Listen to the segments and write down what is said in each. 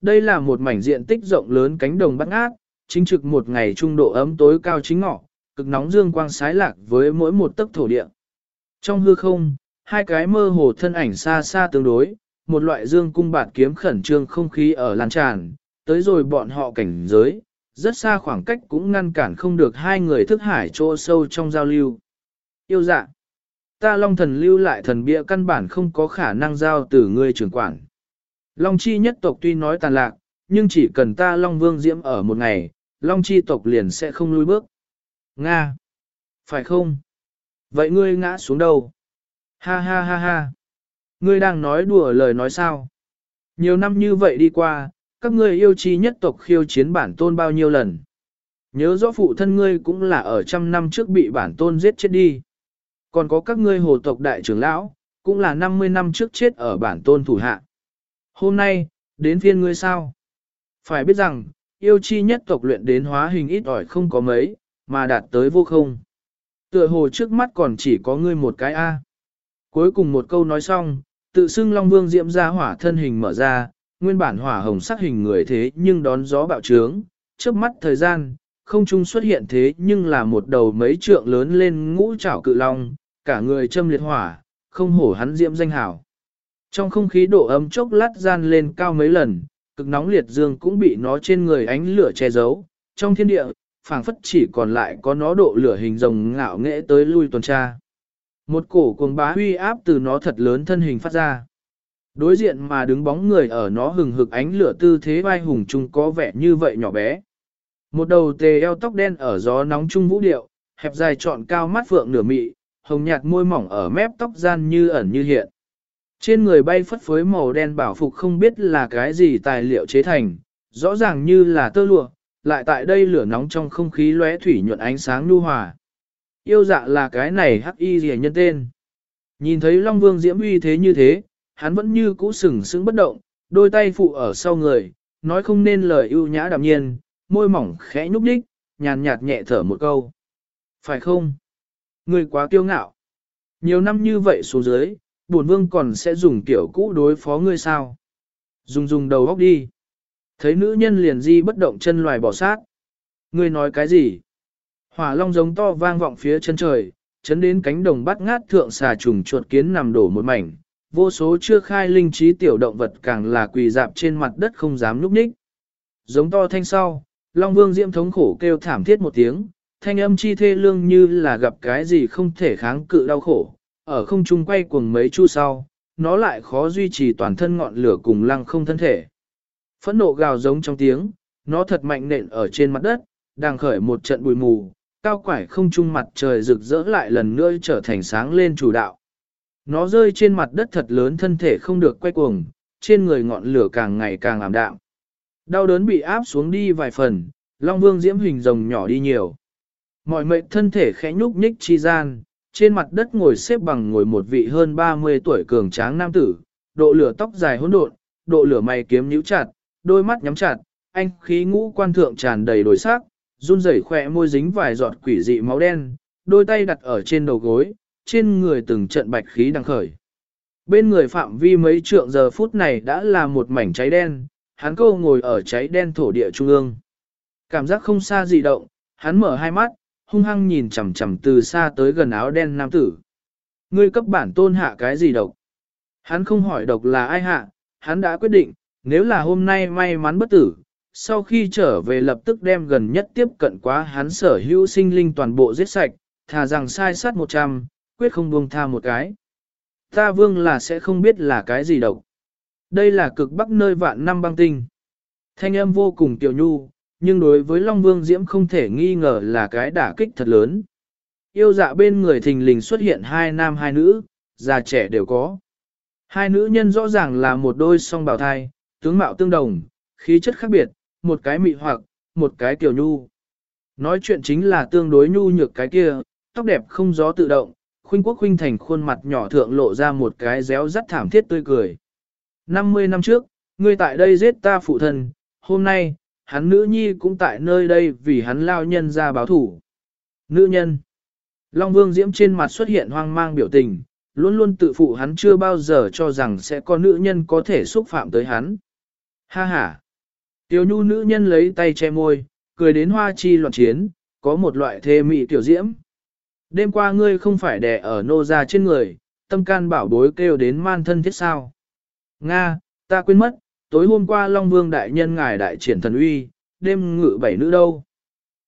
Đây là một mảnh diện tích rộng lớn cánh đồng bắt ngát, chính trực một ngày trung độ ấm tối cao chính ngọ, cực nóng dương quang sái lạc với mỗi một tấc thổ địa. Trong hư không, hai cái mơ hồ thân ảnh xa xa tương đối, một loại dương cung bạt kiếm khẩn trương không khí ở lan tràn, tới rồi bọn họ cảnh giới, rất xa khoảng cách cũng ngăn cản không được hai người thức hải chỗ sâu trong giao lưu. Yêu dạ, ta long thần lưu lại thần bịa căn bản không có khả năng giao từ ngươi trưởng quản. Long chi nhất tộc tuy nói tàn lạc, nhưng chỉ cần ta long vương diễm ở một ngày, long chi tộc liền sẽ không lui bước. Nga! Phải không? Vậy ngươi ngã xuống đâu? Ha ha ha ha! Ngươi đang nói đùa lời nói sao? Nhiều năm như vậy đi qua, các ngươi yêu chi nhất tộc khiêu chiến bản tôn bao nhiêu lần? Nhớ rõ phụ thân ngươi cũng là ở trăm năm trước bị bản tôn giết chết đi. Còn có các ngươi hồ tộc đại trưởng lão, cũng là 50 năm trước chết ở bản tôn thủ hạ. Hôm nay, đến phiên ngươi sao? Phải biết rằng, yêu chi nhất tộc luyện đến hóa hình ít ỏi không có mấy, mà đạt tới vô không. Tựa hồ trước mắt còn chỉ có ngươi một cái A. Cuối cùng một câu nói xong, tự xưng Long Vương diễm ra hỏa thân hình mở ra, nguyên bản hỏa hồng sắc hình người thế nhưng đón gió bạo trướng, trước mắt thời gian, không trung xuất hiện thế nhưng là một đầu mấy trượng lớn lên ngũ trảo cự long, cả người châm liệt hỏa, không hổ hắn diễm danh hảo. Trong không khí độ ấm chốc lát gian lên cao mấy lần, cực nóng liệt dương cũng bị nó trên người ánh lửa che giấu, trong thiên địa, phảng phất chỉ còn lại có nó độ lửa hình rồng ngạo nghệ tới lui tuần tra. Một cổ cuồng bá huy áp từ nó thật lớn thân hình phát ra. Đối diện mà đứng bóng người ở nó hừng hực ánh lửa tư thế vai hùng trung có vẻ như vậy nhỏ bé. Một đầu tề eo tóc đen ở gió nóng trung vũ điệu, hẹp dài trọn cao mắt phượng nửa mị, hồng nhạt môi mỏng ở mép tóc gian như ẩn như hiện. Trên người bay phất phới màu đen bảo phục không biết là cái gì tài liệu chế thành, rõ ràng như là tơ lụa, lại tại đây lửa nóng trong không khí lóe thủy nhuận ánh sáng nhu hòa. Yêu dạ là cái này hắc y gì nhân tên. Nhìn thấy Long Vương diễm uy thế như thế, hắn vẫn như cũ sừng sững bất động, đôi tay phụ ở sau người, nói không nên lời ưu nhã đạm nhiên, môi mỏng khẽ nhúc đích, nhàn nhạt nhẹ thở một câu. Phải không? Người quá kiêu ngạo. Nhiều năm như vậy xuống dưới, bổn vương còn sẽ dùng tiểu cũ đối phó ngươi sao? Dùng dùng đầu góc đi. Thấy nữ nhân liền di bất động chân loài bỏ sát. Ngươi nói cái gì? Hỏa long giống to vang vọng phía chân trời, chấn đến cánh đồng bắt ngát thượng xà trùng chuột kiến nằm đổ một mảnh, vô số chưa khai linh trí tiểu động vật càng là quỳ dạp trên mặt đất không dám núp ních. Giống to thanh sau, Long Vương Diễm thống khổ kêu thảm thiết một tiếng, thanh âm chi thê lương như là gặp cái gì không thể kháng cự đau khổ, ở không trung quay cuồng mấy chu sau, nó lại khó duy trì toàn thân ngọn lửa cùng lăng không thân thể. Phẫn nộ gào giống trong tiếng, nó thật mạnh nện ở trên mặt đất, đang khởi một trận bụi mù, cao quải không trung mặt trời rực rỡ lại lần nữa trở thành sáng lên chủ đạo. Nó rơi trên mặt đất thật lớn thân thể không được quay cuồng, trên người ngọn lửa càng ngày càng ảm đạm. Đau đớn bị áp xuống đi vài phần, Long Vương diễm hình rồng nhỏ đi nhiều. Mọi mệnh thân thể khẽ nhúc nhích chi gian, trên mặt đất ngồi xếp bằng ngồi một vị hơn 30 tuổi cường tráng nam tử, độ lửa tóc dài hỗn độn, độ lửa mày kiếm nhíu chặt, đôi mắt nhắm chặt, anh khí ngũ quan thượng tràn đầy đổi sắc, run rẩy khỏe môi dính vài giọt quỷ dị máu đen, đôi tay đặt ở trên đầu gối, trên người từng trận bạch khí đang khởi. Bên người phạm vi mấy trượng giờ phút này đã là một mảnh cháy đen, hắn câu ngồi ở cháy đen thổ địa trung ương. Cảm giác không xa dị động, hắn mở hai mắt, hung hăng nhìn chằm chằm từ xa tới gần áo đen nam tử. Ngươi cấp bản tôn hạ cái gì độc? Hắn không hỏi độc là ai hạ, hắn đã quyết định, nếu là hôm nay may mắn bất tử, sau khi trở về lập tức đem gần nhất tiếp cận quá hắn sở hữu sinh linh toàn bộ giết sạch, thà rằng sai sát một trăm, quyết không buông tha một cái. Ta vương là sẽ không biết là cái gì độc. Đây là cực bắc nơi vạn năm băng tinh. Thanh âm vô cùng tiểu nhu, nhưng đối với Long Vương Diễm không thể nghi ngờ là cái đả kích thật lớn. Yêu dạ bên người thình lình xuất hiện hai nam hai nữ, già trẻ đều có. Hai nữ nhân rõ ràng là một đôi song bào thai, tướng mạo tương đồng, khí chất khác biệt, một cái mị hoặc, một cái tiểu nhu. Nói chuyện chính là tương đối nhu nhược cái kia, tóc đẹp không gió tự động, khuynh quốc khuynh thành khuôn mặt nhỏ thượng lộ ra một cái réo rắt thảm thiết tươi cười. 50 năm trước, ngươi tại đây giết ta phụ thân, hôm nay, hắn nữ nhi cũng tại nơi đây vì hắn lao nhân ra báo thủ. Nữ nhân. Long Vương Diễm trên mặt xuất hiện hoang mang biểu tình, luôn luôn tự phụ hắn chưa bao giờ cho rằng sẽ có nữ nhân có thể xúc phạm tới hắn. Ha ha. Tiểu nhu nữ nhân lấy tay che môi, cười đến hoa chi loạn chiến, có một loại thê mị tiểu diễm. Đêm qua ngươi không phải đè ở nô ra trên người, tâm can bảo bối kêu đến man thân thiết sao. Nga, ta quên mất, tối hôm qua Long Vương đại nhân ngài đại triển thần uy, đêm ngự bảy nữ đâu.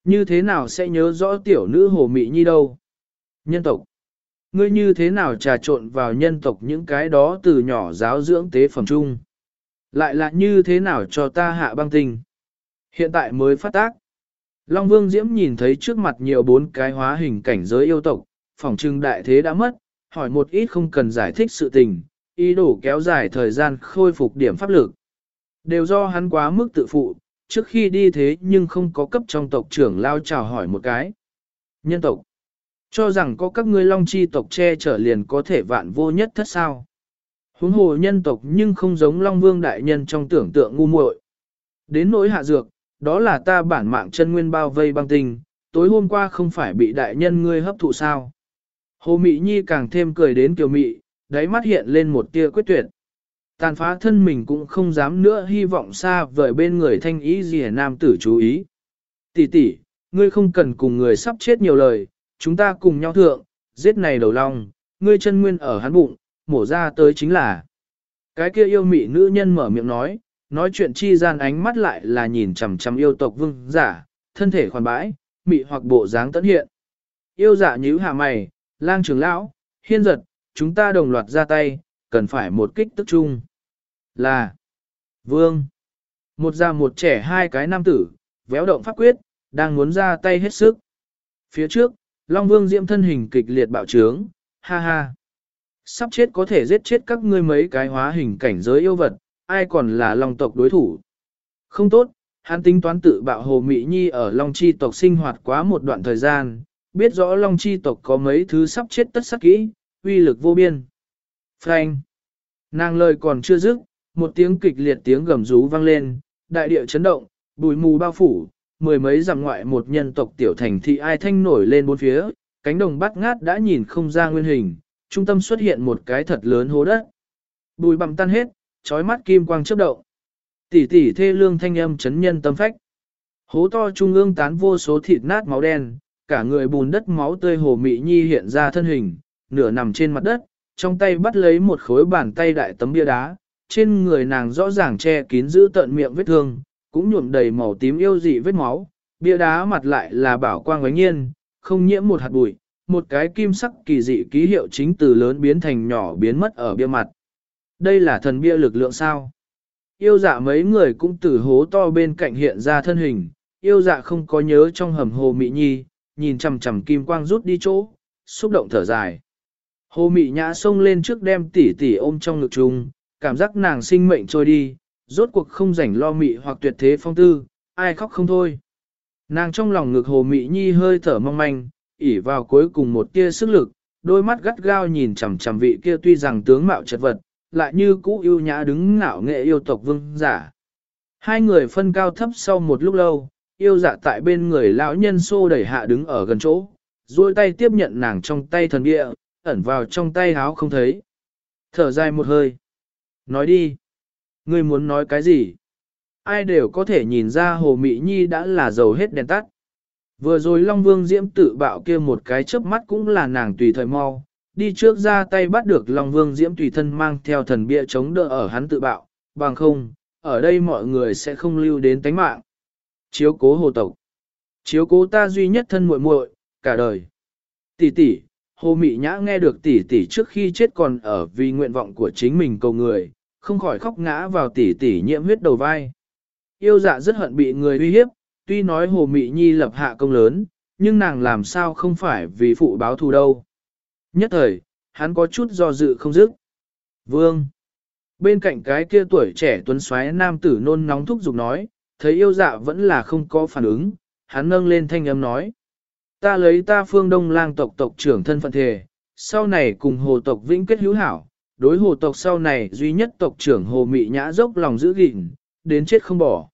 Như thế nào sẽ nhớ rõ tiểu nữ hồ mị nhi đâu? Nhân tộc. Ngươi như thế nào trà trộn vào nhân tộc những cái đó từ nhỏ giáo dưỡng tế phẩm chung? Lại là như thế nào cho ta hạ băng tình? Hiện tại mới phát tác. Long Vương Diễm nhìn thấy trước mặt nhiều bốn cái hóa hình cảnh giới yêu tộc, phỏng trưng đại thế đã mất, hỏi một ít không cần giải thích sự tình, ý đồ kéo dài thời gian khôi phục điểm pháp lực. Đều do hắn quá mức tự phụ, trước khi đi thế nhưng không có cấp trong tộc trưởng lao chào hỏi một cái. Nhân tộc, cho rằng có các ngươi long chi tộc che chở liền có thể vạn vô nhất thất sao. Huống hồ nhân tộc nhưng không giống long vương đại nhân trong tưởng tượng ngu muội. Đến nỗi hạ dược, đó là ta bản mạng chân nguyên bao vây băng tinh, tối hôm qua không phải bị đại nhân ngươi hấp thụ sao. Hồ Mị Nhi càng thêm cười đến kiều mị, đáy mắt hiện lên một tia quyết tuyệt. Tàn phá thân mình cũng không dám nữa hy vọng xa vời bên người thanh ý gì nam tử chú ý. Tỷ tỷ, ngươi không cần cùng người sắp chết nhiều lời, chúng ta cùng nhau thượng, giết này đầu long, ngươi chân nguyên ở hắn bụng, mổ ra tới chính là. Cái kia yêu mị nữ nhân mở miệng nói, nói chuyện chi gian ánh mắt lại là nhìn chằm chằm yêu tộc vương giả, thân thể khoan bãi, mị hoặc bộ dáng tận hiện. Yêu dạ nhíu hạ mày, lang trưởng lão, hiên giật, chúng ta đồng loạt ra tay, cần phải một kích tức chung. Là Vương Một già một trẻ hai cái nam tử, véo động pháp quyết, đang muốn ra tay hết sức. Phía trước, Long Vương diễm thân hình kịch liệt bạo trướng, ha ha. Sắp chết có thể giết chết các ngươi mấy cái hóa hình cảnh giới yêu vật, ai còn là Long tộc đối thủ. Không tốt, hắn tính toán tự bạo Hồ Mỹ Nhi ở Long Chi tộc sinh hoạt quá một đoạn thời gian, biết rõ Long Chi tộc có mấy thứ sắp chết tất sắc kỹ, uy lực vô biên. Frank! Nàng lời còn chưa dứt, một tiếng kịch liệt tiếng gầm rú vang lên, đại địa chấn động, bụi mù bao phủ, mười mấy dặm ngoại một nhân tộc tiểu thành thị ai thanh nổi lên bốn phía, cánh đồng bát ngát đã nhìn không ra nguyên hình, trung tâm xuất hiện một cái thật lớn hố đất. Bùi bằm tan hết, trói mắt kim quang chớp động. Tỷ tỷ thê lương thanh âm chấn nhân tâm phách. Hố to trung ương tán vô số thịt nát máu đen, cả người bùn đất máu tươi hồ mị nhi hiện ra thân hình, nửa nằm trên mặt đất, trong tay bắt lấy một khối bàn tay đại tấm bia đá, trên người nàng rõ ràng che kín giữ tận miệng vết thương, cũng nhuộm đầy màu tím yêu dị vết máu, bia đá mặt lại là bảo quang ánh nhiên, không nhiễm một hạt bụi, một cái kim sắc kỳ dị ký hiệu chính từ lớn biến thành nhỏ biến mất ở bia mặt. Đây là thần bia lực lượng sao? Yêu dạ mấy người cũng từ hố to bên cạnh hiện ra thân hình, yêu dạ không có nhớ trong hầm hồ mị nhi, nhìn chằm chằm kim quang rút đi chỗ, xúc động thở dài. Hồ mị nhã xông lên trước đem tỷ tỷ ôm trong ngực chung, cảm giác nàng sinh mệnh trôi đi, rốt cuộc không rảnh lo mị hoặc tuyệt thế phong tư, ai khóc không thôi. Nàng trong lòng ngực hồ mị nhi hơi thở mong manh, ỉ vào cuối cùng một tia sức lực, đôi mắt gắt gao nhìn chằm chằm vị kia tuy rằng tướng mạo chật vật, lại như cũ yêu nhã đứng ngạo nghệ yêu tộc vương giả. Hai người phân cao thấp sau một lúc lâu, yêu dạ tại bên người lão nhân xô đẩy hạ đứng ở gần chỗ, duỗi tay tiếp nhận nàng trong tay thần địa, ẩn vào trong tay háo không thấy. Thở dài một hơi. Nói đi. Ngươi muốn nói cái gì? Ai đều có thể nhìn ra Hồ Mỹ Nhi đã là giàu hết đèn tắt. Vừa rồi Long Vương Diễm tự bạo kia một cái chớp mắt cũng là nàng tùy thời mau, đi trước ra tay bắt được Long Vương Diễm tùy thân mang theo thần bia chống đỡ ở hắn tự bạo, bằng không, ở đây mọi người sẽ không lưu đến tánh mạng. Chiếu cố hồ tộc. Chiếu cố ta duy nhất thân muội muội, cả đời. Tỷ tỷ, Hồ Mị Nhã nghe được tỷ tỷ trước khi chết còn ở vì nguyện vọng của chính mình cầu người, không khỏi khóc ngã vào tỷ tỷ nhiễm huyết đầu vai. Yêu dạ rất hận bị người uy hiếp, tuy nói Hồ Mị Nhi lập hạ công lớn, nhưng nàng làm sao không phải vì phụ báo thù đâu. Nhất thời, hắn có chút do dự không dứt. Vương. Bên cạnh cái kia tuổi trẻ tuấn xoáy nam tử nôn nóng thúc giục nói, thấy yêu dạ vẫn là không có phản ứng, hắn nâng lên thanh âm nói. Ta lấy ta phương đông lang tộc tộc trưởng thân phận thề, sau này cùng hồ tộc vĩnh kết hữu hảo, đối hồ tộc sau này duy nhất tộc trưởng hồ mị nhã dốc lòng giữ gìn, đến chết không bỏ.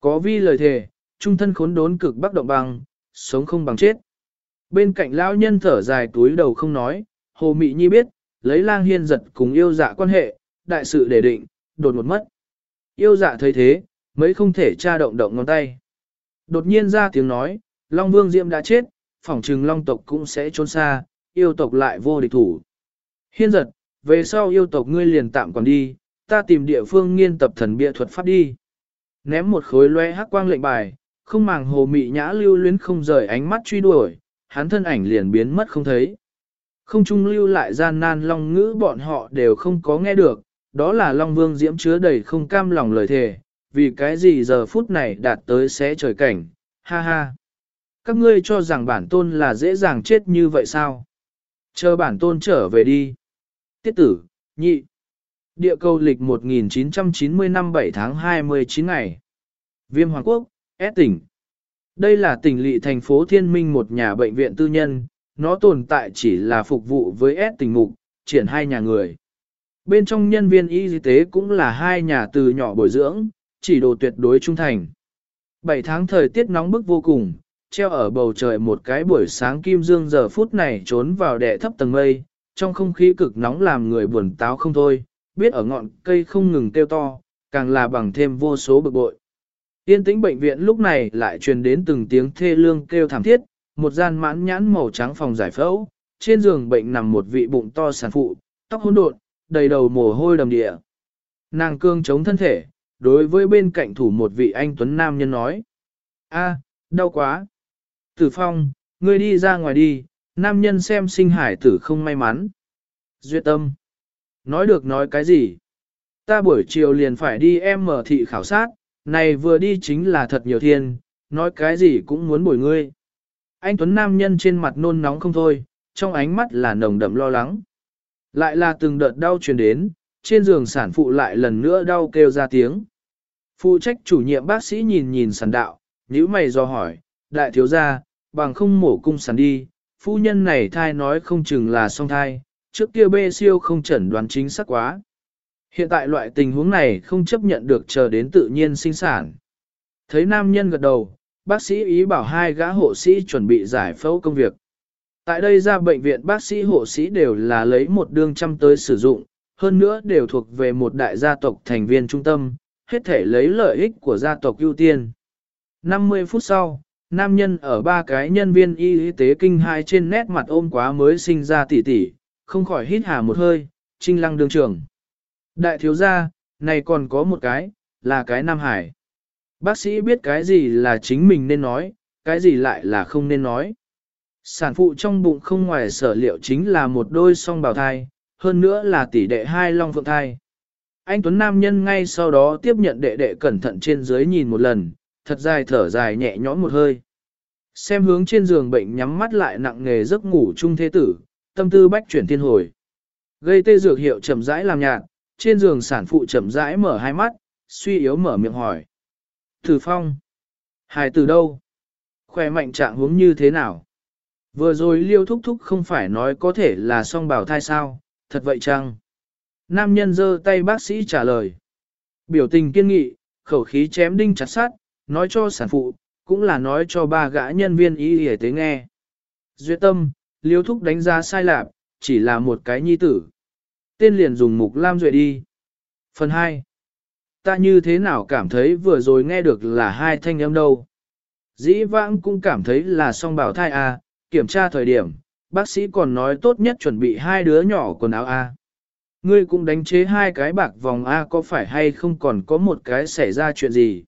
Có vi lời thề, trung thân khốn đốn cực bắc động bằng sống không bằng chết. Bên cạnh lão nhân thở dài túi đầu không nói, hồ mị nhi biết, lấy lang hiên giật cùng yêu dạ quan hệ, đại sự để định, đột một mất. Yêu dạ thấy thế, mấy không thể tra động động ngón tay. Đột nhiên ra tiếng nói, Long Vương Diệm đã chết, phỏng trừng Long tộc cũng sẽ trốn xa, yêu tộc lại vô địch thủ. Hiên giật, về sau yêu tộc ngươi liền tạm còn đi, ta tìm địa phương nghiên tập thần bịa thuật pháp đi. Ném một khối loe hắc quang lệnh bài, không màng hồ mị nhã lưu luyến không rời ánh mắt truy đuổi, hắn thân ảnh liền biến mất không thấy. Không trung lưu lại gian nan long ngữ bọn họ đều không có nghe được, đó là long vương diễm chứa đầy không cam lòng lời thề, vì cái gì giờ phút này đạt tới sẽ trời cảnh, ha ha. Các ngươi cho rằng bản tôn là dễ dàng chết như vậy sao? Chờ bản tôn trở về đi. Tiết tử, nhị. Địa cầu lịch 1990 năm 7 tháng 29 ngày. Viêm Hoàng Quốc, S tỉnh. Đây là tỉnh lỵ thành phố Thiên Minh một nhà bệnh viện tư nhân, nó tồn tại chỉ là phục vụ với S tỉnh mục, triển hai nhà người. Bên trong nhân viên y tế cũng là hai nhà từ nhỏ bồi dưỡng, chỉ đồ tuyệt đối trung thành. 7 tháng thời tiết nóng bức vô cùng, treo ở bầu trời một cái buổi sáng kim dương giờ phút này trốn vào đẻ thấp tầng mây, trong không khí cực nóng làm người buồn táo không thôi, biết ở ngọn cây không ngừng kêu to, càng là bằng thêm vô số bực bội. Yên tĩnh bệnh viện lúc này lại truyền đến từng tiếng thê lương kêu thảm thiết, một gian mãn nhãn màu trắng phòng giải phẫu, trên giường bệnh nằm một vị bụng to sản phụ, tóc hỗn độn, đầy đầu mồ hôi đầm địa. Nàng cương chống thân thể, đối với bên cạnh thủ một vị anh tuấn nam nhân nói. a đau quá. Tử phong, ngươi đi ra ngoài đi, nam nhân xem sinh hải tử không may mắn. Duyệt tâm. Nói được nói cái gì? Ta buổi chiều liền phải đi em mở thị khảo sát, này vừa đi chính là thật nhiều thiên, nói cái gì cũng muốn bồi ngươi. Anh Tuấn Nam nhân trên mặt nôn nóng không thôi, trong ánh mắt là nồng đậm lo lắng. Lại là từng đợt đau truyền đến, trên giường sản phụ lại lần nữa đau kêu ra tiếng. Phụ trách chủ nhiệm bác sĩ nhìn nhìn sản đạo, nhíu mày do hỏi, đại thiếu gia, bằng không mổ cung sản đi, phu nhân này thai nói không chừng là song thai, trước kia bê siêu không chẩn đoán chính xác quá. Hiện tại loại tình huống này không chấp nhận được chờ đến tự nhiên sinh sản. Thấy nam nhân gật đầu, bác sĩ ý bảo hai gã hộ sĩ chuẩn bị giải phẫu công việc. Tại đây ra bệnh viện bác sĩ hộ sĩ đều là lấy một đương trăm tới sử dụng, hơn nữa đều thuộc về một đại gia tộc thành viên trung tâm, hết thể lấy lợi ích của gia tộc ưu tiên. 50 phút sau, nam nhân ở ba cái nhân viên y tế kinh hai trên nét mặt ôm quá mới sinh ra tỉ tỉ, không khỏi hít hà một hơi, trinh lăng đường trưởng. Đại thiếu gia, này còn có một cái, là cái Nam Hải. Bác sĩ biết cái gì là chính mình nên nói, cái gì lại là không nên nói. Sản phụ trong bụng không ngoài sở liệu chính là một đôi song bào thai, hơn nữa là tỷ đệ hai long phượng thai. Anh Tuấn Nam Nhân ngay sau đó tiếp nhận đệ đệ cẩn thận trên dưới nhìn một lần, thật dài thở dài nhẹ nhõm một hơi. Xem hướng trên giường bệnh nhắm mắt lại nặng nghề giấc ngủ chung thế tử, tâm tư bách chuyển thiên hồi. Gây tê dược hiệu chậm rãi làm nhạt, trên giường sản phụ chậm rãi mở hai mắt, suy yếu mở miệng hỏi. Thử phong. Hài từ đâu? Khỏe mạnh trạng huống như thế nào? Vừa rồi liêu thúc thúc không phải nói có thể là song bảo thai sao, thật vậy chăng? Nam nhân giơ tay bác sĩ trả lời. Biểu tình kiên nghị, khẩu khí chém đinh chặt sát, nói cho sản phụ, cũng là nói cho ba gã nhân viên y y tế nghe. Duyệt tâm, liếu thúc đánh giá sai lạc, chỉ là một cái nhi tử. Tên liền dùng mục lam duệ đi. Phần 2. Ta như thế nào cảm thấy vừa rồi nghe được là hai thanh âm đâu. Dĩ vãng cũng cảm thấy là song bảo thai A, kiểm tra thời điểm, bác sĩ còn nói tốt nhất chuẩn bị hai đứa nhỏ quần áo A. Ngươi cũng đánh chế hai cái bạc vòng A có phải hay không còn có một cái xảy ra chuyện gì.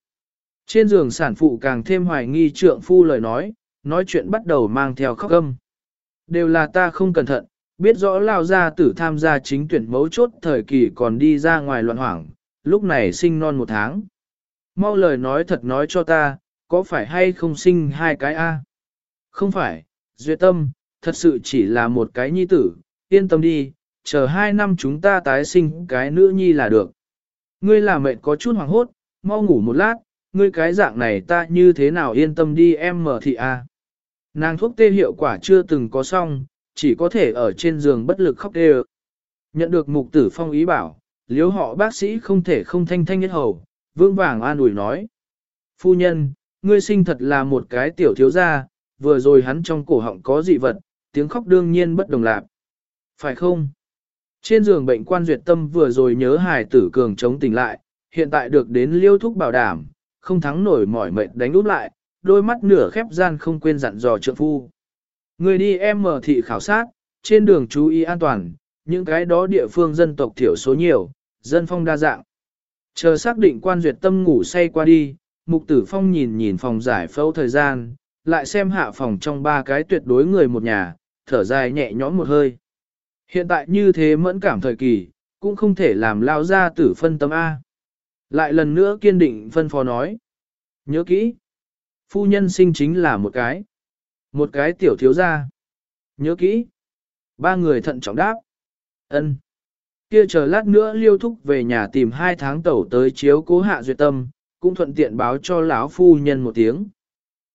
Trên giường sản phụ càng thêm hoài nghi trượng phu lời nói, nói chuyện bắt đầu mang theo khóc âm. Đều là ta không cẩn thận, biết rõ lao gia tử tham gia chính tuyển mấu chốt thời kỳ còn đi ra ngoài loạn hoảng, lúc này sinh non một tháng. Mau lời nói thật nói cho ta, có phải hay không sinh hai cái A? Không phải, duyệt tâm, thật sự chỉ là một cái nhi tử, yên tâm đi, chờ hai năm chúng ta tái sinh cái nữ nhi là được. Ngươi là mệnh có chút hoảng hốt, mau ngủ một lát, ngươi cái dạng này ta như thế nào yên tâm đi em mở thị A. Nàng thuốc tê hiệu quả chưa từng có xong, chỉ có thể ở trên giường bất lực khóc đê Nhận được mục tử phong ý bảo, liếu họ bác sĩ không thể không thanh thanh nhất hầu, vương vàng an ủi nói. Phu nhân, ngươi sinh thật là một cái tiểu thiếu gia, vừa rồi hắn trong cổ họng có dị vật, tiếng khóc đương nhiên bất đồng lạc. Phải không? Trên giường bệnh quan duyệt tâm vừa rồi nhớ hài tử cường chống tỉnh lại, hiện tại được đến liêu thúc bảo đảm, không thắng nổi mỏi mệt đánh úp lại, đôi mắt nửa khép gian không quên dặn dò trượng phu. Người đi em mở thị khảo sát, trên đường chú ý an toàn, những cái đó địa phương dân tộc thiểu số nhiều, dân phong đa dạng. Chờ xác định quan duyệt tâm ngủ say qua đi, mục tử phong nhìn nhìn phòng giải phẫu thời gian, lại xem hạ phòng trong ba cái tuyệt đối người một nhà, thở dài nhẹ nhõm một hơi. Hiện tại như thế mẫn cảm thời kỳ, cũng không thể làm lao ra tử phân tâm A. Lại lần nữa kiên định phân phó nói. Nhớ kỹ, phu nhân sinh chính là một cái. Một cái tiểu thiếu gia. Nhớ kỹ. Ba người thận trọng đáp. ân Kia chờ lát nữa liêu thúc về nhà tìm hai tháng tẩu tới chiếu cố hạ duyệt tâm, cũng thuận tiện báo cho lão phu nhân một tiếng.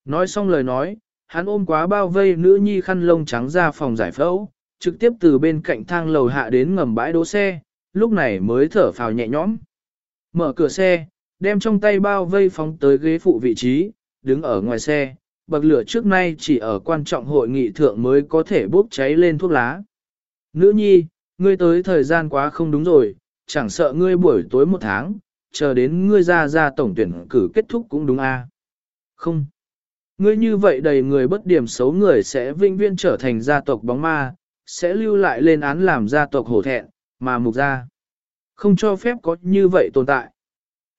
Nói xong lời nói, hắn ôm quá bao vây nữ nhi khăn lông trắng ra phòng giải phẫu, trực tiếp từ bên cạnh thang lầu hạ đến ngầm bãi đỗ xe, lúc này mới thở phào nhẹ nhõm. Mở cửa xe, đem trong tay bao vây phóng tới ghế phụ vị trí, đứng ở ngoài xe, bậc lửa trước nay chỉ ở quan trọng hội nghị thượng mới có thể bốc cháy lên thuốc lá. Nữ nhi, ngươi tới thời gian quá không đúng rồi, chẳng sợ ngươi buổi tối một tháng, chờ đến ngươi ra ra tổng tuyển cử kết thúc cũng đúng a. À? Không. Ngươi như vậy đầy người bất điểm xấu người sẽ vinh viên trở thành gia tộc bóng ma, sẽ lưu lại lên án làm gia tộc hổ thẹn, mà mục ra. Không cho phép có như vậy tồn tại.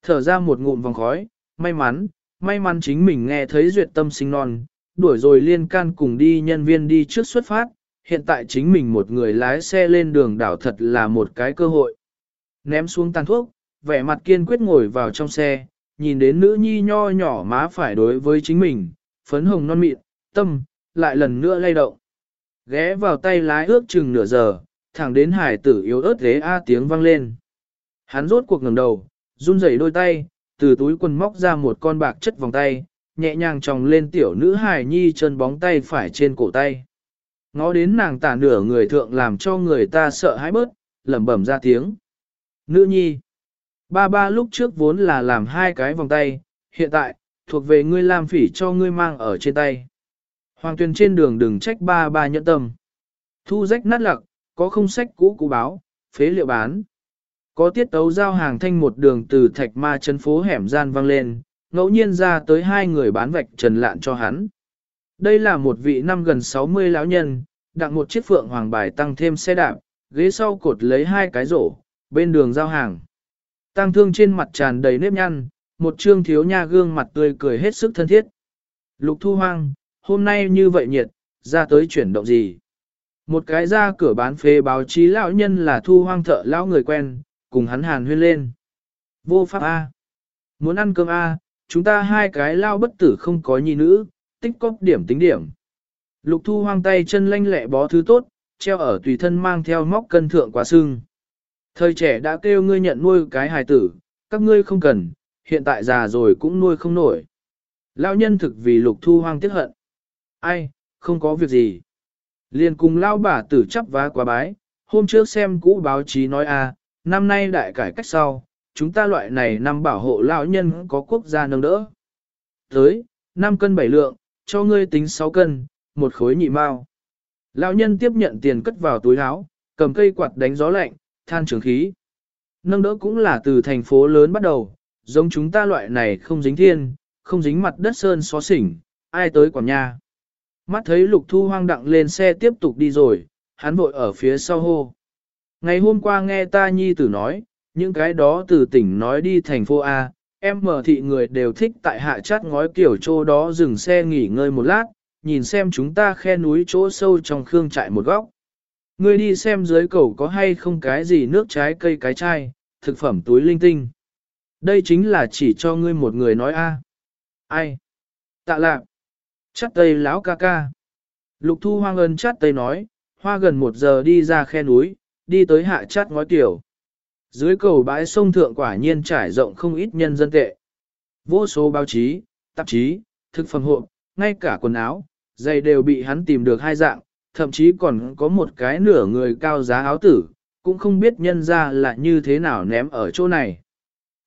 Thở ra một ngụm vòng khói, may mắn, may mắn chính mình nghe thấy duyệt tâm sinh non, đuổi rồi liên can cùng đi nhân viên đi trước xuất phát, hiện tại chính mình một người lái xe lên đường đảo thật là một cái cơ hội. Ném xuống tàn thuốc, vẻ mặt kiên quyết ngồi vào trong xe, nhìn đến nữ nhi nho nhỏ má phải đối với chính mình, phấn hồng non mịn, tâm, lại lần nữa lay động. Ghé vào tay lái ước chừng nửa giờ, thẳng đến hải tử yếu ớt ghế A tiếng vang lên. Hắn rốt cuộc ngẩng đầu, run rẩy đôi tay, từ túi quần móc ra một con bạc chất vòng tay, nhẹ nhàng tròng lên tiểu nữ hài nhi chân bóng tay phải trên cổ tay. Ngó đến nàng tả nửa người thượng làm cho người ta sợ hãi bớt, lẩm bẩm ra tiếng. Nữ nhi. Ba ba lúc trước vốn là làm hai cái vòng tay, hiện tại, thuộc về ngươi làm phỉ cho ngươi mang ở trên tay. Hoàng tuyên trên đường đừng trách ba ba nhẫn tâm. Thu rách nát lặc, có không sách cũ cũ báo, phế liệu bán. Có tiết tấu giao hàng thanh một đường từ thạch ma chân phố hẻm gian vang lên, ngẫu nhiên ra tới hai người bán vạch trần lạn cho hắn. Đây là một vị năm gần 60 lão nhân, đặng một chiếc phượng hoàng bài tăng thêm xe đạp, ghế sau cột lấy hai cái rổ, bên đường giao hàng. Tăng thương trên mặt tràn đầy nếp nhăn, một trương thiếu nha gương mặt tươi cười hết sức thân thiết. Lục thu hoang, hôm nay như vậy nhiệt, ra tới chuyển động gì? Một cái ra cửa bán phê báo chí lão nhân là thu hoang thợ lão người quen, cùng hắn hàn huyên lên. Vô pháp A. Muốn ăn cơm A, chúng ta hai cái lao bất tử không có nhi nữ, tích cóp điểm tính điểm. Lục thu hoang tay chân lanh lẹ bó thứ tốt, treo ở tùy thân mang theo móc cân thượng quá sưng. Thời trẻ đã kêu ngươi nhận nuôi cái hài tử, các ngươi không cần, hiện tại già rồi cũng nuôi không nổi. Lão nhân thực vì lục thu hoang tiếc hận. Ai, không có việc gì. Liền cùng lao bà tử chấp vá quá bái, hôm trước xem cũ báo chí nói a, năm nay đại cải cách sau, chúng ta loại này năm bảo hộ lão nhân có quốc gia nâng đỡ. Tới, 5 cân 7 lượng, cho ngươi tính 6 cân, một khối nhị mao. Lão nhân tiếp nhận tiền cất vào túi áo, cầm cây quạt đánh gió lạnh, than trường khí. Nâng đỡ cũng là từ thành phố lớn bắt đầu, giống chúng ta loại này không dính thiên, không dính mặt đất sơn xó xỉnh, ai tới quảng nhà. Mắt thấy lục thu hoang đặng lên xe tiếp tục đi rồi, hắn vội ở phía sau hô. Ngày hôm qua nghe ta nhi tử nói, những cái đó từ tỉnh nói đi thành phố A, em mở thị người đều thích tại hạ chát ngói kiểu chỗ đó dừng xe nghỉ ngơi một lát, nhìn xem chúng ta khe núi chỗ sâu trong khương trại một góc. Ngươi đi xem dưới cầu có hay không cái gì nước trái cây cái chai, thực phẩm túi linh tinh. Đây chính là chỉ cho ngươi một người nói a. Ai? Tạ lạc. Chát tây lão ca ca. Lục thu hoang ơn chát tây nói, hoa gần một giờ đi ra khe núi, đi tới hạ chát ngói tiểu. Dưới cầu bãi sông thượng quả nhiên trải rộng không ít nhân dân tệ. Vô số báo chí, tạp chí, thực phẩm hộ, ngay cả quần áo, giày đều bị hắn tìm được hai dạng, thậm chí còn có một cái nửa người cao giá áo tử, cũng không biết nhân ra là như thế nào ném ở chỗ này.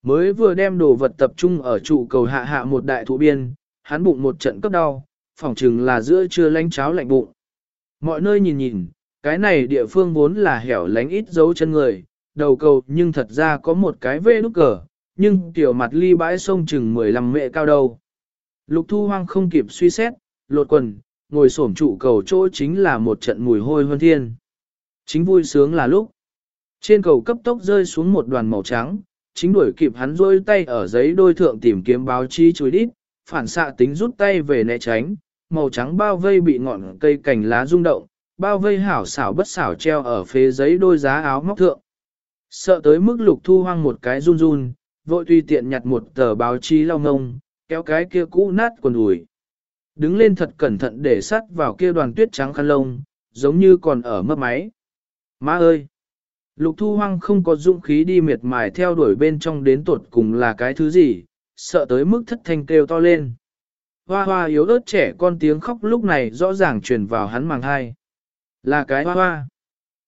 Mới vừa đem đồ vật tập trung ở trụ cầu hạ hạ một đại thụ biên, hắn bụng một trận cấp đau, phỏng chừng là giữa trưa lánh cháo lạnh bụng. Mọi nơi nhìn nhìn, cái này địa phương vốn là hẻo lánh ít dấu chân người, đầu cầu nhưng thật ra có một cái vê nút cờ, nhưng tiểu mặt ly bãi sông chừng 15 mệ cao đầu, Lục thu hoang không kịp suy xét, lột quần, ngồi xổm trụ cầu chỗ chính là một trận mùi hôi hơn thiên. Chính vui sướng là lúc. Trên cầu cấp tốc rơi xuống một đoàn màu trắng, chính đuổi kịp hắn rôi tay ở giấy đôi thượng tìm kiếm báo chí chuối đít, phản xạ tính rút tay về né tránh, màu trắng bao vây bị ngọn cây cành lá rung động, bao vây hảo xảo bất xảo treo ở phía giấy đôi giá áo móc thượng. Sợ tới mức lục thu hoang một cái run run, vội tùy tiện nhặt một tờ báo chí lau ngông, kéo cái kia cũ nát quần ủi. Đứng lên thật cẩn thận để sắt vào kia đoàn tuyết trắng khăn lông, giống như còn ở mấp máy. Má ơi! Lục thu hoang không có dũng khí đi miệt mài theo đuổi bên trong đến tuột cùng là cái thứ gì, sợ tới mức thất thanh kêu to lên. Hoa hoa yếu ớt trẻ con tiếng khóc lúc này rõ ràng truyền vào hắn màng hai. Là cái hoa hoa.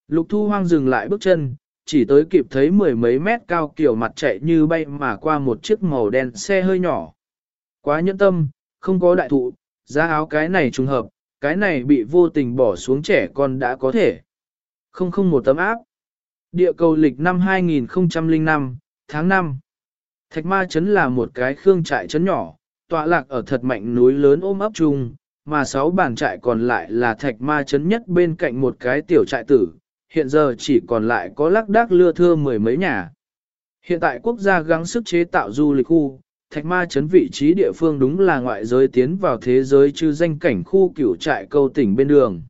Lục thu hoang dừng lại bước chân, chỉ tới kịp thấy mười mấy mét cao kiểu mặt chạy như bay mà qua một chiếc màu đen xe hơi nhỏ. Quá nhẫn tâm, không có đại thụ, giá áo cái này trùng hợp, cái này bị vô tình bỏ xuống trẻ con đã có thể. Không không một tấm áp. Địa cầu lịch năm 2005, tháng 5. Thạch Ma Trấn là một cái khương trại trấn nhỏ, tọa lạc ở thật mạnh núi lớn ôm ấp chung, mà sáu bản trại còn lại là thạch ma chấn nhất bên cạnh một cái tiểu trại tử, hiện giờ chỉ còn lại có lác đác lưa thưa mười mấy nhà. Hiện tại quốc gia gắng sức chế tạo du lịch khu, thạch ma chấn vị trí địa phương đúng là ngoại giới tiến vào thế giới chứ danh cảnh khu cửu trại câu tỉnh bên đường.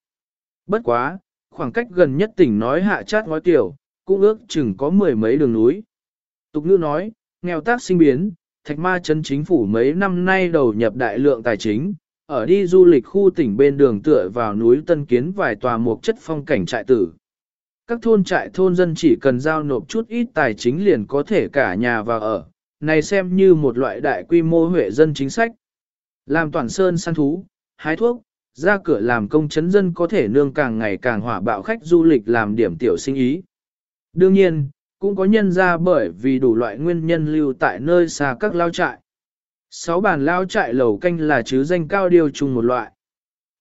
Bất quá, khoảng cách gần nhất tỉnh nói hạ chát ngói tiểu, cũng ước chừng có mười mấy đường núi. Tục ngữ nói, nghèo tác sinh biến, thạch ma chấn chính phủ mấy năm nay đầu nhập đại lượng tài chính, ở đi du lịch khu tỉnh bên đường tựa vào núi Tân Kiến vài tòa mục chất phong cảnh trại tử. Các thôn trại thôn dân chỉ cần giao nộp chút ít tài chính liền có thể cả nhà vào ở, này xem như một loại đại quy mô huệ dân chính sách. Làm toàn sơn săn thú, hái thuốc, ra cửa làm công chấn dân có thể nương càng ngày càng hỏa bạo khách du lịch làm điểm tiểu sinh ý. Đương nhiên, cũng có nhân ra bởi vì đủ loại nguyên nhân lưu tại nơi xa các lao trại. Sáu bàn lao trại lầu canh là chứ danh cao điều chung một loại.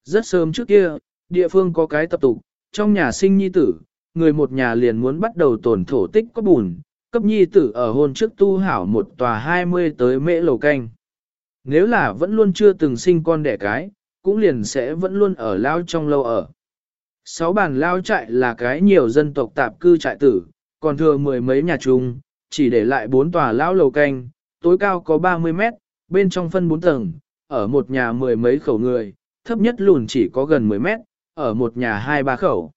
Rất sớm trước kia, địa phương có cái tập tục, trong nhà sinh nhi tử, người một nhà liền muốn bắt đầu tổn thổ tích có bùn, cấp nhi tử ở hôn trước tu hảo một tòa 20 tới mễ lầu canh. Nếu là vẫn luôn chưa từng sinh con đẻ cái, cũng liền sẽ vẫn luôn ở lao trong lâu ở. Sáu bàn lao trại là cái nhiều dân tộc tạp cư trại tử, còn thừa mười mấy nhà chung, chỉ để lại bốn tòa lão lầu canh, tối cao có 30 mét, bên trong phân bốn tầng, ở một nhà mười mấy khẩu người, thấp nhất lùn chỉ có gần 10 mét, ở một nhà hai ba khẩu.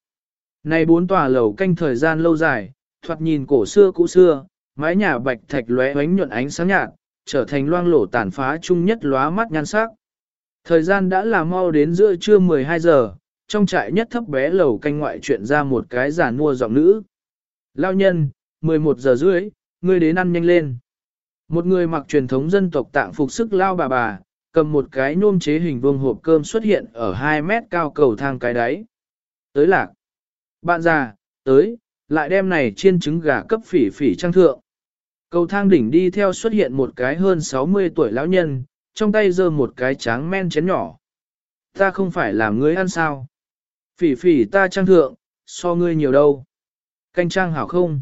Này bốn tòa lầu canh thời gian lâu dài, thoạt nhìn cổ xưa cũ xưa, mái nhà bạch thạch lóe ánh nhuận ánh sáng nhạt, trở thành loang lổ tàn phá chung nhất lóa mắt nhan sắc. Thời gian đã là mau đến giữa trưa 12 giờ, trong trại nhất thấp bé lầu canh ngoại chuyện ra một cái giả mua giọng nữ. Lao nhân, 11 giờ rưỡi, ngươi đến ăn nhanh lên. Một người mặc truyền thống dân tộc tạng phục sức lao bà bà, cầm một cái nôm chế hình vuông hộp cơm xuất hiện ở 2 mét cao cầu thang cái đáy. Tới lạc. Bạn già, tới, lại đem này chiên trứng gà cấp phỉ phỉ trang thượng. Cầu thang đỉnh đi theo xuất hiện một cái hơn 60 tuổi lão nhân, trong tay giơ một cái tráng men chén nhỏ. Ta không phải làm ngươi ăn sao. Phỉ phỉ ta trang thượng, so ngươi nhiều đâu. Canh trang hảo không?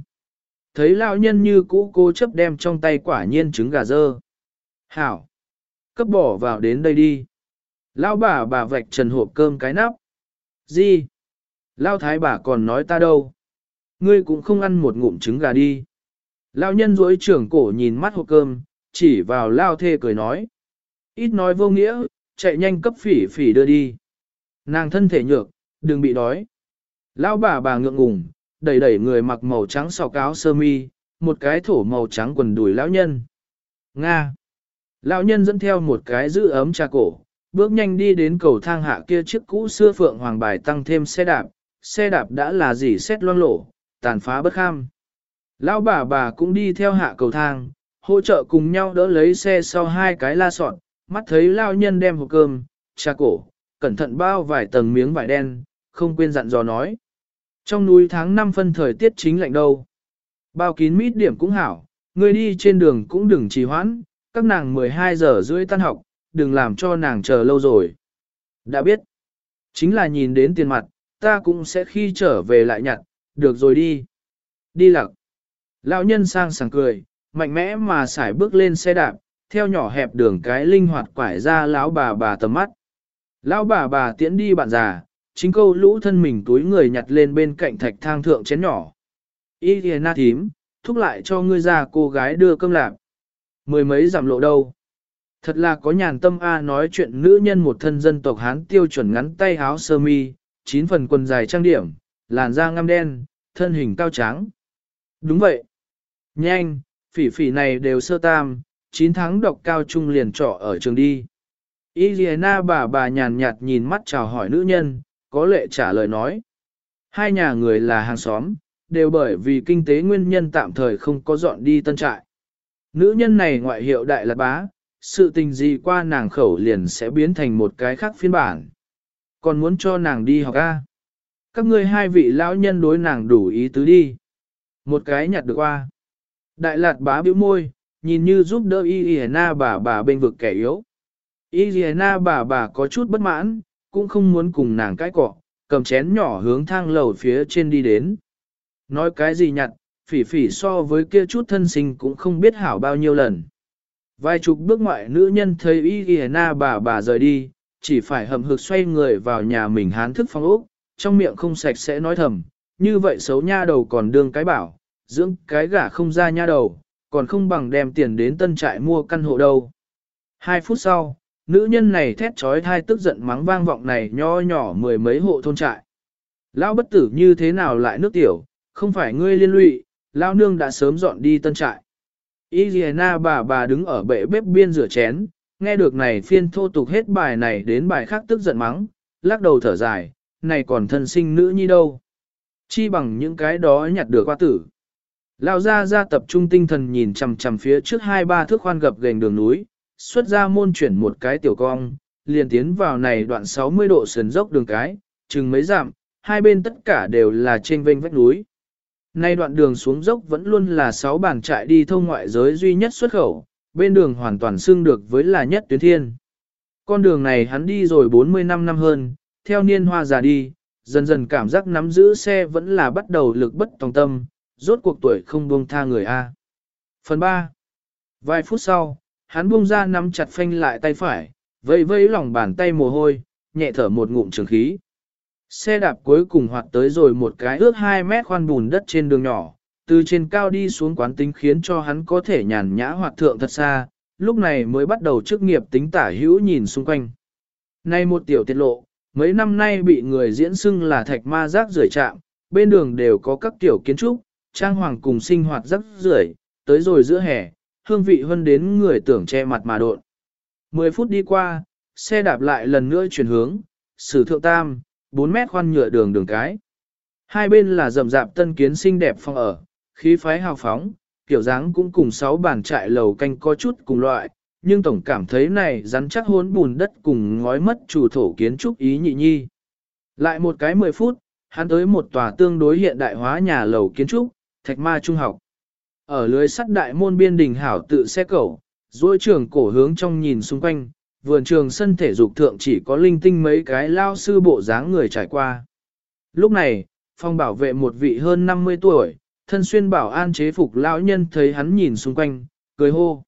Thấy lão nhân như cũ cố chấp đem trong tay quả nhiên trứng gà dơ. Hảo! Cấp bỏ vào đến đây đi. Lão bà bà vạch trần hộp cơm cái nắp. Gì? Lão thái bà còn nói ta đâu? Ngươi cũng không ăn một ngụm trứng gà đi. Lão nhân duỗi trưởng cổ nhìn mắt hộp cơm, chỉ vào lao thê cười nói. Ít nói vô nghĩa, chạy nhanh cấp phỉ phỉ đưa đi. Nàng thân thể nhược, đừng bị đói. Lão bà bà ngượng ngùng, đẩy đẩy người mặc màu trắng sọc áo sơ mi, một cái thổ màu trắng quần đùi lão nhân. Nga. Lão nhân dẫn theo một cái giữ ấm trà cổ, bước nhanh đi đến cầu thang hạ kia chiếc cũ xưa phượng hoàng bài tăng thêm xe đạp, xe đạp đã là gì xét loang lổ, tàn phá bất kham. Lão bà bà cũng đi theo hạ cầu thang, hỗ trợ cùng nhau đỡ lấy xe sau hai cái la sọt, mắt thấy lão nhân đem hộp cơm, trà cổ, cẩn thận bao vài tầng miếng vải đen, không quên dặn dò nói. Trong núi tháng 5 phân thời tiết chính lạnh đâu. Bao kín mít điểm cũng hảo, người đi trên đường cũng đừng trì hoãn, các nàng 12 giờ rưỡi tan học, đừng làm cho nàng chờ lâu rồi. Đã biết, chính là nhìn đến tiền mặt, ta cũng sẽ khi trở về lại nhặt, được rồi đi. Đi lặng. Lão nhân sang sảng cười, mạnh mẽ mà xài bước lên xe đạp, theo nhỏ hẹp đường cái linh hoạt quải ra lão bà bà tầm mắt. Lão bà bà tiễn đi bạn già, chính câu lũ thân mình túi người nhặt lên bên cạnh thạch thang thượng chén nhỏ. Y thì na thím, thúc lại cho ngươi ra cô gái đưa cơm lạc. Mười mấy giảm lộ đâu. Thật là có nhàn tâm A nói chuyện nữ nhân một thân dân tộc Hán tiêu chuẩn ngắn tay áo sơ mi, chín phần quần dài trang điểm, làn da ngăm đen, thân hình cao trắng. Đúng vậy. Nhanh, phỉ phỉ này đều sơ tam, 9 tháng đọc cao trung liền trọ ở trường đi. Iliana bà bà nhàn nhạt nhìn mắt chào hỏi nữ nhân, có lệ trả lời nói. Hai nhà người là hàng xóm, đều bởi vì kinh tế nguyên nhân tạm thời không có dọn đi tân trại. Nữ nhân này ngoại hiệu đại lạt bá, sự tình gì qua nàng khẩu liền sẽ biến thành một cái khác phiên bản. Còn muốn cho nàng đi học A. Các ngươi hai vị lão nhân đối nàng đủ ý tứ đi. Một cái nhặt được qua. Đại lạt bá biểu môi, nhìn như giúp đỡ y na bà bà bên vực kẻ yếu. Y na bà bà có chút bất mãn, cũng không muốn cùng nàng cãi cọ, cầm chén nhỏ hướng thang lầu phía trên đi đến. Nói cái gì nhặt, phỉ phỉ so với kia chút thân sinh cũng không biết hảo bao nhiêu lần. Vài chục bước ngoại nữ nhân thấy y na bà bà rời đi, chỉ phải hầm hực xoay người vào nhà mình hán thức phong ốc, trong miệng không sạch sẽ nói thầm, như vậy xấu nha đầu còn đương cái bảo, dưỡng cái gả không ra nha đầu, còn không bằng đem tiền đến tân trại mua căn hộ đâu. Hai phút sau, nữ nhân này thét trói thai tức giận mắng vang vọng này nho nhỏ mười mấy hộ thôn trại. Lão bất tử như thế nào lại nước tiểu, không phải ngươi liên lụy, lão nương đã sớm dọn đi tân trại. Iliana bà bà đứng ở bệ bếp biên rửa chén, nghe được này phiên thô tục hết bài này đến bài khác tức giận mắng, lắc đầu thở dài, này còn thân sinh nữ nhi đâu. Chi bằng những cái đó nhặt được qua tử. Lão ra ra tập trung tinh thần nhìn chằm chằm phía trước hai ba thước khoan gập gành đường núi, xuất ra môn chuyển một cái tiểu cong, liền tiến vào này đoạn 60 độ sườn dốc đường cái, chừng mấy dặm, hai bên tất cả đều là trên vênh vách núi. Nay đoạn đường xuống dốc vẫn luôn là sáu bàn trại đi thông ngoại giới duy nhất xuất khẩu, bên đường hoàn toàn xưng được với là nhất tuyến thiên. Con đường này hắn đi rồi 45 năm hơn, theo niên hoa già đi, dần dần cảm giác nắm giữ xe vẫn là bắt đầu lực bất tòng tâm, rốt cuộc tuổi không buông tha người A. Phần 3. Vài phút sau, hắn buông ra nắm chặt phanh lại tay phải, vây vây lòng bàn tay mồ hôi, nhẹ thở một ngụm trường khí. Xe đạp cuối cùng hoạt tới rồi một cái ước 2 mét khoan bùn đất trên đường nhỏ, từ trên cao đi xuống quán tính khiến cho hắn có thể nhàn nhã hoạt thượng thật xa, lúc này mới bắt đầu chức nghiệp tính tả hữu nhìn xung quanh. Nay một tiểu tiết lộ, mấy năm nay bị người diễn xưng là thạch ma rác rưởi trạm, bên đường đều có các tiểu kiến trúc, trang hoàng cùng sinh hoạt rác rưởi, tới rồi giữa hè, hương vị hơn đến người tưởng che mặt mà độn. Mười phút đi qua, xe đạp lại lần nữa chuyển hướng, sử thượng tam, 4 mét khoan nhựa đường đường cái. Hai bên là rậm rạp tân kiến xinh đẹp phong ở, khí phái hào phóng, kiểu dáng cũng cùng sáu bàn trại lầu canh có chút cùng loại, nhưng tổng cảm thấy này rắn chắc hốn bùn đất cùng ngói mất chủ thổ kiến trúc ý nhị nhi. Lại một cái 10 phút, hắn tới một tòa tương đối hiện đại hóa nhà lầu kiến trúc, thạch ma trung học. Ở lưới sắt đại môn biên đình hảo tự xe cẩu, duỗi trường cổ hướng trong nhìn xung quanh, vườn trường sân thể dục thượng chỉ có linh tinh mấy cái lao sư bộ dáng người trải qua. Lúc này, phong bảo vệ một vị hơn 50 tuổi, thân xuyên bảo an chế phục lão nhân thấy hắn nhìn xung quanh, cười hô.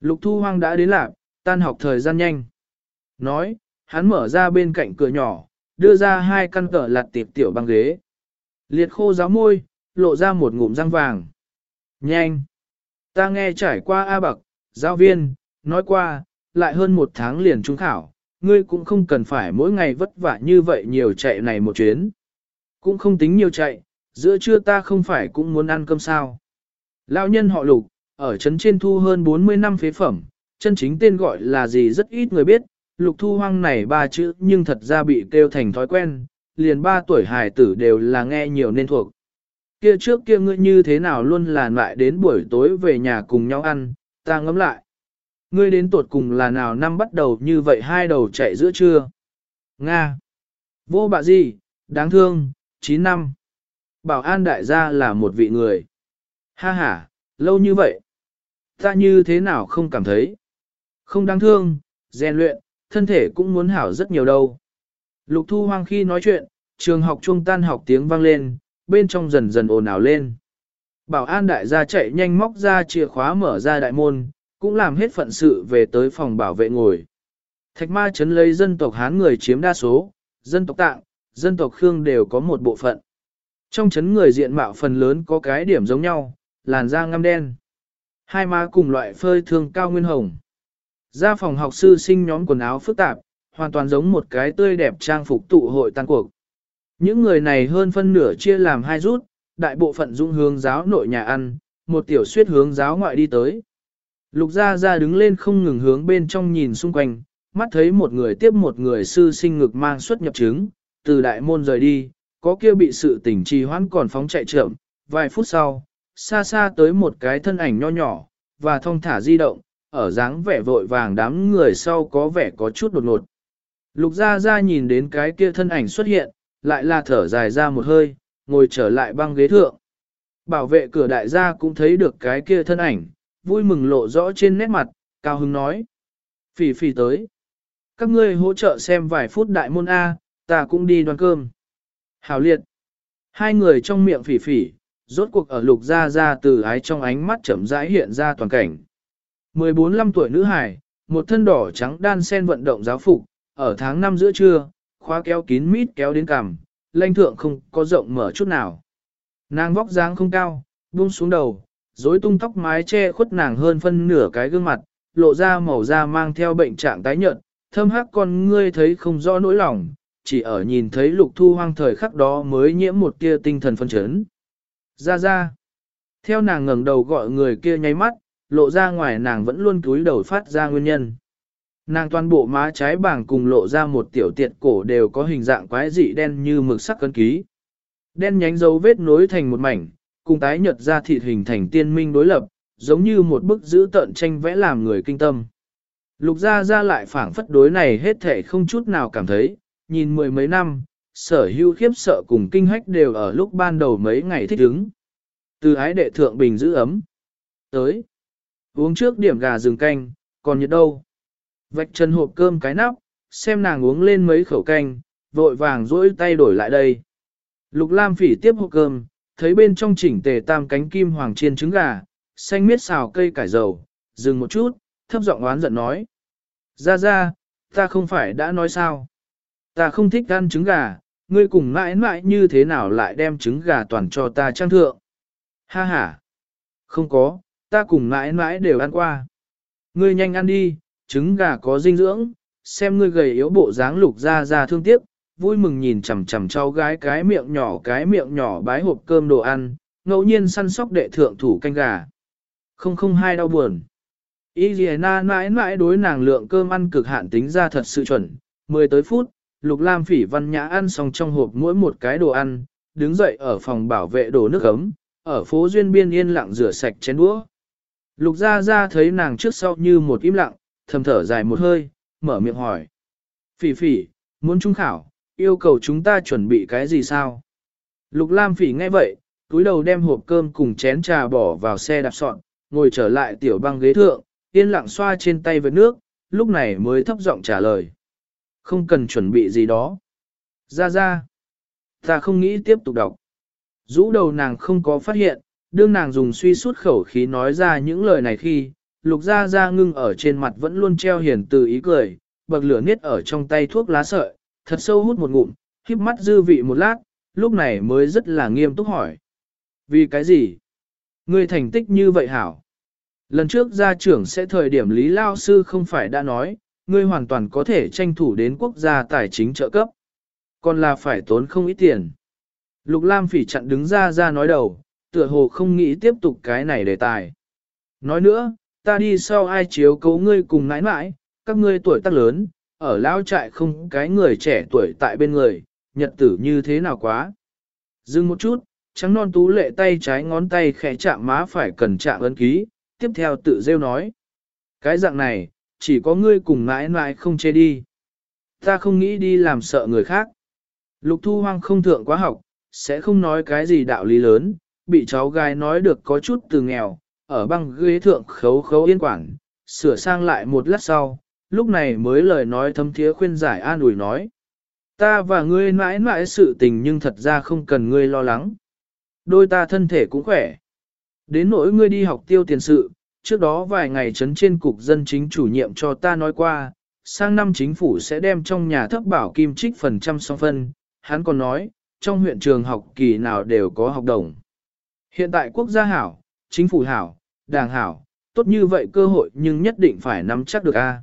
Lục thu hoang đã đến lạc, tan học thời gian nhanh. Nói, hắn mở ra bên cạnh cửa nhỏ, đưa ra hai căn cờ lặt tiệp tiểu băng ghế. Liệt khô giáo môi, lộ ra một ngụm răng vàng. Nhanh! Ta nghe trải qua A Bậc, giáo viên, nói qua, lại hơn một tháng liền trung khảo, ngươi cũng không cần phải mỗi ngày vất vả như vậy nhiều chạy này một chuyến. Cũng không tính nhiều chạy, giữa trưa ta không phải cũng muốn ăn cơm sao. Lão nhân họ lục, ở trấn trên thu hơn 40 năm phế phẩm, chân chính tên gọi là gì rất ít người biết, lục thu hoang này ba chữ nhưng thật ra bị kêu thành thói quen, liền ba tuổi hài tử đều là nghe nhiều nên thuộc. Kia trước kia ngươi như thế nào luôn là lại đến buổi tối về nhà cùng nhau ăn, ta ngẫm lại. Ngươi đến tuột cùng là nào năm bắt đầu như vậy hai đầu chạy giữa trưa. Nga. Vô bạ gì, đáng thương, 9 năm. Bảo an đại gia là một vị người. Ha ha, lâu như vậy. Ta như thế nào không cảm thấy. Không đáng thương, rèn luyện, thân thể cũng muốn hảo rất nhiều đâu. Lục thu hoang khi nói chuyện, trường học trung tan học tiếng vang lên, bên trong dần dần ồn ào lên. Bảo an đại gia chạy nhanh móc ra chìa khóa mở ra đại môn, cũng làm hết phận sự về tới phòng bảo vệ ngồi. Thạch ma chấn lấy dân tộc Hán người chiếm đa số, dân tộc Tạng, dân tộc Khương đều có một bộ phận. Trong chấn người diện mạo phần lớn có cái điểm giống nhau, làn da ngăm đen. Hai má cùng loại phơi thương cao nguyên hồng. Ra phòng học sư sinh nhóm quần áo phức tạp, hoàn toàn giống một cái tươi đẹp trang phục tụ hội tan cuộc. Những người này hơn phân nửa chia làm hai rút, đại bộ phận dung hướng giáo nội nhà ăn, một tiểu suyết hướng giáo ngoại đi tới. Lục gia gia đứng lên không ngừng hướng bên trong nhìn xung quanh, mắt thấy một người tiếp một người sư sinh ngực mang xuất nhập chứng, từ đại môn rời đi, có kia bị sự tỉnh trì hoãn còn phóng chạy chậm, vài phút sau, xa xa tới một cái thân ảnh nho nhỏ, và thong thả di động, ở dáng vẻ vội vàng đám người sau có vẻ có chút đột ngột. Lục gia gia nhìn đến cái kia thân ảnh xuất hiện, lại là thở dài ra một hơi, ngồi trở lại băng ghế thượng. Bảo vệ cửa đại gia cũng thấy được cái kia thân ảnh, vui mừng lộ rõ trên nét mặt, cao hứng nói. Phỉ phỉ tới. Các ngươi hỗ trợ xem vài phút đại môn A, ta cũng đi đoan cơm. Hảo liệt. Hai người trong miệng phỉ phỉ, rốt cuộc ở lục ra ra từ ái trong ánh mắt chậm rãi hiện ra toàn cảnh. 14-15 tuổi nữ hải, một thân đỏ trắng đan sen vận động giáo phục, ở tháng 5 giữa trưa, khóa kéo kín mít kéo đến cằm, lanh thượng không có rộng mở chút nào. Nàng vóc dáng không cao, buông xuống đầu, rối tung tóc mái che khuất nàng hơn phân nửa cái gương mặt, lộ ra màu da mang theo bệnh trạng tái nhợt, thâm hắc con ngươi thấy không rõ nỗi lòng, chỉ ở nhìn thấy lục thu hoang thời khắc đó mới nhiễm một tia tinh thần phân chấn. Ra ra. Theo nàng ngẩng đầu gọi người kia nháy mắt, lộ ra ngoài nàng vẫn luôn cúi đầu phát ra nguyên nhân. Nàng toàn bộ má trái bảng cùng lộ ra một tiểu tiện cổ đều có hình dạng quái dị đen như mực sắc cân ký. Đen nhánh dấu vết nối thành một mảnh, cùng tái nhật ra thịt hình thành tiên minh đối lập, giống như một bức giữ tận tranh vẽ làm người kinh tâm. Lục gia ra lại phảng phất đối này hết thể không chút nào cảm thấy, nhìn mười mấy năm, sở hữu khiếp sợ cùng kinh hách đều ở lúc ban đầu mấy ngày thích ứng. Từ ái đệ thượng bình giữ ấm. Tới. Uống trước điểm gà rừng canh, còn nhiệt đâu. Vạch chân hộp cơm cái nắp, xem nàng uống lên mấy khẩu canh, vội vàng rỗi tay đổi lại đây. Lục Lam phỉ tiếp hộp cơm, thấy bên trong chỉnh tề tam cánh kim hoàng chiên trứng gà, xanh miết xào cây cải dầu, dừng một chút, thấp giọng oán giận nói. Ra ra, ta không phải đã nói sao. Ta không thích ăn trứng gà, ngươi cùng mãi mãi như thế nào lại đem trứng gà toàn cho ta trang thượng. Ha ha. Không có, ta cùng mãi mãi đều ăn qua. Ngươi nhanh ăn đi, trứng gà có dinh dưỡng, xem ngươi gầy yếu bộ dáng lục ra ra thương tiếc, vui mừng nhìn chằm chằm cháu gái cái miệng nhỏ cái miệng nhỏ bái hộp cơm đồ ăn, ngẫu nhiên săn sóc đệ thượng thủ canh gà. Không không hai đau buồn. Y mãi mãi đối nàng lượng cơm ăn cực hạn tính ra thật sự chuẩn, 10 tới phút, Lục Lam Phỉ văn nhã ăn xong trong hộp mỗi một cái đồ ăn, đứng dậy ở phòng bảo vệ đổ nước ấm, ở phố duyên biên yên lặng rửa sạch chén đũa. Lục Gia Gia thấy nàng trước sau như một im lặng, thầm thở dài một hơi, mở miệng hỏi: "Phỉ Phỉ, muốn trung khảo, yêu cầu chúng ta chuẩn bị cái gì sao?" Lục Lam Phỉ nghe vậy, túi đầu đem hộp cơm cùng chén trà bỏ vào xe đạp sọn, ngồi trở lại tiểu băng ghế thượng, yên lặng xoa trên tay với nước, lúc này mới thấp giọng trả lời. Không cần chuẩn bị gì đó. Ra ra. Ta không nghĩ tiếp tục đọc. Rũ đầu nàng không có phát hiện, đương nàng dùng suy suốt khẩu khí nói ra những lời này khi, lục ra ra ngưng ở trên mặt vẫn luôn treo hiền từ ý cười, bậc lửa niết ở trong tay thuốc lá sợi, thật sâu hút một ngụm, híp mắt dư vị một lát, lúc này mới rất là nghiêm túc hỏi. Vì cái gì? Ngươi thành tích như vậy hảo. Lần trước gia trưởng sẽ thời điểm Lý Lao Sư không phải đã nói, ngươi hoàn toàn có thể tranh thủ đến quốc gia tài chính trợ cấp. Còn là phải tốn không ít tiền. Lục Lam phỉ chặn đứng ra ra nói đầu, tựa hồ không nghĩ tiếp tục cái này đề tài. Nói nữa, ta đi sau ai chiếu cố ngươi cùng nãi nãi, các ngươi tuổi tác lớn, ở lao trại không cái người trẻ tuổi tại bên người, nhật tử như thế nào quá. Dừng một chút, trắng non tú lệ tay trái ngón tay khẽ chạm má phải cần chạm ấn ký, tiếp theo tự rêu nói. Cái dạng này, chỉ có ngươi cùng nãi mãi không chê đi. Ta không nghĩ đi làm sợ người khác. Lục thu hoang không thượng quá học, sẽ không nói cái gì đạo lý lớn, bị cháu gái nói được có chút từ nghèo, ở băng ghế thượng khấu khấu yên quản, sửa sang lại một lát sau, lúc này mới lời nói thâm thiế khuyên giải an ủi nói. Ta và ngươi mãi mãi sự tình nhưng thật ra không cần ngươi lo lắng. Đôi ta thân thể cũng khỏe. Đến nỗi ngươi đi học tiêu tiền sự, trước đó vài ngày trấn trên cục dân chính chủ nhiệm cho ta nói qua, sang năm chính phủ sẽ đem trong nhà thấp bảo kim trích phần trăm song phân, hắn còn nói, trong huyện trường học kỳ nào đều có học đồng. Hiện tại quốc gia hảo, chính phủ hảo, đảng hảo, tốt như vậy cơ hội nhưng nhất định phải nắm chắc được a.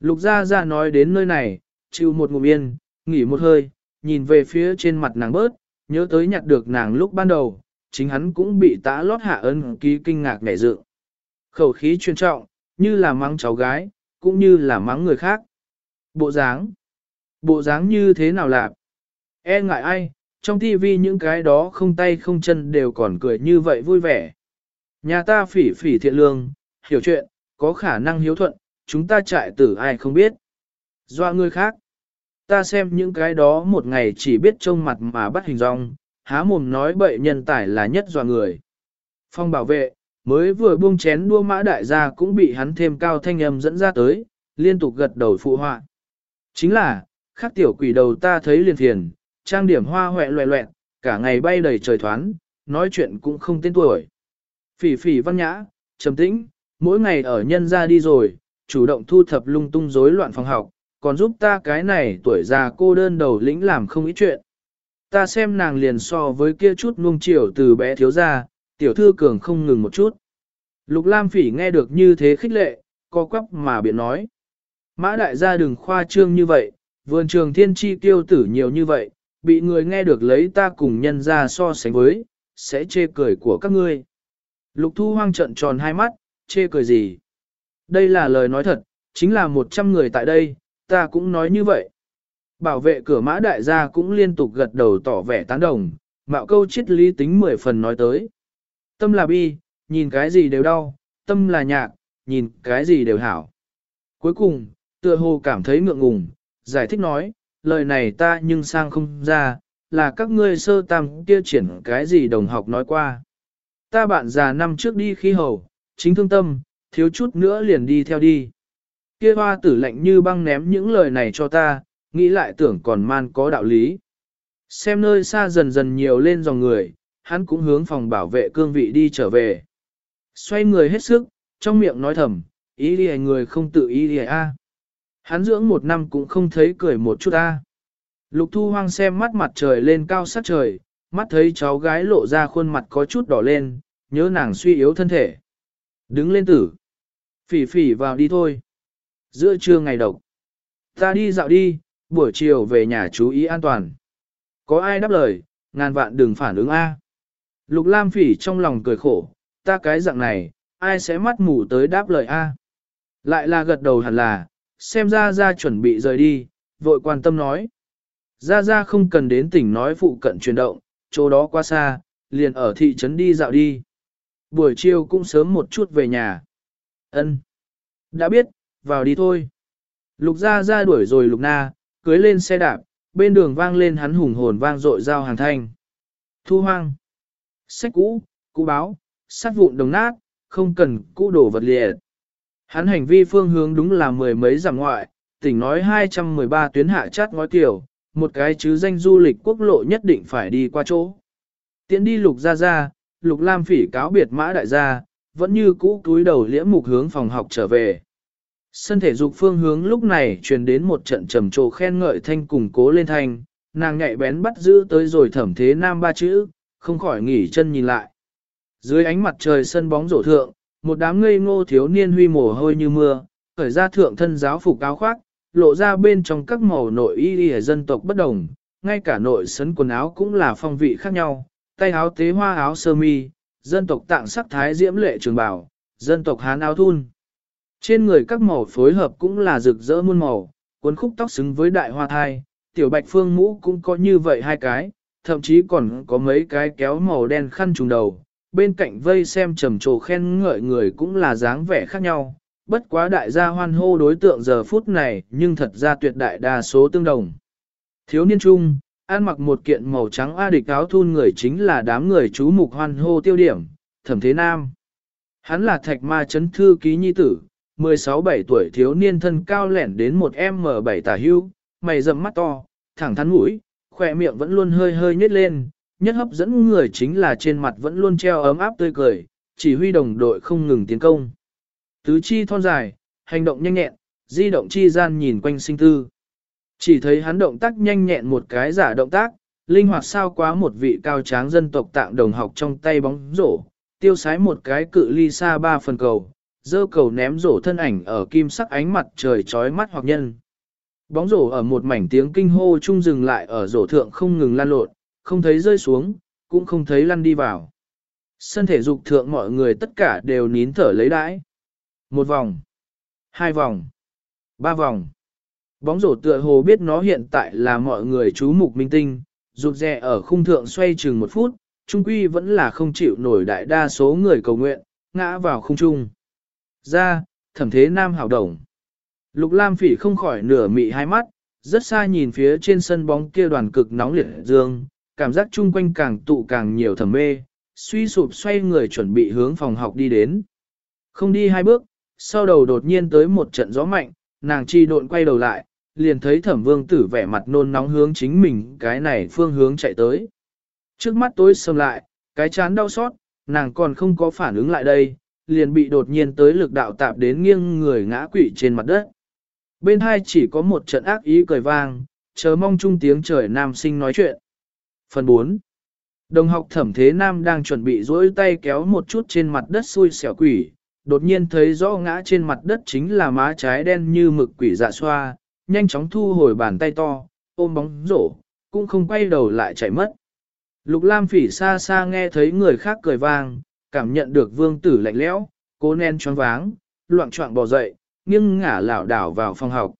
Lục gia gia nói đến nơi này, chịu một ngụm yên, nghỉ một hơi, nhìn về phía trên mặt nàng bớt, nhớ tới nhặt được nàng lúc ban đầu, chính hắn cũng bị tã lót hạ ân ký kinh ngạc nhẹ dự. Khẩu khí chuyên trọng, như là mắng cháu gái, cũng như là mắng người khác. Bộ dáng. Bộ dáng như thế nào lạc? E ngại ai, trong tivi những cái đó không tay không chân đều còn cười như vậy vui vẻ. Nhà ta phỉ phỉ thiện lương, hiểu chuyện, có khả năng hiếu thuận, chúng ta chạy tử ai không biết. Doa người khác. Ta xem những cái đó một ngày chỉ biết trông mặt mà bắt hình dong, há mồm nói bậy nhân tài là nhất doa người. Phong bảo vệ, mới vừa buông chén đua mã đại gia cũng bị hắn thêm cao thanh âm dẫn ra tới, liên tục gật đầu phụ họa. Chính là, khắc tiểu quỷ đầu ta thấy liền thiền, trang điểm hoa hoẹ loẹ loẹn, cả ngày bay đầy trời thoán, nói chuyện cũng không tên tuổi. Phỉ phỉ văn nhã, trầm tĩnh, mỗi ngày ở nhân ra đi rồi, chủ động thu thập lung tung rối loạn phòng học, còn giúp ta cái này tuổi già cô đơn đầu lĩnh làm không ít chuyện. Ta xem nàng liền so với kia chút nuông chiều từ bé thiếu ra, tiểu thư cường không ngừng một chút. Lục Lam Phỉ nghe được như thế khích lệ, co quắp mà biện nói. Mã đại gia đừng khoa trương như vậy, vườn trường thiên chi tiêu tử nhiều như vậy, bị người nghe được lấy ta cùng nhân ra so sánh với, sẽ chê cười của các ngươi. Lục thu hoang trận tròn hai mắt, chê cười gì? Đây là lời nói thật, chính là một trăm người tại đây, ta cũng nói như vậy. Bảo vệ cửa mã đại gia cũng liên tục gật đầu tỏ vẻ tán đồng, mạo câu triết lý tính mười phần nói tới. Tâm là bi, nhìn cái gì đều đau, tâm là nhạc, nhìn cái gì đều hảo. Cuối cùng, tựa hồ cảm thấy ngượng ngùng, giải thích nói, lời này ta nhưng sang không ra, là các ngươi sơ tam kia triển cái gì đồng học nói qua. Ta bạn già năm trước đi khi hầu, chính thương tâm, thiếu chút nữa liền đi theo đi. Kia hoa tử lạnh như băng ném những lời này cho ta, nghĩ lại tưởng còn man có đạo lý. Xem nơi xa dần dần nhiều lên dòng người, hắn cũng hướng phòng bảo vệ cương vị đi trở về. Xoay người hết sức, trong miệng nói thầm, ý đi người không tự ý đi a. Hắn dưỡng một năm cũng không thấy cười một chút a. Lục thu hoang xem mắt mặt trời lên cao sát trời, mắt thấy cháu gái lộ ra khuôn mặt có chút đỏ lên, nhớ nàng suy yếu thân thể. Đứng lên tử. Phỉ phỉ vào đi thôi. Giữa trưa ngày độc. Ta đi dạo đi, buổi chiều về nhà chú ý an toàn. Có ai đáp lời, ngàn vạn đừng phản ứng A. Lục Lam phỉ trong lòng cười khổ, ta cái dạng này, ai sẽ mắt mù tới đáp lời A. Lại là gật đầu hẳn là, xem ra ra chuẩn bị rời đi, vội quan tâm nói. Ra ra không cần đến tỉnh nói phụ cận chuyển động, chỗ đó quá xa, liền ở thị trấn đi dạo đi. Buổi chiều cũng sớm một chút về nhà. Ân, Đã biết, vào đi thôi. Lục ra ra đuổi rồi lục na, cưới lên xe đạp, bên đường vang lên hắn hùng hồn vang dội giao hàng thanh. Thu hoang. Sách cũ, cũ báo, sát vụn đồng nát, không cần cũ đổ vật liệt. Hắn hành vi phương hướng đúng là mười mấy giảm ngoại, tỉnh nói 213 tuyến hạ chát ngói tiểu một cái chứ danh du lịch quốc lộ nhất định phải đi qua chỗ. Tiến đi lục ra ra, lục lam phỉ cáo biệt mã đại gia, vẫn như cũ túi đầu liễm mục hướng phòng học trở về. Sân thể dục phương hướng lúc này truyền đến một trận trầm trồ khen ngợi thanh cùng cố lên thanh, nàng nhạy bén bắt giữ tới rồi thẩm thế nam ba chữ, không khỏi nghỉ chân nhìn lại. Dưới ánh mặt trời sân bóng rổ thượng, một đám ngây ngô thiếu niên huy mồ hôi như mưa, khởi ra thượng thân giáo phục áo khoác, lộ ra bên trong các màu nội y y dân tộc bất đồng, ngay cả nội sấn quần áo cũng là phong vị khác nhau, tay áo tế hoa áo sơ mi, dân tộc tạng sắc thái diễm lệ trường bào, dân tộc hán áo thun. Trên người các màu phối hợp cũng là rực rỡ muôn màu, cuốn khúc tóc xứng với đại hoa thai, tiểu bạch phương mũ cũng có như vậy hai cái, thậm chí còn có mấy cái kéo màu đen khăn trùng đầu. Bên cạnh vây xem trầm trồ khen ngợi người cũng là dáng vẻ khác nhau, bất quá đại gia hoan hô đối tượng giờ phút này nhưng thật ra tuyệt đại đa số tương đồng. Thiếu niên trung, ăn mặc một kiện màu trắng A địch áo thun người chính là đám người chú mục hoan hô tiêu điểm, thẩm thế nam. Hắn là thạch ma chấn thư ký nhi tử, 16-17 tuổi thiếu niên thân cao lẻn đến một M7 tả hưu, mày rậm mắt to, thẳng thắn mũi, khỏe miệng vẫn luôn hơi hơi nhếch lên, nhất hấp dẫn người chính là trên mặt vẫn luôn treo ấm áp tươi cười, chỉ huy đồng đội không ngừng tiến công. Tứ chi thon dài, hành động nhanh nhẹn, di động chi gian nhìn quanh sinh tư. Chỉ thấy hắn động tác nhanh nhẹn một cái giả động tác, linh hoạt sao quá một vị cao tráng dân tộc tạng đồng học trong tay bóng rổ, tiêu sái một cái cự ly xa ba phần cầu, dơ cầu ném rổ thân ảnh ở kim sắc ánh mặt trời chói mắt hoặc nhân. Bóng rổ ở một mảnh tiếng kinh hô chung dừng lại ở rổ thượng không ngừng lan lộn, không thấy rơi xuống, cũng không thấy lăn đi vào. Sân thể dục thượng mọi người tất cả đều nín thở lấy đãi. Một vòng, hai vòng, ba vòng. Bóng rổ tựa hồ biết nó hiện tại là mọi người chú mục minh tinh, rụt rè ở khung thượng xoay chừng một phút, trung quy vẫn là không chịu nổi đại đa số người cầu nguyện, ngã vào khung trung. Ra, thẩm thế nam hảo đồng. Lục Lam Phỉ không khỏi nửa mị hai mắt, rất xa nhìn phía trên sân bóng kia đoàn cực nóng liệt dương, cảm giác chung quanh càng tụ càng nhiều thẩm mê, suy sụp xoay người chuẩn bị hướng phòng học đi đến. Không đi hai bước, sau đầu đột nhiên tới một trận gió mạnh, nàng chi độn quay đầu lại, liền thấy thẩm vương tử vẻ mặt nôn nóng hướng chính mình cái này phương hướng chạy tới. Trước mắt tối sầm lại, cái chán đau xót, nàng còn không có phản ứng lại đây, liền bị đột nhiên tới lực đạo tạp đến nghiêng người ngã quỵ trên mặt đất. Bên hai chỉ có một trận ác ý cười vang, chờ mong chung tiếng trời nam sinh nói chuyện. Phần 4 Đồng học thẩm thế nam đang chuẩn bị duỗi tay kéo một chút trên mặt đất xui xẻo quỷ, đột nhiên thấy rõ ngã trên mặt đất chính là má trái đen như mực quỷ dạ xoa, nhanh chóng thu hồi bàn tay to, ôm bóng rổ, cũng không quay đầu lại chạy mất. Lục Lam phỉ xa xa nghe thấy người khác cười vang, cảm nhận được vương tử lạnh lẽo, cố nén choáng váng, loạn choạng bò dậy, nghiêng ngả lảo đảo vào phòng học.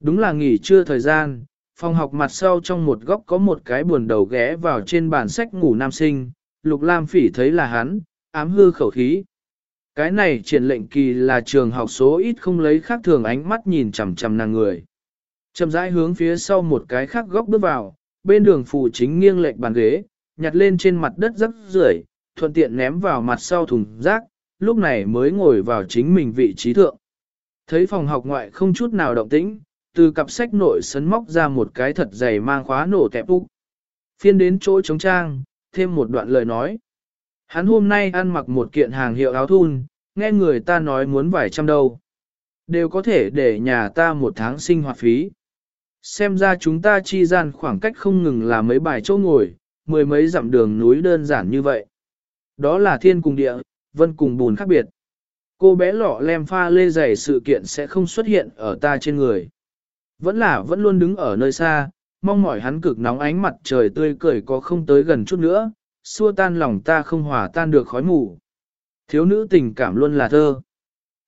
Đúng là nghỉ trưa thời gian, phòng học mặt sau trong một góc có một cái buồn đầu ghé vào trên bàn sách ngủ nam sinh, Lục Lam Phỉ thấy là hắn, ám hư khẩu khí. Cái này triển lệnh kỳ là trường học số ít không lấy khác thường ánh mắt nhìn chằm chằm nàng người. Chậm rãi hướng phía sau một cái khác góc bước vào, bên đường phụ chính nghiêng lệch bàn ghế, nhặt lên trên mặt đất rất rưởi, thuận tiện ném vào mặt sau thùng rác, lúc này mới ngồi vào chính mình vị trí thượng. Thấy phòng học ngoại không chút nào động tĩnh, từ cặp sách nội sấn móc ra một cái thật dày mang khóa nổ tẹp úc. Phiên đến chỗ trống trang, thêm một đoạn lời nói. Hắn hôm nay ăn mặc một kiện hàng hiệu áo thun, nghe người ta nói muốn vài trăm đâu. Đều có thể để nhà ta một tháng sinh hoạt phí. Xem ra chúng ta chi gian khoảng cách không ngừng là mấy bài chỗ ngồi, mười mấy dặm đường núi đơn giản như vậy. Đó là thiên cùng địa, vân cùng bùn khác biệt. Cô bé lọ lem pha lê dày sự kiện sẽ không xuất hiện ở ta trên người. Vẫn là vẫn luôn đứng ở nơi xa, mong mỏi hắn cực nóng ánh mặt trời tươi cười có không tới gần chút nữa, xua tan lòng ta không hòa tan được khói mù. Thiếu nữ tình cảm luôn là thơ.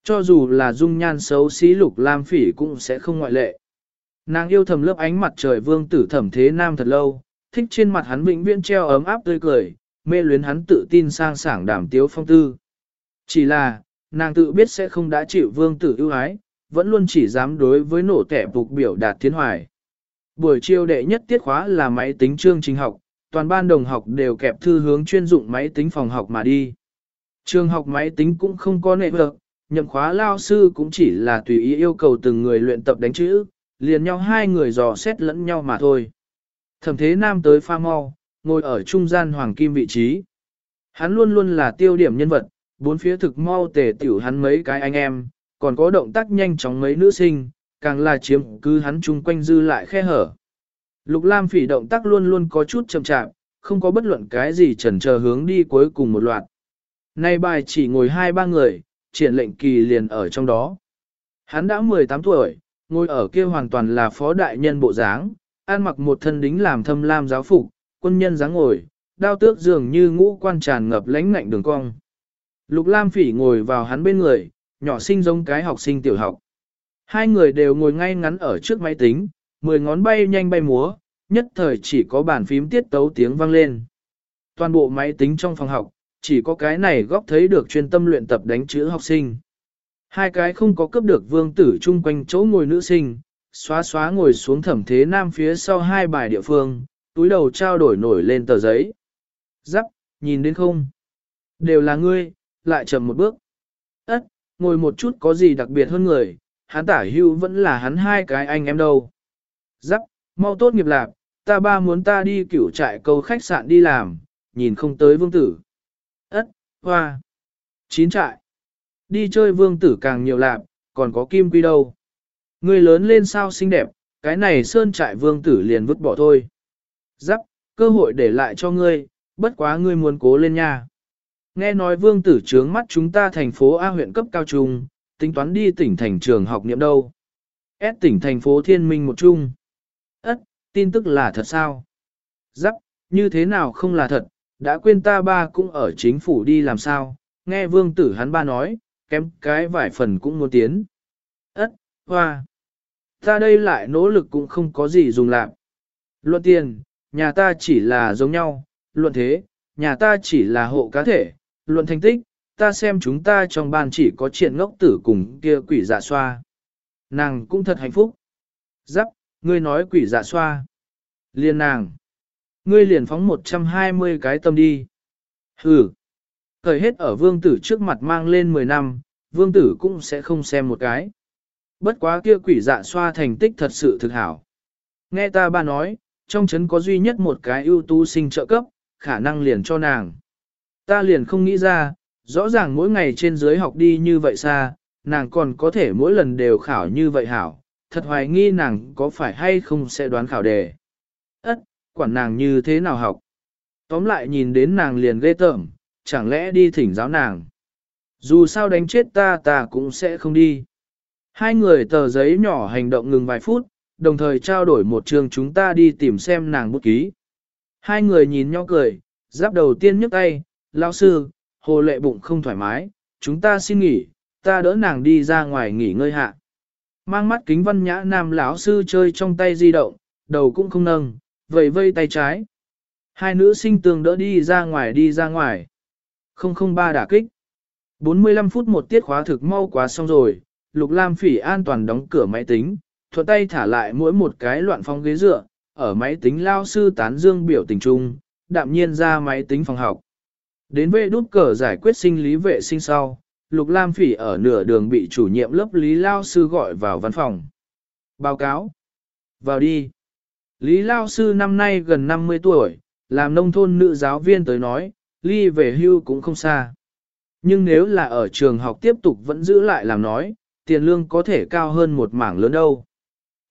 Cho dù là dung nhan xấu xí lục lam phỉ cũng sẽ không ngoại lệ. Nàng yêu thầm lớp ánh mặt trời vương tử thẩm thế nam thật lâu, thích trên mặt hắn vĩnh viễn treo ấm áp tươi cười, mê luyến hắn tự tin sang sảng đảm tiếu phong tư. Chỉ là, nàng tự biết sẽ không đã chịu vương tử ưu ái, vẫn luôn chỉ dám đối với nổ tẻ phục biểu đạt thiên hoài. Buổi chiều đệ nhất tiết khóa là máy tính chương trình học, toàn ban đồng học đều kẹp thư hướng chuyên dụng máy tính phòng học mà đi. Trường học máy tính cũng không có nệ vợ, nhậm khóa lao sư cũng chỉ là tùy ý yêu cầu từng người luyện tập đánh chữ, liền nhau hai người dò xét lẫn nhau mà thôi. Thẩm thế nam tới pha mau, ngồi ở trung gian hoàng kim vị trí. Hắn luôn luôn là tiêu điểm nhân vật, bốn phía thực mau tề tiểu hắn mấy cái anh em, còn có động tác nhanh chóng mấy nữ sinh, càng là chiếm cứ hắn chung quanh dư lại khe hở. Lục Lam phỉ động tác luôn luôn có chút chậm chạp, không có bất luận cái gì chần chờ hướng đi cuối cùng một loạt. Nay bài chỉ ngồi hai ba người, triển lệnh kỳ liền ở trong đó. Hắn đã 18 tuổi, ngồi ở kia hoàn toàn là phó đại nhân bộ dáng, ăn mặc một thân đính làm thâm lam giáo phục, quân nhân dáng ngồi, đao tước dường như ngũ quan tràn ngập lãnh ngạnh đường cong. Lục Lam Phỉ ngồi vào hắn bên người, nhỏ xinh giống cái học sinh tiểu học. Hai người đều ngồi ngay ngắn ở trước máy tính, mười ngón bay nhanh bay múa, nhất thời chỉ có bàn phím tiết tấu tiếng vang lên. Toàn bộ máy tính trong phòng học, chỉ có cái này góc thấy được chuyên tâm luyện tập đánh chữ học sinh. Hai cái không có cấp được vương tử chung quanh chỗ ngồi nữ sinh, xóa xóa ngồi xuống thẩm thế nam phía sau hai bài địa phương, túi đầu trao đổi nổi lên tờ giấy. Giáp, nhìn đến không? Đều là ngươi, lại chậm một bước. Ất, ngồi một chút có gì đặc biệt hơn người, hắn tả hưu vẫn là hắn hai cái anh em đâu. Giáp, mau tốt nghiệp lạc, ta ba muốn ta đi cửu trại câu khách sạn đi làm, nhìn không tới vương tử. Ất, hoa. Chín trại. Đi chơi vương tử càng nhiều lạp, còn có kim quy đâu. Người lớn lên sao xinh đẹp, cái này sơn trại vương tử liền vứt bỏ thôi. Giáp, cơ hội để lại cho ngươi, bất quá ngươi muốn cố lên nha. Nghe nói vương tử trướng mắt chúng ta thành phố A huyện cấp cao trung, tính toán đi tỉnh thành trường học niệm đâu. S tỉnh thành phố thiên minh một trung. Ất, tin tức là thật sao? Giáp, như thế nào không là thật, đã quên ta ba cũng ở chính phủ đi làm sao, nghe vương tử hắn ba nói, kém cái vài phần cũng muốn tiến. Ất, hoa. Ta đây lại nỗ lực cũng không có gì dùng làm. Luận tiền, nhà ta chỉ là giống nhau, luận thế, nhà ta chỉ là hộ cá thể, luận thành tích, ta xem chúng ta trong ban chỉ có chuyện ngốc tử cùng kia quỷ dạ xoa. Nàng cũng thật hạnh phúc. Giáp, ngươi nói quỷ dạ xoa. Liên nàng. Ngươi liền phóng 120 cái tâm đi. Hừ. Thời hết ở vương tử trước mặt mang lên 10 năm, vương tử cũng sẽ không xem một cái. Bất quá kia quỷ dạ xoa thành tích thật sự thực hảo. Nghe ta ba nói, trong trấn có duy nhất một cái ưu tú sinh trợ cấp, khả năng liền cho nàng. Ta liền không nghĩ ra, rõ ràng mỗi ngày trên dưới học đi như vậy xa, nàng còn có thể mỗi lần đều khảo như vậy hảo, thật hoài nghi nàng có phải hay không sẽ đoán khảo đề. Ất, quản nàng như thế nào học. Tóm lại nhìn đến nàng liền ghê tởm, chẳng lẽ đi thỉnh giáo nàng. Dù sao đánh chết ta ta cũng sẽ không đi. Hai người tờ giấy nhỏ hành động ngừng vài phút, đồng thời trao đổi một trường chúng ta đi tìm xem nàng bút ký. Hai người nhìn nhau cười, giáp đầu tiên nhấc tay, lão sư, hồ lệ bụng không thoải mái, chúng ta xin nghỉ, ta đỡ nàng đi ra ngoài nghỉ ngơi hạ. Mang mắt kính văn nhã nam lão sư chơi trong tay di động, đầu cũng không nâng, vẩy vây tay trái. Hai nữ sinh tường đỡ đi ra ngoài đi ra ngoài. 003 đả kích. 45 phút một tiết khóa thực mau quá xong rồi, Lục Lam Phỉ an toàn đóng cửa máy tính, thuận tay thả lại mỗi một cái loạn phong ghế dựa, ở máy tính lao sư tán dương biểu tình trung, đạm nhiên ra máy tính phòng học. Đến vệ đút cờ giải quyết sinh lý vệ sinh sau, Lục Lam Phỉ ở nửa đường bị chủ nhiệm lớp Lý Lao Sư gọi vào văn phòng. Báo cáo. Vào đi. Lý Lao Sư năm nay gần 50 tuổi, làm nông thôn nữ giáo viên tới nói, ly về hưu cũng không xa. Nhưng nếu là ở trường học tiếp tục vẫn giữ lại làm nói, tiền lương có thể cao hơn một mảng lớn đâu.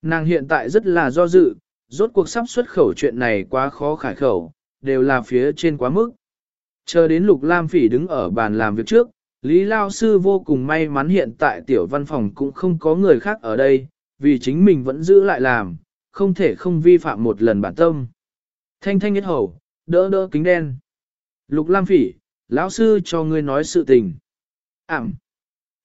Nàng hiện tại rất là do dự, rốt cuộc sắp xuất khẩu chuyện này quá khó khải khẩu, đều là phía trên quá mức. Chờ đến Lục Lam Phỉ đứng ở bàn làm việc trước, Lý Lao Sư vô cùng may mắn hiện tại tiểu văn phòng cũng không có người khác ở đây, vì chính mình vẫn giữ lại làm, không thể không vi phạm một lần bản tâm. Thanh thanh nhất hầu, đỡ đỡ kính đen. Lục Lam Phỉ, lão sư cho ngươi nói sự tình. Ảm.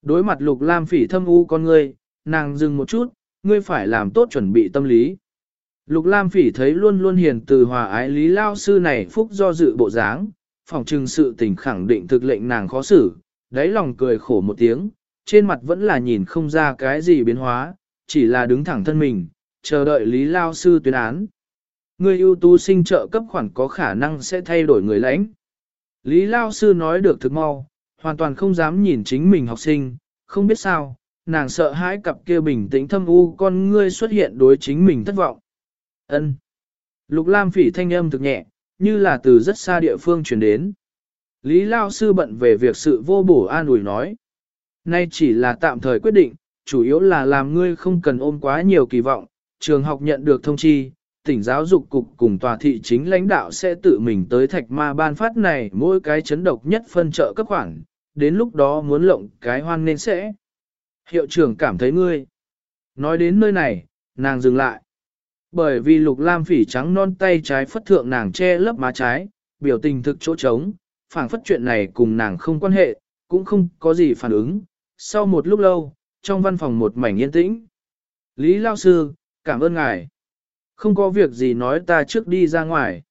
Đối mặt Lục Lam Phỉ thâm u con ngươi, nàng dừng một chút, ngươi phải làm tốt chuẩn bị tâm lý. Lục Lam Phỉ thấy luôn luôn hiền từ hòa ái Lý Lao Sư này phúc do dự bộ dáng, phòng trừng sự tình khẳng định thực lệnh nàng khó xử, đáy lòng cười khổ một tiếng, trên mặt vẫn là nhìn không ra cái gì biến hóa, chỉ là đứng thẳng thân mình, chờ đợi Lý Lao Sư tuyên án. Người ưu tú sinh trợ cấp khoản có khả năng sẽ thay đổi người lãnh. Lý Lao Sư nói được thực mau, hoàn toàn không dám nhìn chính mình học sinh, không biết sao, nàng sợ hãi cặp kia bình tĩnh thâm u con ngươi xuất hiện đối chính mình thất vọng. Ân. Lục Lam phỉ thanh âm thực nhẹ, như là từ rất xa địa phương truyền đến. Lý Lao Sư bận về việc sự vô bổ an ủi nói. Nay chỉ là tạm thời quyết định, chủ yếu là làm ngươi không cần ôm quá nhiều kỳ vọng, trường học nhận được thông chi, tỉnh giáo dục cục cùng tòa thị chính lãnh đạo sẽ tự mình tới thạch ma ban phát này mỗi cái chấn độc nhất phân trợ cấp khoản, đến lúc đó muốn lộng cái hoan nên sẽ. Hiệu trưởng cảm thấy ngươi. Nói đến nơi này, nàng dừng lại. Bởi vì lục lam phỉ trắng non tay trái phất thượng nàng che lấp má trái, biểu tình thực chỗ trống, phảng phất chuyện này cùng nàng không quan hệ, cũng không có gì phản ứng. Sau một lúc lâu, trong văn phòng một mảnh yên tĩnh. Lý Lao Sư, cảm ơn ngài. Không có việc gì nói ta trước đi ra ngoài.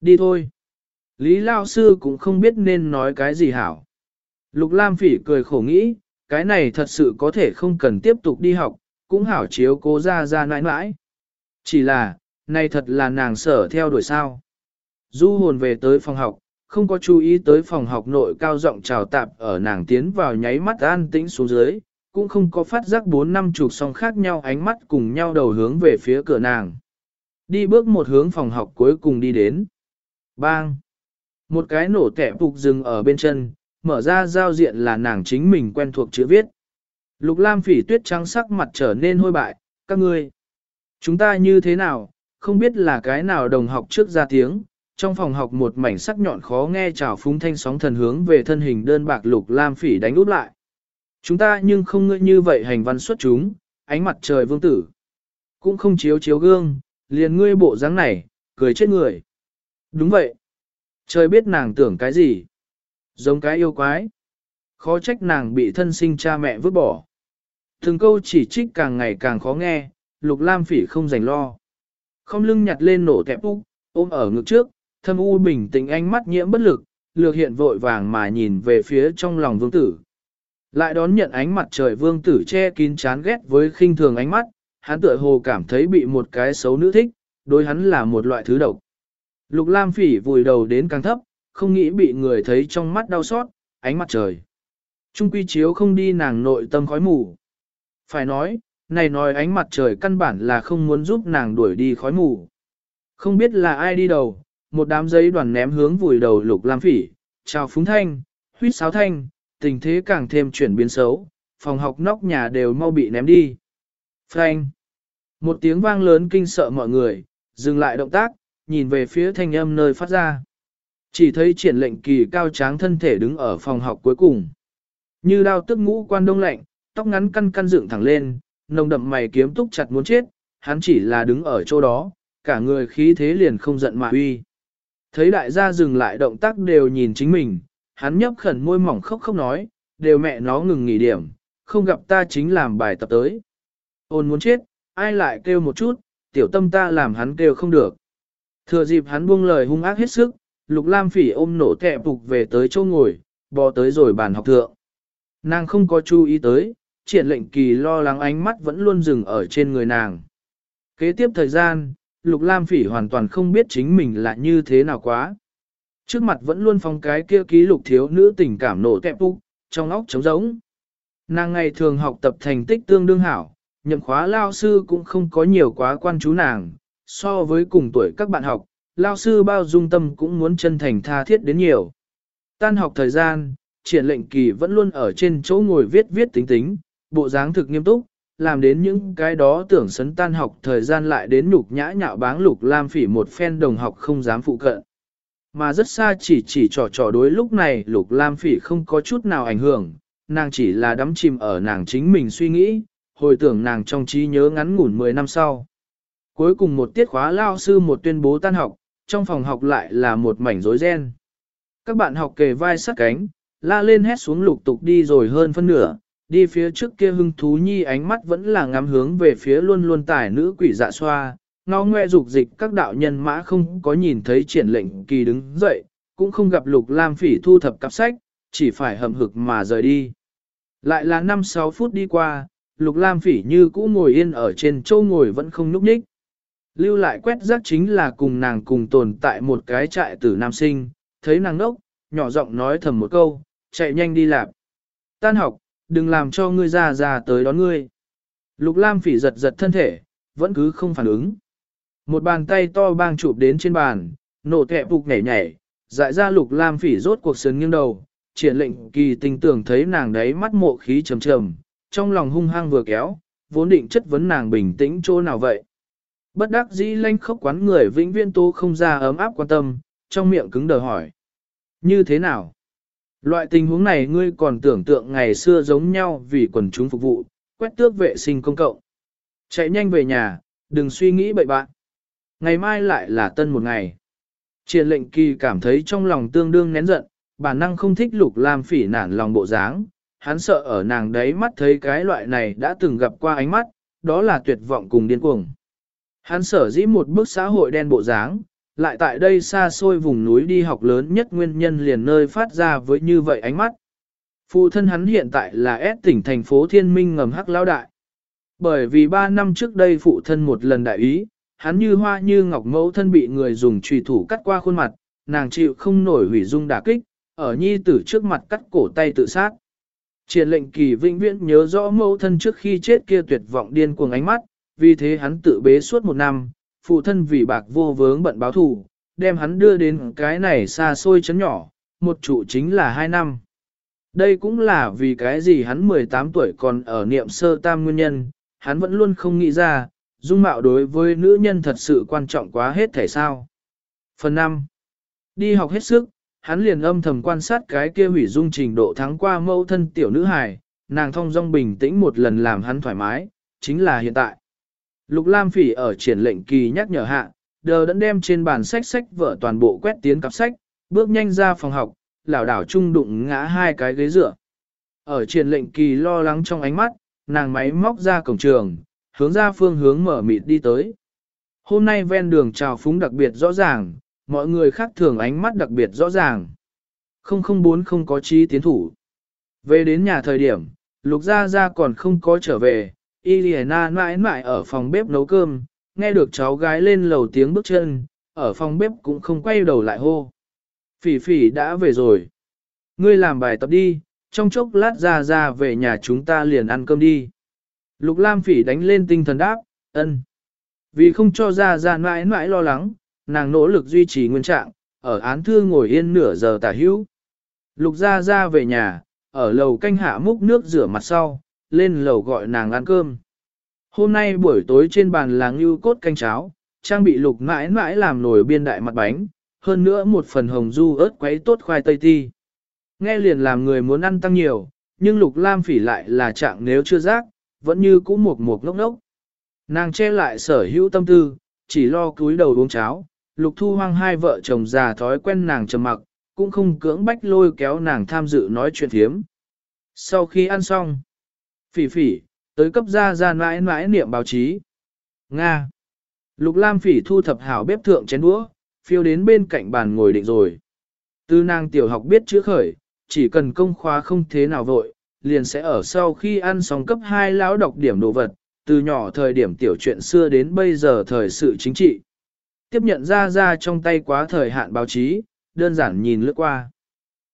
Đi thôi. Lý Lao Sư cũng không biết nên nói cái gì hảo. Lục Lam Phỉ cười khổ nghĩ, cái này thật sự có thể không cần tiếp tục đi học, cũng hảo chiếu cố ra ra nãi nãi. Chỉ là, này thật là nàng sở theo đuổi sao. Du hồn về tới phòng học, không có chú ý tới phòng học nội cao rộng trào tạp ở nàng tiến vào nháy mắt an tĩnh xuống dưới, cũng không có phát giác bốn năm chục song khác nhau ánh mắt cùng nhau đầu hướng về phía cửa nàng. Đi bước một hướng phòng học cuối cùng đi đến. Bang! Một cái nổ tẻ phục dừng ở bên chân, mở ra giao diện là nàng chính mình quen thuộc chữ viết. Lục Lam phỉ tuyết trắng sắc mặt trở nên hôi bại, các ngươi. Chúng ta như thế nào, không biết là cái nào đồng học trước ra tiếng, trong phòng học một mảnh sắc nhọn khó nghe chào phúng thanh sóng thần hướng về thân hình đơn bạc Lục Lam phỉ đánh úp lại. Chúng ta nhưng không ngỡ như vậy hành văn xuất chúng, ánh mặt trời vương tử. Cũng không chiếu chiếu gương, liền ngươi bộ dáng này, cười chết người. Đúng vậy. Trời biết nàng tưởng cái gì. Giống cái yêu quái. Khó trách nàng bị thân sinh cha mẹ vứt bỏ. Từng câu chỉ trích càng ngày càng khó nghe, lục lam phỉ không dành lo. Không lưng nhặt lên nổ tẹp úc, ôm ở ngực trước, thâm u bình tĩnh ánh mắt nhiễm bất lực, lược hiện vội vàng mà nhìn về phía trong lòng vương tử. Lại đón nhận ánh mặt trời vương tử che kín chán ghét với khinh thường ánh mắt, hắn tựa hồ cảm thấy bị một cái xấu nữ thích, đối hắn là một loại thứ độc. Lục Lam phỉ vùi đầu đến càng thấp, không nghĩ bị người thấy trong mắt đau xót, ánh mặt trời. Trung quy chiếu không đi nàng nội tâm khói mù. Phải nói, này nói ánh mặt trời căn bản là không muốn giúp nàng đuổi đi khói mù. Không biết là ai đi đầu, một đám giấy đoàn ném hướng vùi đầu lục lam phỉ, chào phúng thanh, huyết sáo thanh, tình thế càng thêm chuyển biến xấu, phòng học nóc nhà đều mau bị ném đi. Frank! Một tiếng vang lớn kinh sợ mọi người, dừng lại động tác, nhìn về phía thanh âm nơi phát ra. Chỉ thấy triển lệnh kỳ cao tráng thân thể đứng ở phòng học cuối cùng. Như đao tức ngũ quan đông lạnh, tóc ngắn căn căn dựng thẳng lên, nồng đậm mày kiếm túc chặt muốn chết, hắn chỉ là đứng ở chỗ đó, cả người khí thế liền không giận mà uy. Thấy đại gia dừng lại động tác đều nhìn chính mình, hắn nhấp khẩn môi mỏng khóc khóc nói, đều mẹ nó ngừng nghỉ điểm, không gặp ta chính làm bài tập tới. Ôn muốn chết, ai lại kêu một chút, tiểu tâm ta làm hắn kêu không được. Thừa dịp hắn buông lời hung ác hết sức, Lục Lam Phỉ ôm nổ kẹ phục về tới chỗ ngồi, bò tới rồi bàn học thượng. Nàng không có chú ý tới, triển lệnh kỳ lo lắng ánh mắt vẫn luôn dừng ở trên người nàng. Kế tiếp thời gian, Lục Lam Phỉ hoàn toàn không biết chính mình là như thế nào quá. Trước mặt vẫn luôn phong cái kia ký lục thiếu nữ tình cảm nổ kẹp phục, trong óc trống rỗng. Nàng ngày thường học tập thành tích tương đương hảo, nhậm khóa lao sư cũng không có nhiều quá quan chú nàng, so với cùng tuổi các bạn học, lao sư bao dung tâm cũng muốn chân thành tha thiết đến nhiều. Tan học thời gian, triển lệnh kỳ vẫn luôn ở trên chỗ ngồi viết viết tính tính, bộ dáng thực nghiêm túc, làm đến những cái đó tưởng sấn tan học thời gian lại đến nhục nhã nhạo báng lục lam phỉ một phen đồng học không dám phụ cận. Mà rất xa chỉ chỉ trò trò đối lúc này lục lam phỉ không có chút nào ảnh hưởng, nàng chỉ là đắm chìm ở nàng chính mình suy nghĩ, hồi tưởng nàng trong trí nhớ ngắn ngủn 10 năm sau. Cuối cùng một tiết khóa lao sư một tuyên bố tan học, trong phòng học lại là một mảnh rối ren. Các bạn học kề vai sát cánh, la lên hét xuống lục tục đi rồi hơn phân nửa, đi phía trước kia hưng thú nhi ánh mắt vẫn là ngắm hướng về phía luôn luôn tải nữ quỷ dạ xoa, ngó ngoe dục dịch các đạo nhân mã không có nhìn thấy triển lệnh kỳ đứng dậy, cũng không gặp lục lam phỉ thu thập cặp sách, chỉ phải hầm hực mà rời đi. Lại là 5-6 phút đi qua, lục lam phỉ như cũ ngồi yên ở trên châu ngồi vẫn không nhúc nhích. Lưu lại quét rác chính là cùng nàng cùng tồn tại một cái trại tử nam sinh, thấy nàng nốc, nhỏ giọng nói thầm một câu, chạy nhanh đi làm. Tan học, đừng làm cho ngươi ra ra tới đón ngươi. Lục Lam phỉ giật giật thân thể, vẫn cứ không phản ứng. Một bàn tay to bang chụp đến trên bàn, nổ kẹ phục nhảy nhảy, dại ra Lục Lam phỉ rốt cuộc sườn nghiêng đầu, triển lệnh kỳ tình tưởng thấy nàng đấy mắt mộ khí trầm trầm, trong lòng hung hăng vừa kéo, vốn định chất vấn nàng bình tĩnh chỗ nào vậy. Bất đắc dĩ lanh khóc quán người vĩnh viên tố không ra ấm áp quan tâm, trong miệng cứng đờ hỏi. Như thế nào? Loại tình huống này ngươi còn tưởng tượng ngày xưa giống nhau vì quần chúng phục vụ, quét tước vệ sinh công cộng. Chạy nhanh về nhà, đừng suy nghĩ bậy bạn. Ngày mai lại là tân một ngày. Triển lệnh kỳ cảm thấy trong lòng tương đương nén giận, bản năng không thích lục làm phỉ nản lòng bộ dáng. Hắn sợ ở nàng đấy mắt thấy cái loại này đã từng gặp qua ánh mắt, đó là tuyệt vọng cùng điên cuồng. Hắn sở dĩ một bức xã hội đen bộ dáng, lại tại đây xa xôi vùng núi đi học lớn nhất nguyên nhân liền nơi phát ra với như vậy ánh mắt. Phụ thân hắn hiện tại là S tỉnh thành phố Thiên Minh ngầm hắc lao đại. Bởi vì 3 năm trước đây phụ thân một lần đại ý, hắn như hoa như ngọc mẫu thân bị người dùng trùy thủ cắt qua khuôn mặt, nàng chịu không nổi hủy dung đả kích, ở nhi tử trước mặt cắt cổ tay tự sát. Triển lệnh kỳ vĩnh viễn nhớ rõ mẫu thân trước khi chết kia tuyệt vọng điên cuồng ánh mắt, vì thế hắn tự bế suốt một năm, phụ thân vì bạc vô vướng bận báo thù, đem hắn đưa đến cái này xa xôi chấn nhỏ, một trụ chính là hai năm. Đây cũng là vì cái gì hắn 18 tuổi còn ở niệm sơ tam nguyên nhân, hắn vẫn luôn không nghĩ ra, dung mạo đối với nữ nhân thật sự quan trọng quá hết thể sao. Phần 5. Đi học hết sức, hắn liền âm thầm quan sát cái kia hủy dung trình độ thắng qua mâu thân tiểu nữ hài, nàng thông dong bình tĩnh một lần làm hắn thoải mái, chính là hiện tại. Lục Lam Phỉ ở triển lệnh kỳ nhắc nhở hạ, đờ đẫn đem trên bàn sách sách vở toàn bộ quét tiến cặp sách, bước nhanh ra phòng học, lảo đảo trung đụng ngã hai cái ghế dựa. Ở triển lệnh kỳ lo lắng trong ánh mắt, nàng máy móc ra cổng trường, hướng ra phương hướng mở mịt đi tới. Hôm nay ven đường trào phúng đặc biệt rõ ràng, mọi người khác thường ánh mắt đặc biệt rõ ràng. 004 không có trí tiến thủ. Về đến nhà thời điểm, Lục Gia Gia còn không có trở về, Iliana mãi mãi ở phòng bếp nấu cơm, nghe được cháu gái lên lầu tiếng bước chân, ở phòng bếp cũng không quay đầu lại hô. Phỉ phỉ đã về rồi. Ngươi làm bài tập đi, trong chốc lát ra ra về nhà chúng ta liền ăn cơm đi. Lục Lam phỉ đánh lên tinh thần đáp, ân. Vì không cho ra ra mãi mãi lo lắng, nàng nỗ lực duy trì nguyên trạng, ở án thư ngồi yên nửa giờ tả hữu. Lục ra ra về nhà, ở lầu canh hạ múc nước rửa mặt sau, lên lầu gọi nàng ăn cơm. Hôm nay buổi tối trên bàn là ngưu cốt canh cháo, trang bị lục mãi mãi làm nồi biên đại mặt bánh, hơn nữa một phần hồng du ớt quấy tốt khoai tây ti. Nghe liền làm người muốn ăn tăng nhiều, nhưng lục lam phỉ lại là trạng nếu chưa rác, vẫn như cũ mục mục ngốc ngốc. Nàng che lại sở hữu tâm tư, chỉ lo cúi đầu uống cháo, lục thu hoang hai vợ chồng già thói quen nàng trầm mặc, cũng không cưỡng bách lôi kéo nàng tham dự nói chuyện thiếm. Sau khi ăn xong, phỉ phỉ, tới cấp gia ra mãi mãi niệm báo chí. Nga. Lục Lam phỉ thu thập hảo bếp thượng chén đũa, phiêu đến bên cạnh bàn ngồi định rồi. Tư nàng tiểu học biết chữ khởi, chỉ cần công khóa không thế nào vội, liền sẽ ở sau khi ăn xong cấp 2 lão đọc điểm đồ vật, từ nhỏ thời điểm tiểu chuyện xưa đến bây giờ thời sự chính trị. Tiếp nhận ra ra trong tay quá thời hạn báo chí, đơn giản nhìn lướt qua.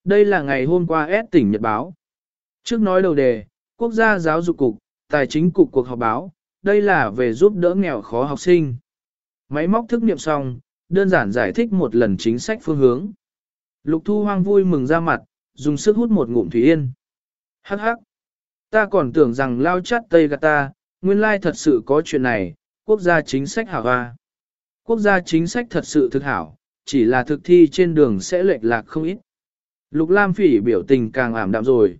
Đây là ngày hôm qua S tỉnh Nhật Báo. Trước nói đầu đề, Quốc gia giáo dục cục, tài chính cục cuộc họp báo, đây là về giúp đỡ nghèo khó học sinh. Máy móc thức niệm xong, đơn giản giải thích một lần chính sách phương hướng. Lục Thu Hoang vui mừng ra mặt, dùng sức hút một ngụm thủy yên. Hắc hắc. Ta còn tưởng rằng lao chát Tây gạt ta, nguyên lai thật sự có chuyện này, quốc gia chính sách hảo hoa. Quốc gia chính sách thật sự thực hảo, chỉ là thực thi trên đường sẽ lệch lạc không ít. Lục Lam Phỉ biểu tình càng ảm đạm rồi.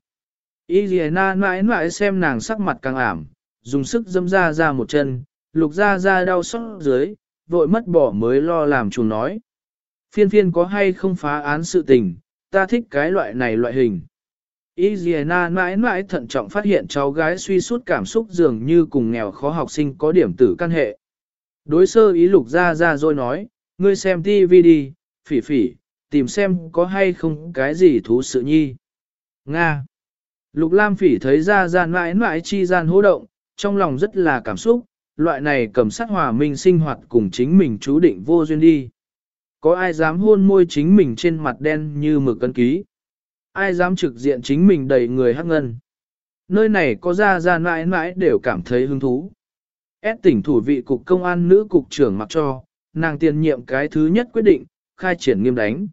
Y Na mãi mãi xem nàng sắc mặt càng ảm, dùng sức dâm ra ra một chân, lục ra ra đau xót dưới, vội mất bỏ mới lo làm chuồng nói. Phiên phiên có hay không phá án sự tình, ta thích cái loại này loại hình. Y Na mãi mãi thận trọng phát hiện cháu gái suy sút cảm xúc dường như cùng nghèo khó học sinh có điểm tử căn hệ. Đối sơ ý lục ra ra rồi nói, ngươi xem TV đi, phỉ phỉ, tìm xem có hay không cái gì thú sự nhi. Nga. Lục Lam Phỉ thấy ra gian mãi mãi chi gian hô động, trong lòng rất là cảm xúc, loại này cầm sát hòa minh sinh hoạt cùng chính mình chú định vô duyên đi. Có ai dám hôn môi chính mình trên mặt đen như mực cân ký? Ai dám trực diện chính mình đầy người hắc ngân? Nơi này có ra gian mãi mãi đều cảm thấy hứng thú. S tỉnh thủ vị cục công an nữ cục trưởng mặc cho, nàng tiền nhiệm cái thứ nhất quyết định, khai triển nghiêm đánh.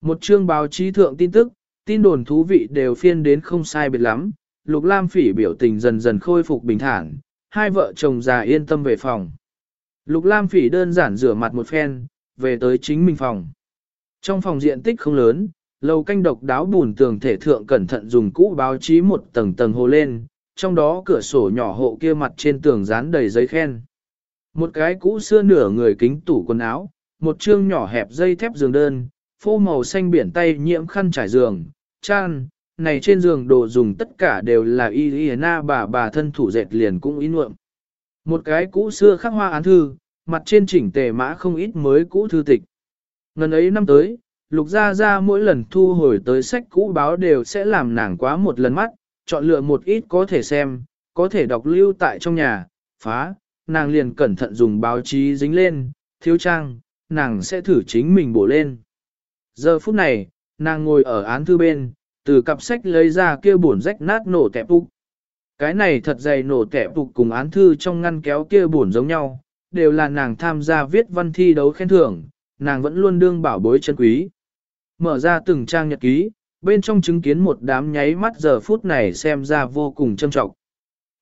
Một chương báo chí thượng tin tức, tin đồn thú vị đều phiên đến không sai biệt lắm, Lục Lam Phỉ biểu tình dần dần khôi phục bình thản, hai vợ chồng già yên tâm về phòng. Lục Lam Phỉ đơn giản rửa mặt một phen, về tới chính mình phòng. Trong phòng diện tích không lớn, lầu canh độc đáo bùn tường thể thượng cẩn thận dùng cũ báo chí một tầng tầng hồ lên, trong đó cửa sổ nhỏ hộ kia mặt trên tường dán đầy giấy khen. Một cái cũ xưa nửa người kính tủ quần áo, một chương nhỏ hẹp dây thép giường đơn, phô màu xanh biển tay nhiễm khăn trải giường, chan, này trên giường đồ dùng tất cả đều là y y na bà bà thân thủ dệt liền cũng ý nuộm. Một cái cũ xưa khắc hoa án thư, mặt trên chỉnh tề mã không ít mới cũ thư tịch. Ngần ấy năm tới, lục gia gia mỗi lần thu hồi tới sách cũ báo đều sẽ làm nàng quá một lần mắt, chọn lựa một ít có thể xem, có thể đọc lưu tại trong nhà, phá, nàng liền cẩn thận dùng báo chí dính lên, thiếu trang, nàng sẽ thử chính mình bổ lên. Giờ phút này, nàng ngồi ở án thư bên, từ cặp sách lấy ra kia buồn rách nát nổ tẹp phục. Cái này thật dày nổ tẹp phục cùng án thư trong ngăn kéo kia buồn giống nhau, đều là nàng tham gia viết văn thi đấu khen thưởng, nàng vẫn luôn đương bảo bối chân quý. Mở ra từng trang nhật ký, bên trong chứng kiến một đám nháy mắt giờ phút này xem ra vô cùng trâm trọng.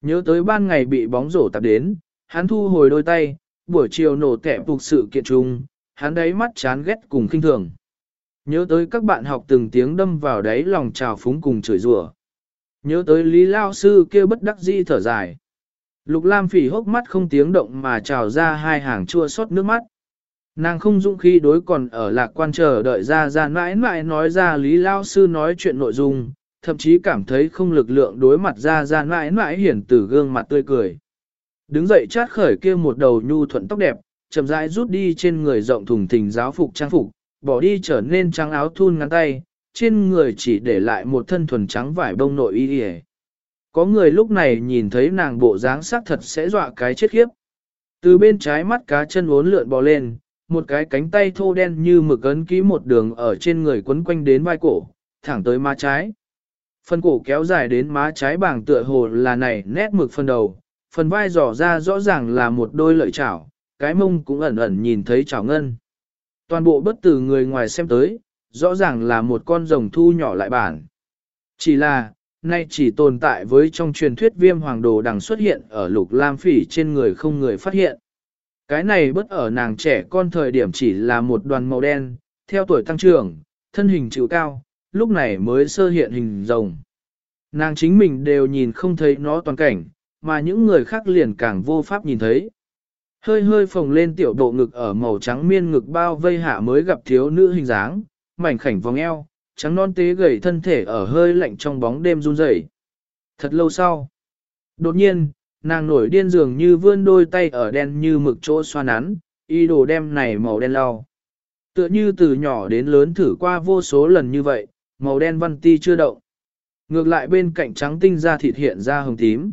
Nhớ tới ban ngày bị bóng rổ tập đến, hắn thu hồi đôi tay, buổi chiều nổ tẹp phục sự kiện trùng, hắn đáy mắt chán ghét cùng kinh thường. Nhớ tới các bạn học từng tiếng đâm vào đáy lòng trào phúng cùng chửi rủa. Nhớ tới Lý Lao Sư kia bất đắc di thở dài. Lục Lam phỉ hốc mắt không tiếng động mà trào ra hai hàng chua xót nước mắt. Nàng không dũng khí đối còn ở lạc quan chờ đợi ra ra mãi mãi nói ra Lý Lao Sư nói chuyện nội dung, thậm chí cảm thấy không lực lượng đối mặt ra ra mãi mãi hiển từ gương mặt tươi cười. Đứng dậy chát khởi kia một đầu nhu thuận tóc đẹp, chậm rãi rút đi trên người rộng thùng thình giáo phục trang phục, bỏ đi trở nên trắng áo thun ngắn tay, trên người chỉ để lại một thân thuần trắng vải bông nội y y. Có người lúc này nhìn thấy nàng bộ dáng sắc thật sẽ dọa cái chết khiếp. Từ bên trái mắt cá chân uốn lượn bò lên, một cái cánh tay thô đen như mực ấn ký một đường ở trên người quấn quanh đến vai cổ, thẳng tới má trái. Phần cổ kéo dài đến má trái bảng tựa hồ là này nét mực phần đầu, phần vai dò ra rõ ràng là một đôi lợi chảo, cái mông cũng ẩn ẩn nhìn thấy chảo ngân. Toàn bộ bất tử người ngoài xem tới, rõ ràng là một con rồng thu nhỏ lại bản. Chỉ là, nay chỉ tồn tại với trong truyền thuyết viêm hoàng đồ đằng xuất hiện ở lục lam phỉ trên người không người phát hiện. Cái này bất ở nàng trẻ con thời điểm chỉ là một đoàn màu đen, theo tuổi tăng trưởng, thân hình chịu cao, lúc này mới sơ hiện hình rồng. Nàng chính mình đều nhìn không thấy nó toàn cảnh, mà những người khác liền càng vô pháp nhìn thấy. Hơi hơi phồng lên tiểu bộ ngực ở màu trắng miên ngực bao vây hạ mới gặp thiếu nữ hình dáng, mảnh khảnh vòng eo, trắng non tế gầy thân thể ở hơi lạnh trong bóng đêm run rẩy. Thật lâu sau, đột nhiên, nàng nổi điên dường như vươn đôi tay ở đen như mực chỗ xoa nắn, y đồ đem này màu đen lau. Tựa như từ nhỏ đến lớn thử qua vô số lần như vậy, màu đen văn ti chưa động. Ngược lại bên cạnh trắng tinh ra thịt hiện ra hồng tím.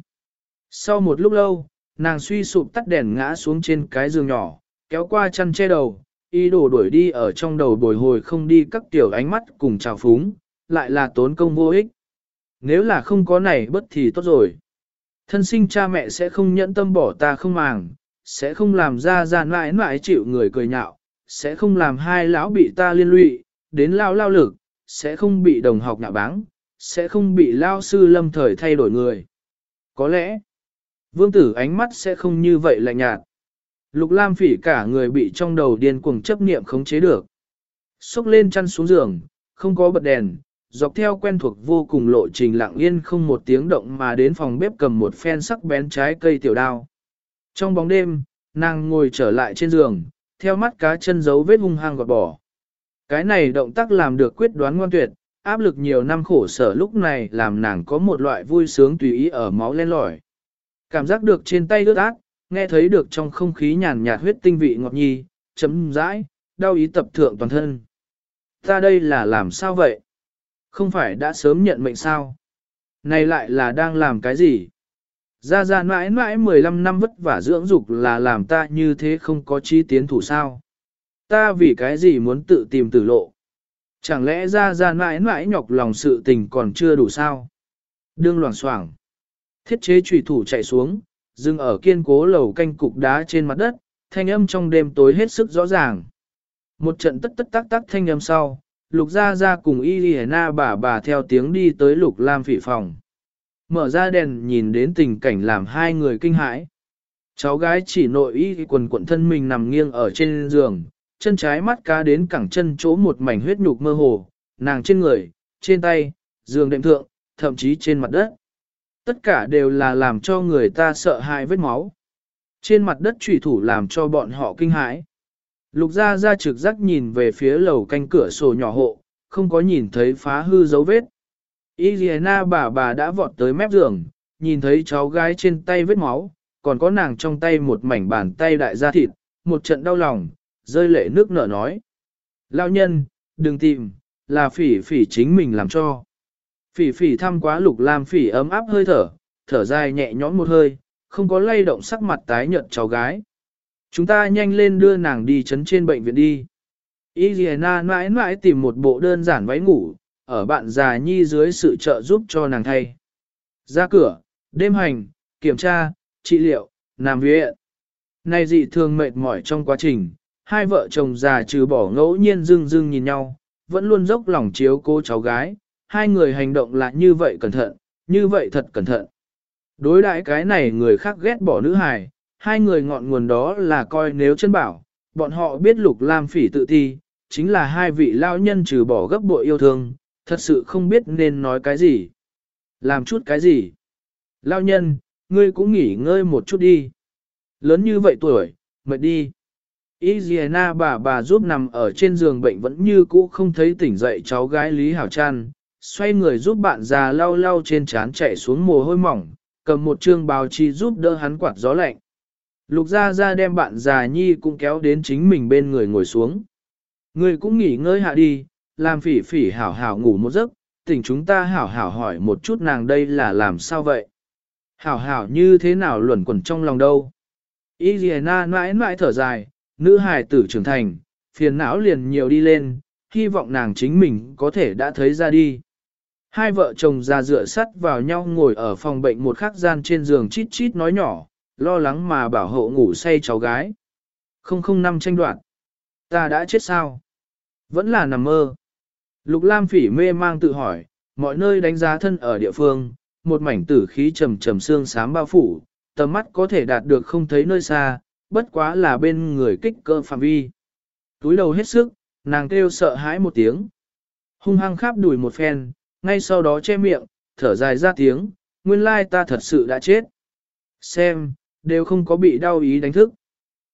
Sau một lúc lâu, nàng suy sụp tắt đèn ngã xuống trên cái giường nhỏ, kéo qua chăn che đầu, ý đồ đuổi đi ở trong đầu bồi hồi không đi các tiểu ánh mắt cùng chào phúng, lại là tốn công vô ích. Nếu là không có này bất thì tốt rồi. Thân sinh cha mẹ sẽ không nhẫn tâm bỏ ta không màng, sẽ không làm ra ra mãi mãi chịu người cười nhạo, sẽ không làm hai lão bị ta liên lụy, đến lao lao lực, sẽ không bị đồng học nhạ báng, sẽ không bị lao sư lâm thời thay đổi người. Có lẽ, vương tử ánh mắt sẽ không như vậy lạnh nhạt. Lục Lam phỉ cả người bị trong đầu điên cuồng chấp niệm khống chế được. Xốc lên chăn xuống giường, không có bật đèn, dọc theo quen thuộc vô cùng lộ trình lặng yên không một tiếng động mà đến phòng bếp cầm một phen sắc bén trái cây tiểu đao. Trong bóng đêm, nàng ngồi trở lại trên giường, theo mắt cá chân dấu vết hung hăng gọt bỏ. Cái này động tác làm được quyết đoán ngoan tuyệt, áp lực nhiều năm khổ sở lúc này làm nàng có một loại vui sướng tùy ý ở máu len lỏi. Cảm giác được trên tay ướt át, nghe thấy được trong không khí nhàn nhạt huyết tinh vị ngọt nhi, chấm rãi, đau ý tập thượng toàn thân. Ta đây là làm sao vậy? Không phải đã sớm nhận mệnh sao? Này lại là đang làm cái gì? Ra ra mãi mãi 15 năm vất vả dưỡng dục là làm ta như thế không có chi tiến thủ sao? Ta vì cái gì muốn tự tìm tử lộ? Chẳng lẽ ra ra mãi mãi nhọc lòng sự tình còn chưa đủ sao? Đương loảng xoảng Thiết chế trùy thủ chạy xuống, dừng ở kiên cố lầu canh cục đá trên mặt đất, thanh âm trong đêm tối hết sức rõ ràng. Một trận tất tất tác tác thanh âm sau, lục gia gia cùng y na bà bà theo tiếng đi tới lục lam phỉ phòng. Mở ra đèn nhìn đến tình cảnh làm hai người kinh hãi. Cháu gái chỉ nội y quần quần thân mình nằm nghiêng ở trên giường, chân trái mắt cá đến cẳng chân chỗ một mảnh huyết nhục mơ hồ, nàng trên người, trên tay, giường đệm thượng, thậm chí trên mặt đất. Tất cả đều là làm cho người ta sợ hãi vết máu. Trên mặt đất trùy thủ làm cho bọn họ kinh hãi. Lục ra ra trực giác nhìn về phía lầu canh cửa sổ nhỏ hộ, không có nhìn thấy phá hư dấu vết. Iliana bà bà đã vọt tới mép giường, nhìn thấy cháu gái trên tay vết máu, còn có nàng trong tay một mảnh bàn tay đại da thịt, một trận đau lòng, rơi lệ nước nở nói. Lão nhân, đừng tìm, là phỉ phỉ chính mình làm cho. Phỉ phỉ thăm quá lục lam phỉ ấm áp hơi thở, thở dài nhẹ nhõm một hơi, không có lay động sắc mặt tái nhợt cháu gái. Chúng ta nhanh lên đưa nàng đi chấn trên bệnh viện đi. yriana mãi mãi tìm một bộ đơn giản váy ngủ, ở bạn già nhi dưới sự trợ giúp cho nàng thay. Ra cửa, đêm hành, kiểm tra, trị liệu, nằm viện. Này dị thường mệt mỏi trong quá trình, hai vợ chồng già trừ bỏ ngẫu nhiên dưng dưng nhìn nhau, vẫn luôn dốc lòng chiếu cô cháu gái, hai người hành động là như vậy cẩn thận, như vậy thật cẩn thận. Đối đại cái này người khác ghét bỏ nữ hài, hai người ngọn nguồn đó là coi nếu chân bảo, bọn họ biết lục lam phỉ tự thi, chính là hai vị lao nhân trừ bỏ gấp bội yêu thương, thật sự không biết nên nói cái gì. Làm chút cái gì? Lao nhân, ngươi cũng nghỉ ngơi một chút đi. Lớn như vậy tuổi, mệt đi. Iziana bà bà giúp nằm ở trên giường bệnh vẫn như cũ không thấy tỉnh dậy cháu gái Lý Hảo Trăn, xoay người giúp bạn già lau lau trên trán chạy xuống mồ hôi mỏng, cầm một chương báo chi giúp đỡ hắn quạt gió lạnh. Lục ra ra đem bạn già nhi cũng kéo đến chính mình bên người ngồi xuống. Người cũng nghỉ ngơi hạ đi, làm phỉ phỉ hảo hảo ngủ một giấc, tỉnh chúng ta hảo hảo hỏi một chút nàng đây là làm sao vậy. Hảo hảo như thế nào luẩn quẩn trong lòng đâu. Iziana mãi mãi thở dài, nữ hài tử trưởng thành, phiền não liền nhiều đi lên, hy vọng nàng chính mình có thể đã thấy ra đi. Hai vợ chồng ra dựa sắt vào nhau ngồi ở phòng bệnh một khắc gian trên giường chít chít nói nhỏ, lo lắng mà bảo hộ ngủ say cháu gái. Không không năm tranh đoạn. Ta đã chết sao? Vẫn là nằm mơ. Lục Lam phỉ mê mang tự hỏi, mọi nơi đánh giá thân ở địa phương, một mảnh tử khí trầm trầm xương xám bao phủ, tầm mắt có thể đạt được không thấy nơi xa, bất quá là bên người kích cơ phạm vi. Túi đầu hết sức, nàng kêu sợ hãi một tiếng. Hung hăng khắp đuổi một phen, ngay sau đó che miệng, thở dài ra tiếng, nguyên lai ta thật sự đã chết. Xem, đều không có bị đau ý đánh thức.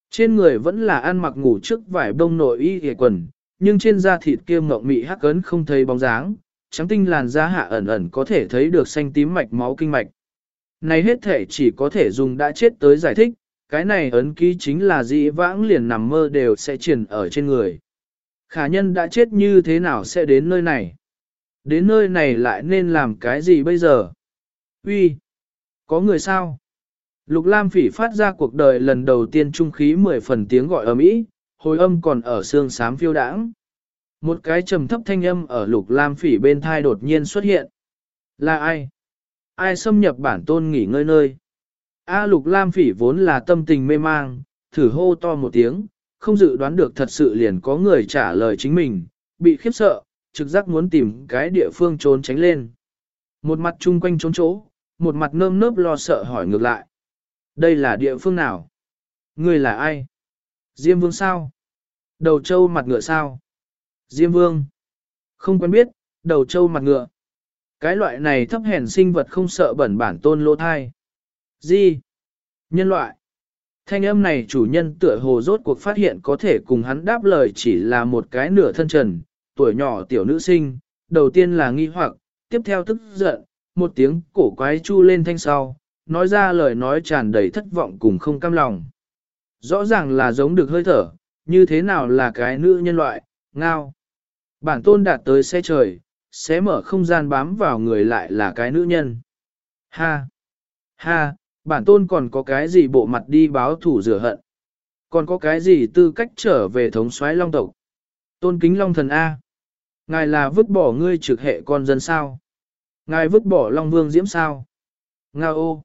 Trên người vẫn là ăn mặc ngủ trước vải bông nội y hề quần, nhưng trên da thịt kia mộng mị hắc ấn không thấy bóng dáng, trắng tinh làn da hạ ẩn ẩn có thể thấy được xanh tím mạch máu kinh mạch. Này hết thể chỉ có thể dùng đã chết tới giải thích, cái này ấn ký chính là dĩ vãng liền nằm mơ đều sẽ triển ở trên người. Khả nhân đã chết như thế nào sẽ đến nơi này? Đến nơi này lại nên làm cái gì bây giờ? Uy, Có người sao? Lục Lam Phỉ phát ra cuộc đời lần đầu tiên trung khí 10 phần tiếng gọi ầm ĩ, hồi âm còn ở xương xám phiêu đãng. Một cái trầm thấp thanh âm ở Lục Lam Phỉ bên thai đột nhiên xuất hiện. Là ai? Ai xâm nhập bản tôn nghỉ ngơi nơi? A Lục Lam Phỉ vốn là tâm tình mê mang, thử hô to một tiếng, không dự đoán được thật sự liền có người trả lời chính mình, bị khiếp sợ, trực giác muốn tìm cái địa phương trốn tránh lên. Một mặt chung quanh trốn chỗ, một mặt nơm nớp lo sợ hỏi ngược lại. Đây là địa phương nào? Người là ai? Diêm vương sao? Đầu trâu mặt ngựa sao? Diêm vương. Không quen biết, đầu trâu mặt ngựa. Cái loại này thấp hèn sinh vật không sợ bẩn bản tôn lô thai. Gì? Nhân loại. Thanh âm này chủ nhân tựa hồ rốt cuộc phát hiện có thể cùng hắn đáp lời chỉ là một cái nửa thân trần, tuổi nhỏ tiểu nữ sinh, đầu tiên là nghi hoặc, tiếp theo tức giận, một tiếng cổ quái chu lên thanh sau, nói ra lời nói tràn đầy thất vọng cùng không cam lòng. Rõ ràng là giống được hơi thở, như thế nào là cái nữ nhân loại, ngao. Bản tôn đạt tới xe trời, sẽ mở không gian bám vào người lại là cái nữ nhân. Ha! Ha! Bản tôn còn có cái gì bộ mặt đi báo thủ rửa hận? Còn có cái gì tư cách trở về thống soái long tộc? Tôn kính long thần A. Ngài là vứt bỏ ngươi trực hệ con dân sao? Ngài vứt bỏ long vương diễm sao? Nga ô!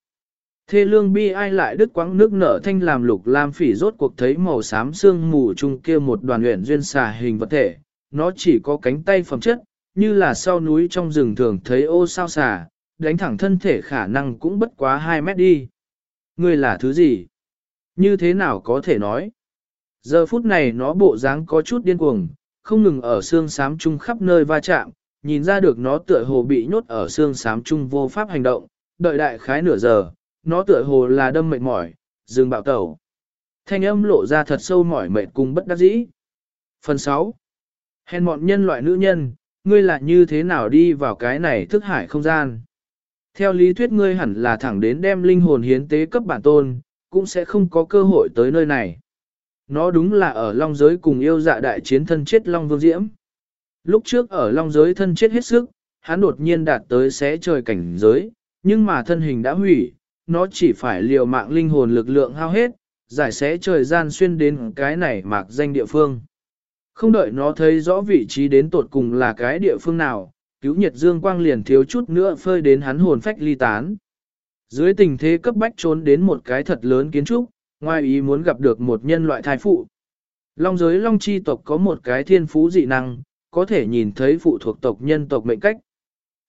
Thê lương bi ai lại đứt quãng nước nở thanh làm lục lam phỉ rốt cuộc thấy màu xám xương mù chung kia một đoàn luyện duyên xà hình vật thể, nó chỉ có cánh tay phẩm chất, như là sau núi trong rừng thường thấy ô sao xà, đánh thẳng thân thể khả năng cũng bất quá 2 mét đi. Ngươi là thứ gì? Như thế nào có thể nói? Giờ phút này nó bộ dáng có chút điên cuồng, không ngừng ở xương sám chung khắp nơi va chạm, nhìn ra được nó tựa hồ bị nhốt ở xương sám chung vô pháp hành động, đợi đại khái nửa giờ, nó tựa hồ là đâm mệt mỏi, dừng bạo tẩu. Thanh âm lộ ra thật sâu mỏi mệt cùng bất đắc dĩ. Phần 6. Hèn mọn nhân loại nữ nhân, ngươi là như thế nào đi vào cái này thức hải không gian? Theo lý thuyết ngươi hẳn là thẳng đến đem linh hồn hiến tế cấp bản tôn, cũng sẽ không có cơ hội tới nơi này. Nó đúng là ở long giới cùng yêu dạ đại chiến thân chết long vương diễm. Lúc trước ở long giới thân chết hết sức, hắn đột nhiên đạt tới xé trời cảnh giới, nhưng mà thân hình đã hủy, nó chỉ phải liều mạng linh hồn lực lượng hao hết, giải xé trời gian xuyên đến cái này mạc danh địa phương. Không đợi nó thấy rõ vị trí đến tột cùng là cái địa phương nào, cứu nhiệt dương quang liền thiếu chút nữa phơi đến hắn hồn phách ly tán. Dưới tình thế cấp bách trốn đến một cái thật lớn kiến trúc, ngoài ý muốn gặp được một nhân loại thai phụ. Long giới long chi tộc có một cái thiên phú dị năng, có thể nhìn thấy phụ thuộc tộc nhân tộc mệnh cách.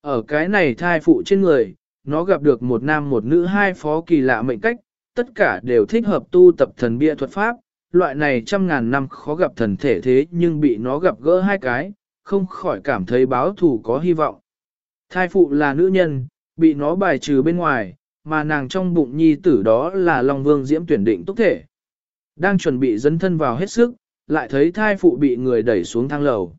Ở cái này thai phụ trên người, nó gặp được một nam một nữ hai phó kỳ lạ mệnh cách, tất cả đều thích hợp tu tập thần bia thuật pháp, loại này trăm ngàn năm khó gặp thần thể thế nhưng bị nó gặp gỡ hai cái, không khỏi cảm thấy báo thù có hy vọng. Thai phụ là nữ nhân, bị nó bài trừ bên ngoài, mà nàng trong bụng nhi tử đó là Long Vương Diễm tuyển định túc thể. Đang chuẩn bị dấn thân vào hết sức, lại thấy thai phụ bị người đẩy xuống thang lầu.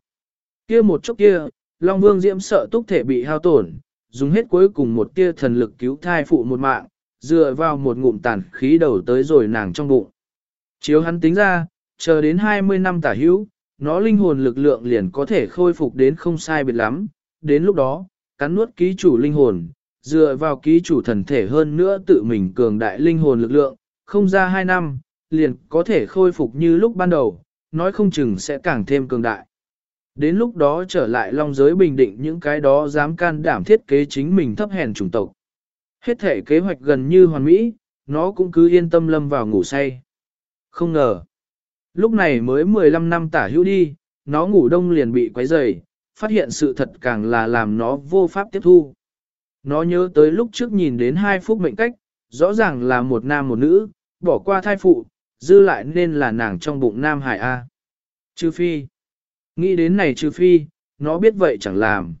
Kia một chốc kia, Long Vương Diễm sợ túc thể bị hao tổn, dùng hết cuối cùng một tia thần lực cứu thai phụ một mạng, dựa vào một ngụm tàn khí đầu tới rồi nàng trong bụng. Chiếu hắn tính ra, chờ đến 20 năm tả hữu, nó linh hồn lực lượng liền có thể khôi phục đến không sai biệt lắm, đến lúc đó, cắn nuốt ký chủ linh hồn, dựa vào ký chủ thần thể hơn nữa tự mình cường đại linh hồn lực lượng, không ra 2 năm, liền có thể khôi phục như lúc ban đầu, nói không chừng sẽ càng thêm cường đại. Đến lúc đó trở lại long giới bình định những cái đó dám can đảm thiết kế chính mình thấp hèn chủng tộc. Hết thể kế hoạch gần như hoàn mỹ, nó cũng cứ yên tâm lâm vào ngủ say. Không ngờ, lúc này mới 15 năm tả hữu đi, nó ngủ đông liền bị quấy rầy, phát hiện sự thật càng là làm nó vô pháp tiếp thu. Nó nhớ tới lúc trước nhìn đến hai phúc mệnh cách, rõ ràng là một nam một nữ, bỏ qua thai phụ, dư lại nên là nàng trong bụng nam hải A. Trừ phi. Nghĩ đến này trừ phi, nó biết vậy chẳng làm.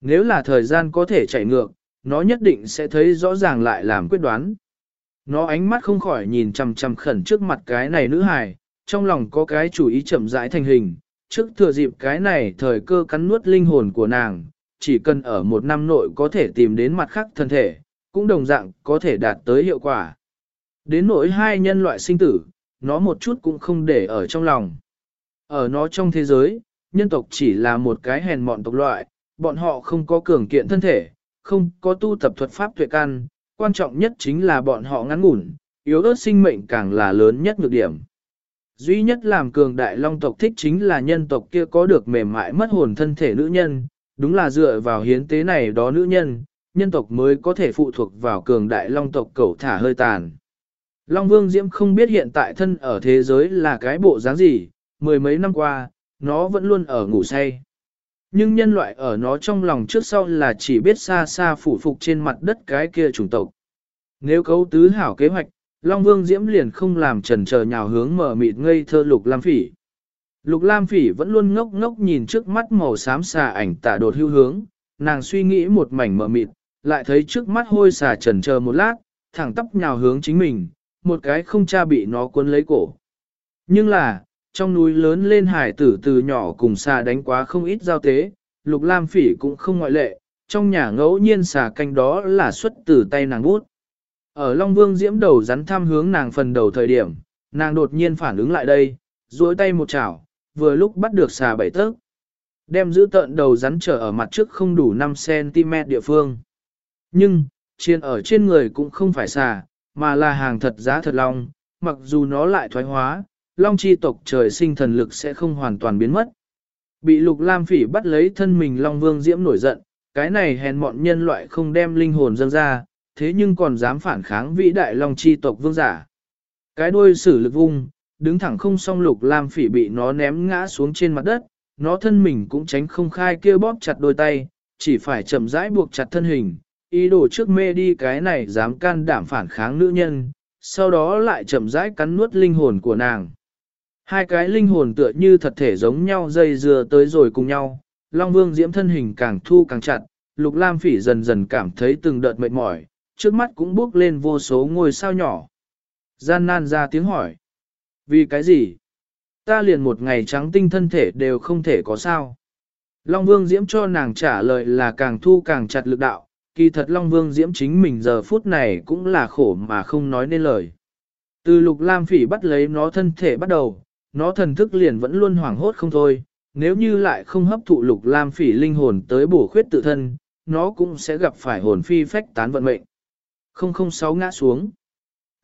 Nếu là thời gian có thể chạy ngược, nó nhất định sẽ thấy rõ ràng lại làm quyết đoán. Nó ánh mắt không khỏi nhìn chằm chằm khẩn trước mặt cái này nữ hài, trong lòng có cái chủ ý chậm rãi thành hình, trước thừa dịp cái này thời cơ cắn nuốt linh hồn của nàng, chỉ cần ở một năm nội có thể tìm đến mặt khác thân thể, cũng đồng dạng có thể đạt tới hiệu quả. Đến nỗi hai nhân loại sinh tử, nó một chút cũng không để ở trong lòng. Ở nó trong thế giới, nhân tộc chỉ là một cái hèn mọn tộc loại, bọn họ không có cường kiện thân thể, không có tu tập thuật pháp tuệ căn, quan trọng nhất chính là bọn họ ngắn ngủn, yếu ớt sinh mệnh càng là lớn nhất nhược điểm. Duy nhất làm cường đại long tộc thích chính là nhân tộc kia có được mềm mại mất hồn thân thể nữ nhân, đúng là dựa vào hiến tế này đó nữ nhân, nhân tộc mới có thể phụ thuộc vào cường đại long tộc cẩu thả hơi tàn. Long Vương Diễm không biết hiện tại thân ở thế giới là cái bộ dáng gì, mười mấy năm qua, nó vẫn luôn ở ngủ say. Nhưng nhân loại ở nó trong lòng trước sau là chỉ biết xa xa phủ phục trên mặt đất cái kia chủng tộc. Nếu cấu tứ hảo kế hoạch, Long Vương Diễm liền không làm trần chờ nhào hướng mở mịt ngây thơ Lục Lam Phỉ. Lục Lam Phỉ vẫn luôn ngốc ngốc nhìn trước mắt màu xám xà ảnh tả đột hưu hướng, nàng suy nghĩ một mảnh mở mịt, lại thấy trước mắt hôi xà trần chờ một lát, thẳng tắp nhào hướng chính mình, một cái không cha bị nó cuốn lấy cổ. Nhưng là, trong núi lớn lên hải tử từ nhỏ cùng xà đánh quá không ít giao tế, lục lam phỉ cũng không ngoại lệ, trong nhà ngẫu nhiên xà canh đó là xuất từ tay nàng bút. Ở Long Vương diễm đầu rắn thăm hướng nàng phần đầu thời điểm, nàng đột nhiên phản ứng lại đây, duỗi tay một chảo, vừa lúc bắt được xà bảy tấc. Đem giữ tận đầu rắn trở ở mặt trước không đủ 5cm địa phương. Nhưng, chiên ở trên người cũng không phải xà, mà là hàng thật giá thật long, mặc dù nó lại thoái hóa, long chi tộc trời sinh thần lực sẽ không hoàn toàn biến mất. Bị lục lam phỉ bắt lấy thân mình long vương diễm nổi giận, cái này hèn mọn nhân loại không đem linh hồn dâng ra, thế nhưng còn dám phản kháng vĩ đại long chi tộc vương giả. Cái đuôi sử lực vung, đứng thẳng không song lục lam phỉ bị nó ném ngã xuống trên mặt đất, nó thân mình cũng tránh không khai kia bóp chặt đôi tay, chỉ phải chậm rãi buộc chặt thân hình, ý đồ trước mê đi cái này dám can đảm phản kháng nữ nhân, sau đó lại chậm rãi cắn nuốt linh hồn của nàng. Hai cái linh hồn tựa như thật thể giống nhau dây dưa tới rồi cùng nhau, Long Vương diễm thân hình càng thu càng chặt, Lục Lam Phỉ dần dần cảm thấy từng đợt mệt mỏi, trước mắt cũng bước lên vô số ngôi sao nhỏ. Gian nan ra tiếng hỏi. Vì cái gì? Ta liền một ngày trắng tinh thân thể đều không thể có sao. Long Vương Diễm cho nàng trả lời là càng thu càng chặt lực đạo, kỳ thật Long Vương Diễm chính mình giờ phút này cũng là khổ mà không nói nên lời. Từ lục lam phỉ bắt lấy nó thân thể bắt đầu, nó thần thức liền vẫn luôn hoảng hốt không thôi, nếu như lại không hấp thụ lục lam phỉ linh hồn tới bổ khuyết tự thân, nó cũng sẽ gặp phải hồn phi phách tán vận mệnh. 006 ngã xuống.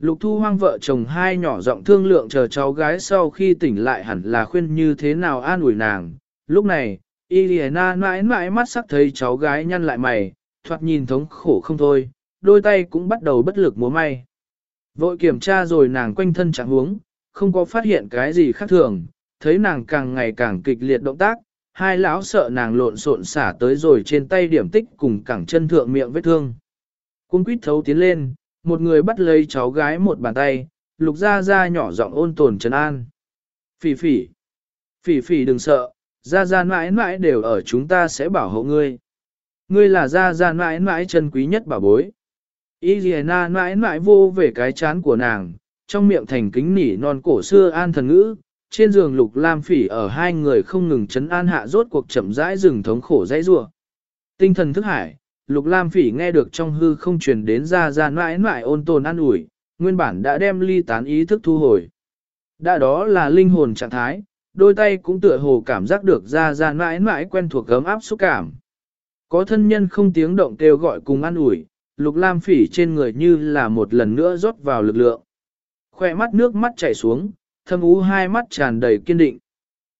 Lục thu hoang vợ chồng hai nhỏ giọng thương lượng chờ cháu gái sau khi tỉnh lại hẳn là khuyên như thế nào an ủi nàng. Lúc này, Iliana mãi mãi mắt sắc thấy cháu gái nhăn lại mày, thoạt nhìn thống khổ không thôi, đôi tay cũng bắt đầu bất lực múa may. Vội kiểm tra rồi nàng quanh thân trạng huống, không có phát hiện cái gì khác thường, thấy nàng càng ngày càng kịch liệt động tác, hai lão sợ nàng lộn xộn xả tới rồi trên tay điểm tích cùng cẳng chân thượng miệng vết thương. Cung quýt thấu tiến lên, một người bắt lấy cháu gái một bàn tay, lục ra ra nhỏ giọng ôn tồn trấn an. Phỉ phỉ, phỉ phỉ đừng sợ, ra ra mãi mãi đều ở chúng ta sẽ bảo hộ ngươi. Ngươi là ra ra mãi mãi chân quý nhất bảo bối. Y Liana mãi mãi vô về cái chán của nàng, trong miệng thành kính nỉ non cổ xưa an thần ngữ, trên giường lục lam phỉ ở hai người không ngừng chấn an hạ rốt cuộc chậm rãi rừng thống khổ dãy rua. Tinh thần thức hải, lục lam phỉ nghe được trong hư không truyền đến ra ra mãi mãi ôn tồn an ủi, nguyên bản đã đem ly tán ý thức thu hồi. Đã đó là linh hồn trạng thái, đôi tay cũng tựa hồ cảm giác được ra ra mãi mãi quen thuộc gấm áp xúc cảm. Có thân nhân không tiếng động kêu gọi cùng an ủi, lục lam phỉ trên người như là một lần nữa rót vào lực lượng. Khoe mắt nước mắt chảy xuống, thâm ú hai mắt tràn đầy kiên định.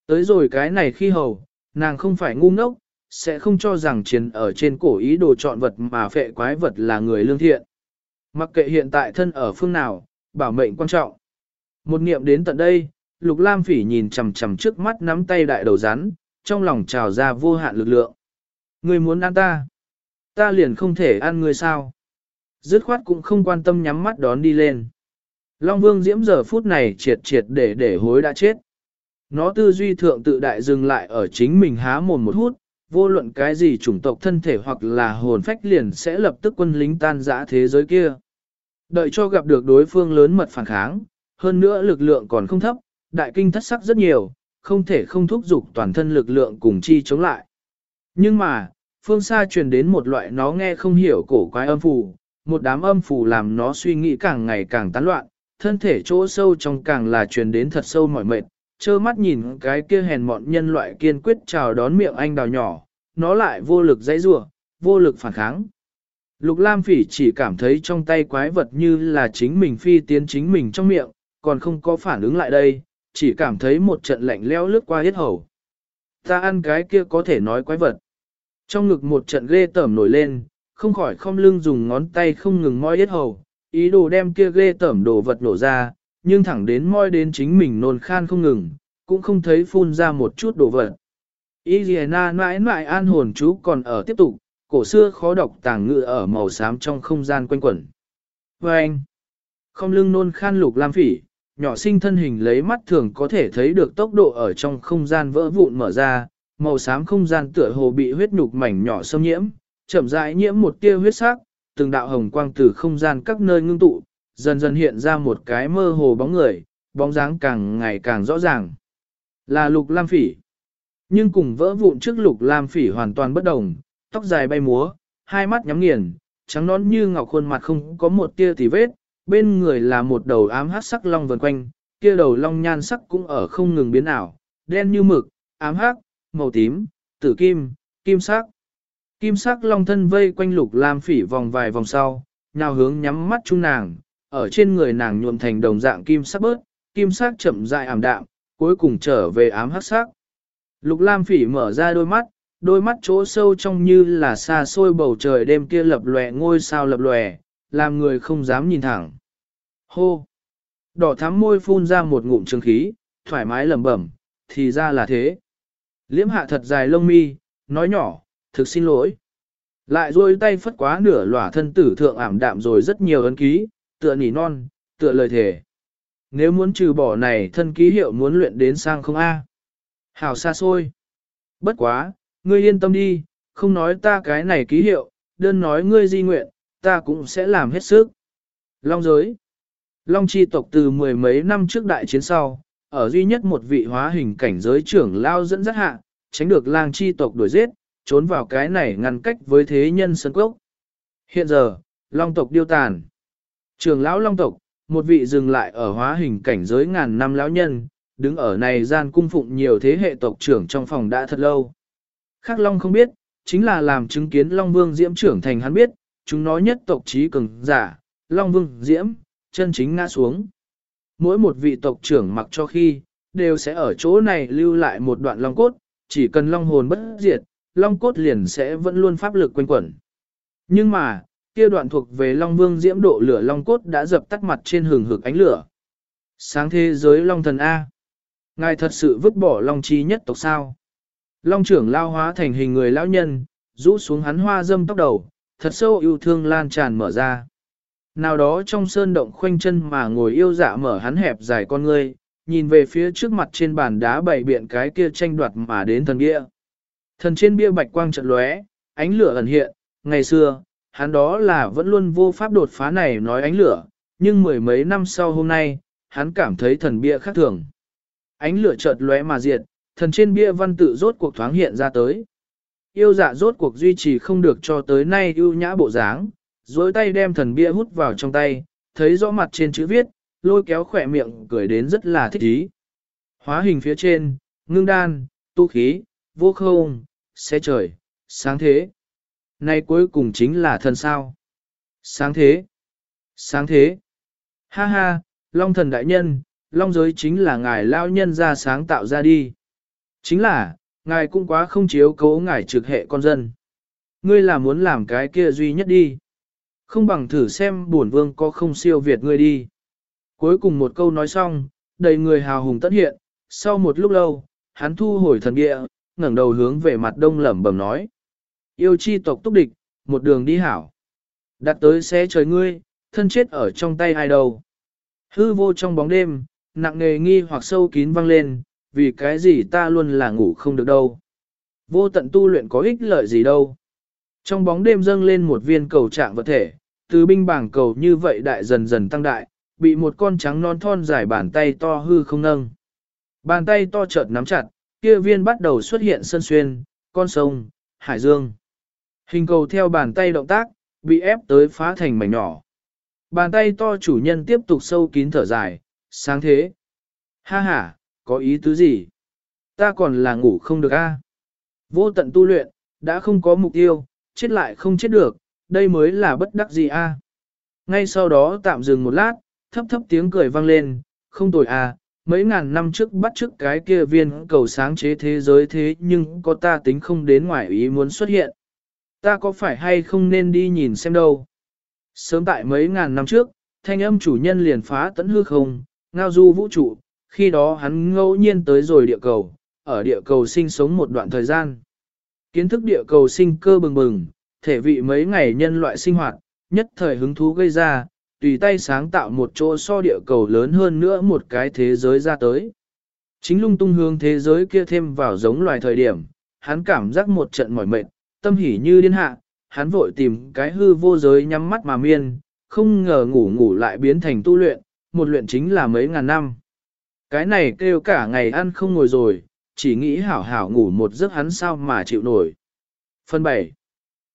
Tới rồi cái này khi hầu, nàng không phải ngu ngốc, sẽ không cho rằng chiến ở trên cổ ý đồ chọn vật mà phệ quái vật là người lương thiện. Mặc kệ hiện tại thân ở phương nào, bảo mệnh quan trọng. Một niệm đến tận đây, Lục Lam Phỉ nhìn chằm chằm trước mắt nắm tay đại đầu rắn, trong lòng trào ra vô hạn lực lượng. Ngươi muốn ăn ta? Ta liền không thể ăn ngươi sao? Dứt khoát cũng không quan tâm nhắm mắt đón đi lên. Long Vương Diễm giờ phút này triệt triệt để để hối đã chết. Nó tư duy thượng tự đại dừng lại ở chính mình há mồm một hút, vô luận cái gì chủng tộc thân thể hoặc là hồn phách liền sẽ lập tức quân lính tan rã thế giới kia. Đợi cho gặp được đối phương lớn mật phản kháng, hơn nữa lực lượng còn không thấp, đại kinh thất sắc rất nhiều, không thể không thúc giục toàn thân lực lượng cùng chi chống lại. Nhưng mà, phương xa truyền đến một loại nó nghe không hiểu cổ quái âm phù, một đám âm phù làm nó suy nghĩ càng ngày càng tán loạn, thân thể chỗ sâu trong càng là truyền đến thật sâu mỏi mệt, trơ mắt nhìn cái kia hèn mọn nhân loại kiên quyết chào đón miệng anh đào nhỏ, nó lại vô lực dãy rủa, vô lực phản kháng. Lục Lam Phỉ chỉ cảm thấy trong tay quái vật như là chính mình phi tiến chính mình trong miệng, còn không có phản ứng lại đây, chỉ cảm thấy một trận lạnh lẽo lướt qua hết hầu. Ta ăn cái kia có thể nói quái vật. Trong ngực một trận ghê tởm nổi lên, không khỏi không lưng dùng ngón tay không ngừng moi hết hầu, ý đồ đem kia ghê tởm đồ vật nổ ra, nhưng thẳng đến moi đến chính mình nôn khan không ngừng, cũng không thấy phun ra một chút đồ vật. Iliana mãi mãi an hồn chú còn ở tiếp tục, cổ xưa khó đọc tàng ngự ở màu xám trong không gian quanh quẩn. Và anh, không lưng nôn khan lục lam phỉ, nhỏ sinh thân hình lấy mắt thường có thể thấy được tốc độ ở trong không gian vỡ vụn mở ra, màu xám không gian tựa hồ bị huyết nhục mảnh nhỏ xâm nhiễm, chậm rãi nhiễm một tia huyết sắc, từng đạo hồng quang từ không gian các nơi ngưng tụ, dần dần hiện ra một cái mơ hồ bóng người, bóng dáng càng ngày càng rõ ràng. Là lục lam phỉ. Nhưng cùng vỡ vụn trước lục lam phỉ hoàn toàn bất đồng, tóc dài bay múa, hai mắt nhắm nghiền, trắng nón như ngọc khuôn mặt không có một tia tì vết, bên người là một đầu ám hắc sắc long vần quanh, kia đầu long nhan sắc cũng ở không ngừng biến ảo, đen như mực, ám hắc, màu tím, tử kim, kim sắc. Kim sắc long thân vây quanh lục lam phỉ vòng vài vòng sau, nhào hướng nhắm mắt chung nàng, ở trên người nàng nhuộm thành đồng dạng kim sắc bớt, kim sắc chậm dại ảm đạm, cuối cùng trở về ám hắc sắc. Lục lam phỉ mở ra đôi mắt, đôi mắt chỗ sâu trong như là xa xôi bầu trời đêm kia lập lòe ngôi sao lập lòe, làm người không dám nhìn thẳng. Hô! Đỏ thắm môi phun ra một ngụm trường khí, thoải mái lẩm bẩm, thì ra là thế. Liễm hạ thật dài lông mi, nói nhỏ, thực xin lỗi. Lại duỗi tay phất quá nửa lỏa thân tử thượng ảm đạm rồi rất nhiều ấn ký, tựa nỉ non, tựa lời thề. Nếu muốn trừ bỏ này thân ký hiệu muốn luyện đến sang không A. Hảo xa xôi. Bất quá, ngươi yên tâm đi, không nói ta cái này ký hiệu, đơn nói ngươi di nguyện, ta cũng sẽ làm hết sức. Long giới. Long chi tộc từ mười mấy năm trước đại chiến sau, ở duy nhất một vị hóa hình cảnh giới trưởng lao dẫn dắt hạ, tránh được lang chi tộc đuổi giết, trốn vào cái này ngăn cách với thế nhân sân cốc. Hiện giờ, long tộc điêu tàn. Trường lão long tộc, một vị dừng lại ở hóa hình cảnh giới ngàn năm lão nhân, đứng ở này gian cung phụng nhiều thế hệ tộc trưởng trong phòng đã thật lâu. Khác long không biết, chính là làm chứng kiến long vương diễm trưởng thành hắn biết, chúng nói nhất tộc trí cường giả, long vương diễm, chân chính ngã xuống. Mỗi một vị tộc trưởng mặc cho khi, đều sẽ ở chỗ này lưu lại một đoạn long cốt, chỉ cần long hồn bất diệt, long cốt liền sẽ vẫn luôn pháp lực quanh quẩn. Nhưng mà, kia đoạn thuộc về long vương diễm độ lửa long cốt đã dập tắt mặt trên hừng hực ánh lửa. Sáng thế giới long thần A. Ngài thật sự vứt bỏ long chi nhất tộc sao. Long trưởng lao hóa thành hình người lão nhân, rũ xuống hắn hoa dâm tóc đầu, thật sâu yêu thương lan tràn mở ra. Nào đó trong sơn động khoanh chân mà ngồi yêu dạ mở hắn hẹp dài con ngươi, nhìn về phía trước mặt trên bàn đá bảy biện cái kia tranh đoạt mà đến thần bia. Thần trên bia bạch quang trận lóe, ánh lửa ẩn hiện, ngày xưa, hắn đó là vẫn luôn vô pháp đột phá này nói ánh lửa, nhưng mười mấy năm sau hôm nay, hắn cảm thấy thần bia khác thường. Ánh lửa chợt lóe mà diệt, thần trên bia văn tự rốt cuộc thoáng hiện ra tới. Yêu dạ rốt cuộc duy trì không được cho tới nay ưu nhã bộ dáng, dối tay đem thần bia hút vào trong tay, thấy rõ mặt trên chữ viết, lôi kéo khỏe miệng cười đến rất là thích ý. Hóa hình phía trên, ngưng đan, tu khí, vô không, xe trời, sáng thế. Nay cuối cùng chính là thần sao. Sáng thế. Sáng thế. Ha ha, Long thần đại nhân, Long giới chính là ngài lao nhân ra sáng tạo ra đi. Chính là, ngài cũng quá không chiếu cố ngài trực hệ con dân. Ngươi là muốn làm cái kia duy nhất đi. Không bằng thử xem bổn vương có không siêu việt ngươi đi. Cuối cùng một câu nói xong, đầy người hào hùng tất hiện, sau một lúc lâu, hắn thu hồi thần địa, ngẩng đầu hướng về mặt đông lẩm bẩm nói. Yêu chi tộc túc địch, một đường đi hảo. Đặt tới xe trời ngươi, thân chết ở trong tay ai đâu. Hư vô trong bóng đêm, nặng nề nghi hoặc sâu kín vang lên, vì cái gì ta luôn là ngủ không được đâu. Vô tận tu luyện có ích lợi gì đâu. Trong bóng đêm dâng lên một viên cầu trạng vật thể, từ binh bảng cầu như vậy đại dần dần tăng đại, bị một con trắng non thon dài bàn tay to hư không nâng. Bàn tay to chợt nắm chặt, kia viên bắt đầu xuất hiện sân xuyên, con sông, hải dương. Hình cầu theo bàn tay động tác, bị ép tới phá thành mảnh nhỏ. Bàn tay to chủ nhân tiếp tục sâu kín thở dài, sáng thế. Ha ha, có ý tứ gì? Ta còn là ngủ không được a. Vô tận tu luyện, đã không có mục tiêu, chết lại không chết được, đây mới là bất đắc gì a. Ngay sau đó tạm dừng một lát, thấp thấp tiếng cười vang lên, không tồi à, mấy ngàn năm trước bắt trước cái kia viên cầu sáng chế thế giới thế nhưng có ta tính không đến ngoài ý muốn xuất hiện. Ta có phải hay không nên đi nhìn xem đâu? Sớm tại mấy ngàn năm trước, thanh âm chủ nhân liền phá tấn hư không, ngao du vũ trụ, khi đó hắn ngẫu nhiên tới rồi địa cầu, ở địa cầu sinh sống một đoạn thời gian. Kiến thức địa cầu sinh cơ bừng bừng, thể vị mấy ngày nhân loại sinh hoạt, nhất thời hứng thú gây ra, tùy tay sáng tạo một chỗ so địa cầu lớn hơn nữa một cái thế giới ra tới. Chính lung tung hướng thế giới kia thêm vào giống loài thời điểm, hắn cảm giác một trận mỏi mệt, tâm hỉ như điên hạ, hắn vội tìm cái hư vô giới nhắm mắt mà miên, không ngờ ngủ ngủ lại biến thành tu luyện, một luyện chính là mấy ngàn năm. Cái này kêu cả ngày ăn không ngồi rồi, chỉ nghĩ hảo hảo ngủ một giấc hắn sao mà chịu nổi. Phần 7.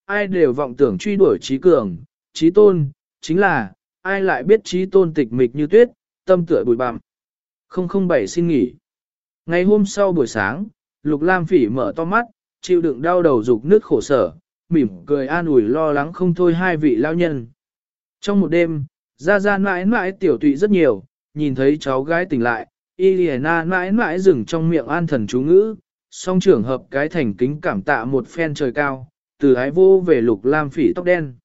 Ai đều vọng tưởng truy đuổi trí cường, trí tôn, chính là, ai lại biết trí tôn tịch mịch như tuyết, tâm tựa bụi bặm. 007 xin nghỉ. Ngày hôm sau buổi sáng, Lục Lam Phỉ mở to mắt, chịu đựng đau đầu dục nước khổ sở, mỉm cười an ủi lo lắng không thôi hai vị lao nhân. Trong một đêm, ra ra mãi mãi tiểu tụy rất nhiều, nhìn thấy cháu gái tỉnh lại, Iliana mãi mãi dừng trong miệng an thần chú ngữ, song trưởng hợp cái thành kính cảm tạ một phen trời cao, từ ái vô về lục lam phỉ tóc đen.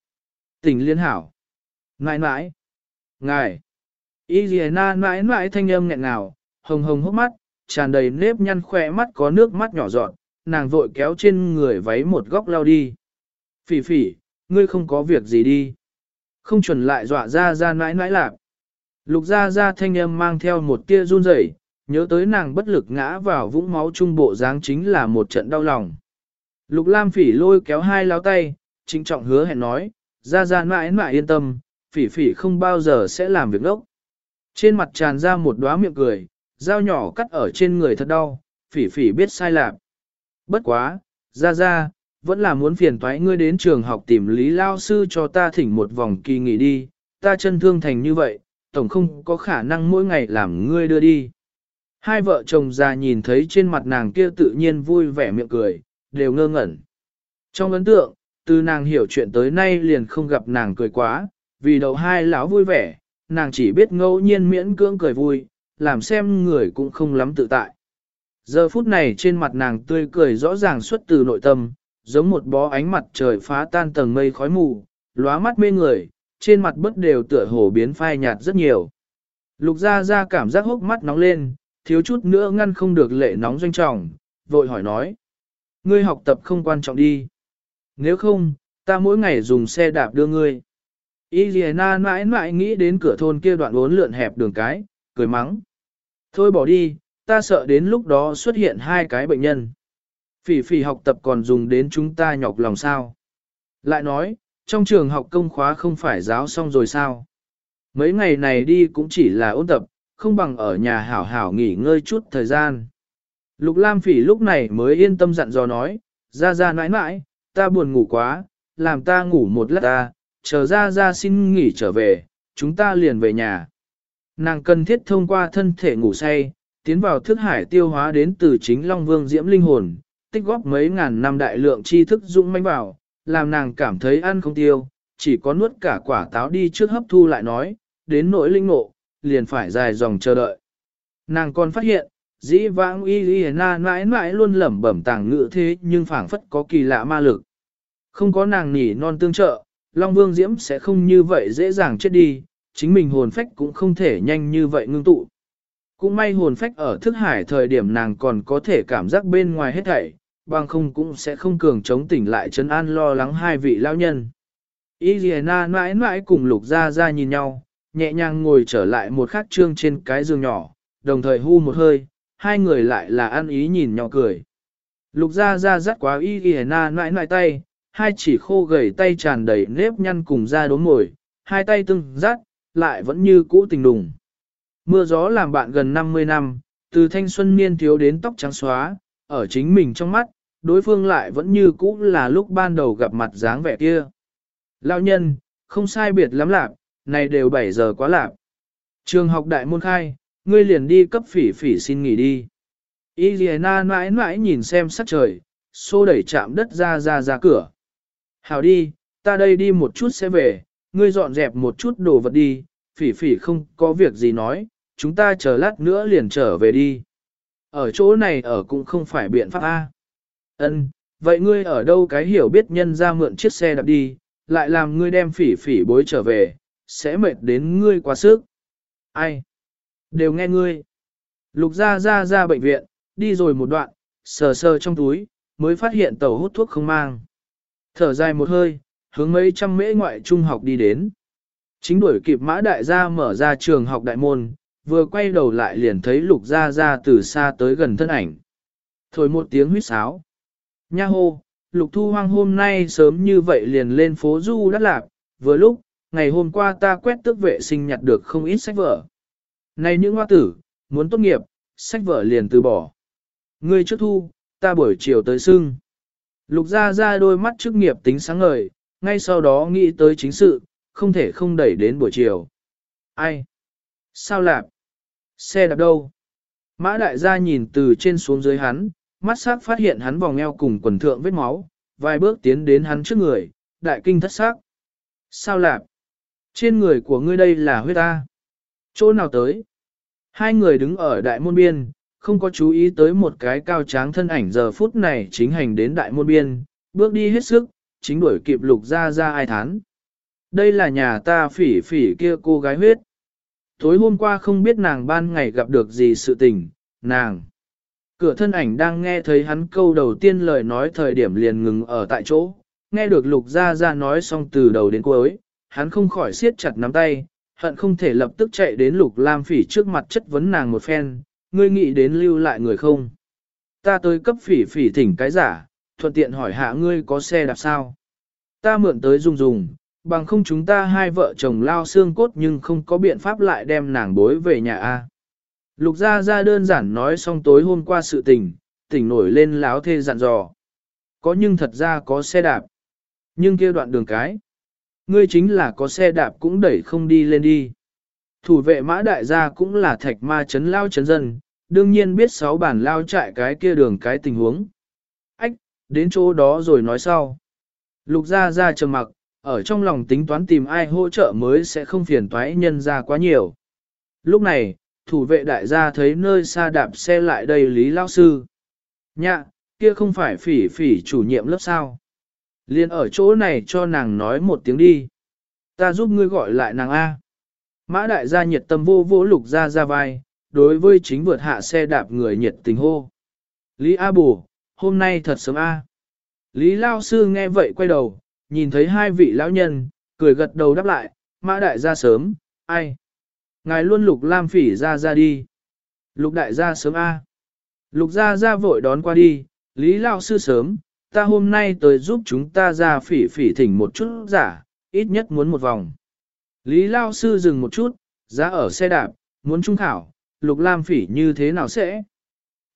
Tình liên hảo. Mãi mãi. Ngài. Iliana mãi mãi thanh âm nghẹn ngào, hồng hồng hốc mắt, tràn đầy nếp nhăn khỏe mắt có nước mắt nhỏ giọt, nàng vội kéo trên người váy một góc lao đi. Phỉ phỉ, ngươi không có việc gì đi. Không chuẩn lại dọa ra ra nãi nãi lạc. Lục ra ra thanh âm mang theo một tia run rẩy, nhớ tới nàng bất lực ngã vào vũng máu trung bộ dáng chính là một trận đau lòng. Lục Lam phỉ lôi kéo hai lao tay, trinh trọng hứa hẹn nói, ra ra mãi mãi yên tâm, phỉ phỉ không bao giờ sẽ làm việc ngốc. Trên mặt tràn ra một đóa miệng cười, dao nhỏ cắt ở trên người thật đau, phỉ phỉ biết sai lạc. Bất quá, ra ra, vẫn là muốn phiền toái ngươi đến trường học tìm lý lao sư cho ta thỉnh một vòng kỳ nghỉ đi, ta chân thương thành như vậy, tổng không có khả năng mỗi ngày làm ngươi đưa đi. Hai vợ chồng già nhìn thấy trên mặt nàng kia tự nhiên vui vẻ miệng cười, đều ngơ ngẩn. Trong ấn tượng, từ nàng hiểu chuyện tới nay liền không gặp nàng cười quá, vì đầu hai lão vui vẻ, nàng chỉ biết ngẫu nhiên miễn cưỡng cười vui, làm xem người cũng không lắm tự tại. Giờ phút này trên mặt nàng tươi cười rõ ràng xuất từ nội tâm, giống một bó ánh mặt trời phá tan tầng mây khói mù, lóa mắt mê người, trên mặt bất đều tựa hồ biến phai nhạt rất nhiều. Lục ra ra cảm giác hốc mắt nóng lên, thiếu chút nữa ngăn không được lệ nóng doanh trọng, vội hỏi nói. Ngươi học tập không quan trọng đi. Nếu không, ta mỗi ngày dùng xe đạp đưa ngươi. Iliana mãi mãi nghĩ đến cửa thôn kia đoạn bốn lượn hẹp đường cái, cười mắng. Thôi bỏ đi, ta sợ đến lúc đó xuất hiện hai cái bệnh nhân. Phỉ phỉ học tập còn dùng đến chúng ta nhọc lòng sao. Lại nói, trong trường học công khóa không phải giáo xong rồi sao. Mấy ngày này đi cũng chỉ là ôn tập, không bằng ở nhà hảo hảo nghỉ ngơi chút thời gian. Lục Lam Phỉ lúc này mới yên tâm dặn dò nói, ra ra nãi nãi, ta buồn ngủ quá, làm ta ngủ một lát ta, chờ ra ra xin nghỉ trở về, chúng ta liền về nhà. Nàng cần thiết thông qua thân thể ngủ say, tiến vào thức hải tiêu hóa đến từ chính Long Vương Diễm Linh Hồn, tích góp mấy ngàn năm đại lượng tri thức dũng manh vào, làm nàng cảm thấy ăn không tiêu, chỉ có nuốt cả quả táo đi trước hấp thu lại nói, đến nỗi linh ngộ, liền phải dài dòng chờ đợi. Nàng còn phát hiện, dĩ vãng y y na mãi mãi luôn lẩm bẩm tàng ngữ thế nhưng phảng phất có kỳ lạ ma lực. Không có nàng nỉ non tương trợ, Long Vương Diễm sẽ không như vậy dễ dàng chết đi, chính mình hồn phách cũng không thể nhanh như vậy ngưng tụ. Cũng may hồn phách ở thức hải thời điểm nàng còn có thể cảm giác bên ngoài hết thảy, bằng không cũng sẽ không cường chống tỉnh lại chấn an lo lắng hai vị lao nhân. Iliana mãi mãi cùng lục ra ra nhìn nhau, nhẹ nhàng ngồi trở lại một khát trương trên cái giường nhỏ, đồng thời hu một hơi, hai người lại là ăn ý nhìn nhỏ cười. Lục ra ra dắt quá Iliana mãi mãi tay, hai chỉ khô gầy tay tràn đầy nếp nhăn cùng da đốm mồi, hai tay từng dắt, lại vẫn như cũ tình đùng. Mưa gió làm bạn gần 50 năm, từ thanh xuân niên thiếu đến tóc trắng xóa, ở chính mình trong mắt, đối phương lại vẫn như cũ là lúc ban đầu gặp mặt dáng vẻ kia. Lão nhân, không sai biệt lắm lạc, này đều 7 giờ quá lạc. Trường học đại môn khai, ngươi liền đi cấp phỉ phỉ xin nghỉ đi. Iliana mãi mãi nhìn xem sắc trời, xô đẩy chạm đất ra ra ra cửa. Hảo đi, ta đây đi một chút sẽ về, ngươi dọn dẹp một chút đồ vật đi, phỉ phỉ không có việc gì nói, chúng ta chờ lát nữa liền trở về đi. Ở chỗ này ở cũng không phải biện pháp A. Ân, vậy ngươi ở đâu cái hiểu biết nhân ra mượn chiếc xe đạp đi, lại làm ngươi đem phỉ phỉ bối trở về, sẽ mệt đến ngươi quá sức. Ai? Đều nghe ngươi. Lục ra ra ra bệnh viện, đi rồi một đoạn, sờ sờ trong túi, mới phát hiện tàu hút thuốc không mang. Thở dài một hơi, hướng mấy trăm mễ ngoại trung học đi đến. Chính đuổi kịp mã đại gia mở ra trường học đại môn, vừa quay đầu lại liền thấy lục gia gia từ xa tới gần thân ảnh. Thổi một tiếng huýt sáo. Nha hô, lục thu hoang hôm nay sớm như vậy liền lên phố du đắt lạc, vừa lúc, ngày hôm qua ta quét tước vệ sinh nhặt được không ít sách vở. Này những hoa tử, muốn tốt nghiệp, sách vở liền từ bỏ. Ngươi trước thu, ta buổi chiều tới sưng. Lục ra ra đôi mắt chức nghiệp tính sáng ngời, ngay sau đó nghĩ tới chính sự, không thể không đẩy đến buổi chiều. Ai? Sao lạp? Xe đạp đâu? Mã đại gia nhìn từ trên xuống dưới hắn, mắt sắc phát hiện hắn vòng eo cùng quần thượng vết máu, vài bước tiến đến hắn trước người, đại kinh thất sắc. Sao lạp? Trên người của ngươi đây là huyết ta. Chỗ nào tới? Hai người đứng ở đại môn biên, không có chú ý tới một cái cao tráng thân ảnh giờ phút này chính hành đến đại môn biên, bước đi hết sức, chính đuổi kịp lục ra ra ai thán. Đây là nhà ta phỉ phỉ kia cô gái huyết. Tối hôm qua không biết nàng ban ngày gặp được gì sự tình, nàng. Cửa thân ảnh đang nghe thấy hắn câu đầu tiên lời nói thời điểm liền ngừng ở tại chỗ, nghe được lục ra ra nói xong từ đầu đến cuối, hắn không khỏi siết chặt nắm tay, hận không thể lập tức chạy đến lục lam phỉ trước mặt chất vấn nàng một phen, ngươi nghĩ đến lưu lại người không? Ta tới cấp phỉ phỉ thỉnh cái giả, thuận tiện hỏi hạ ngươi có xe đạp sao? Ta mượn tới dùng dùng, bằng không chúng ta hai vợ chồng lao xương cốt nhưng không có biện pháp lại đem nàng bối về nhà A. Lục gia gia đơn giản nói xong tối hôm qua sự tình, tỉnh nổi lên láo thê dặn dò. Có nhưng thật ra có xe đạp. Nhưng kia đoạn đường cái. Ngươi chính là có xe đạp cũng đẩy không đi lên đi. Thủ vệ mã đại gia cũng là thạch ma chấn lao chấn dân, đương nhiên biết sáu bản lao chạy cái kia đường cái tình huống. Ách, đến chỗ đó rồi nói sau. Lục gia gia trầm mặc, ở trong lòng tính toán tìm ai hỗ trợ mới sẽ không phiền toái nhân ra quá nhiều. Lúc này, thủ vệ đại gia thấy nơi xa đạp xe lại đây Lý Lao Sư. Nhạ, kia không phải phỉ phỉ chủ nhiệm lớp sao. Liên ở chỗ này cho nàng nói một tiếng đi. Ta giúp ngươi gọi lại nàng A. Mã đại gia nhiệt tâm vô vô lục ra ra vai, đối với chính vượt hạ xe đạp người nhiệt tình hô. Lý A Bù, hôm nay thật sớm a. Lý Lao Sư nghe vậy quay đầu, nhìn thấy hai vị lão nhân, cười gật đầu đáp lại, mã đại gia sớm, ai? Ngài luôn lục lam phỉ ra ra đi. Lục đại gia sớm a. Lục gia gia vội đón qua đi, Lý Lão Sư sớm, ta hôm nay tới giúp chúng ta ra phỉ phỉ thỉnh một chút giả, ít nhất muốn một vòng. Lý Lão Sư dừng một chút, giá ở xe đạp, muốn trung khảo, Lục Lam phỉ như thế nào sẽ?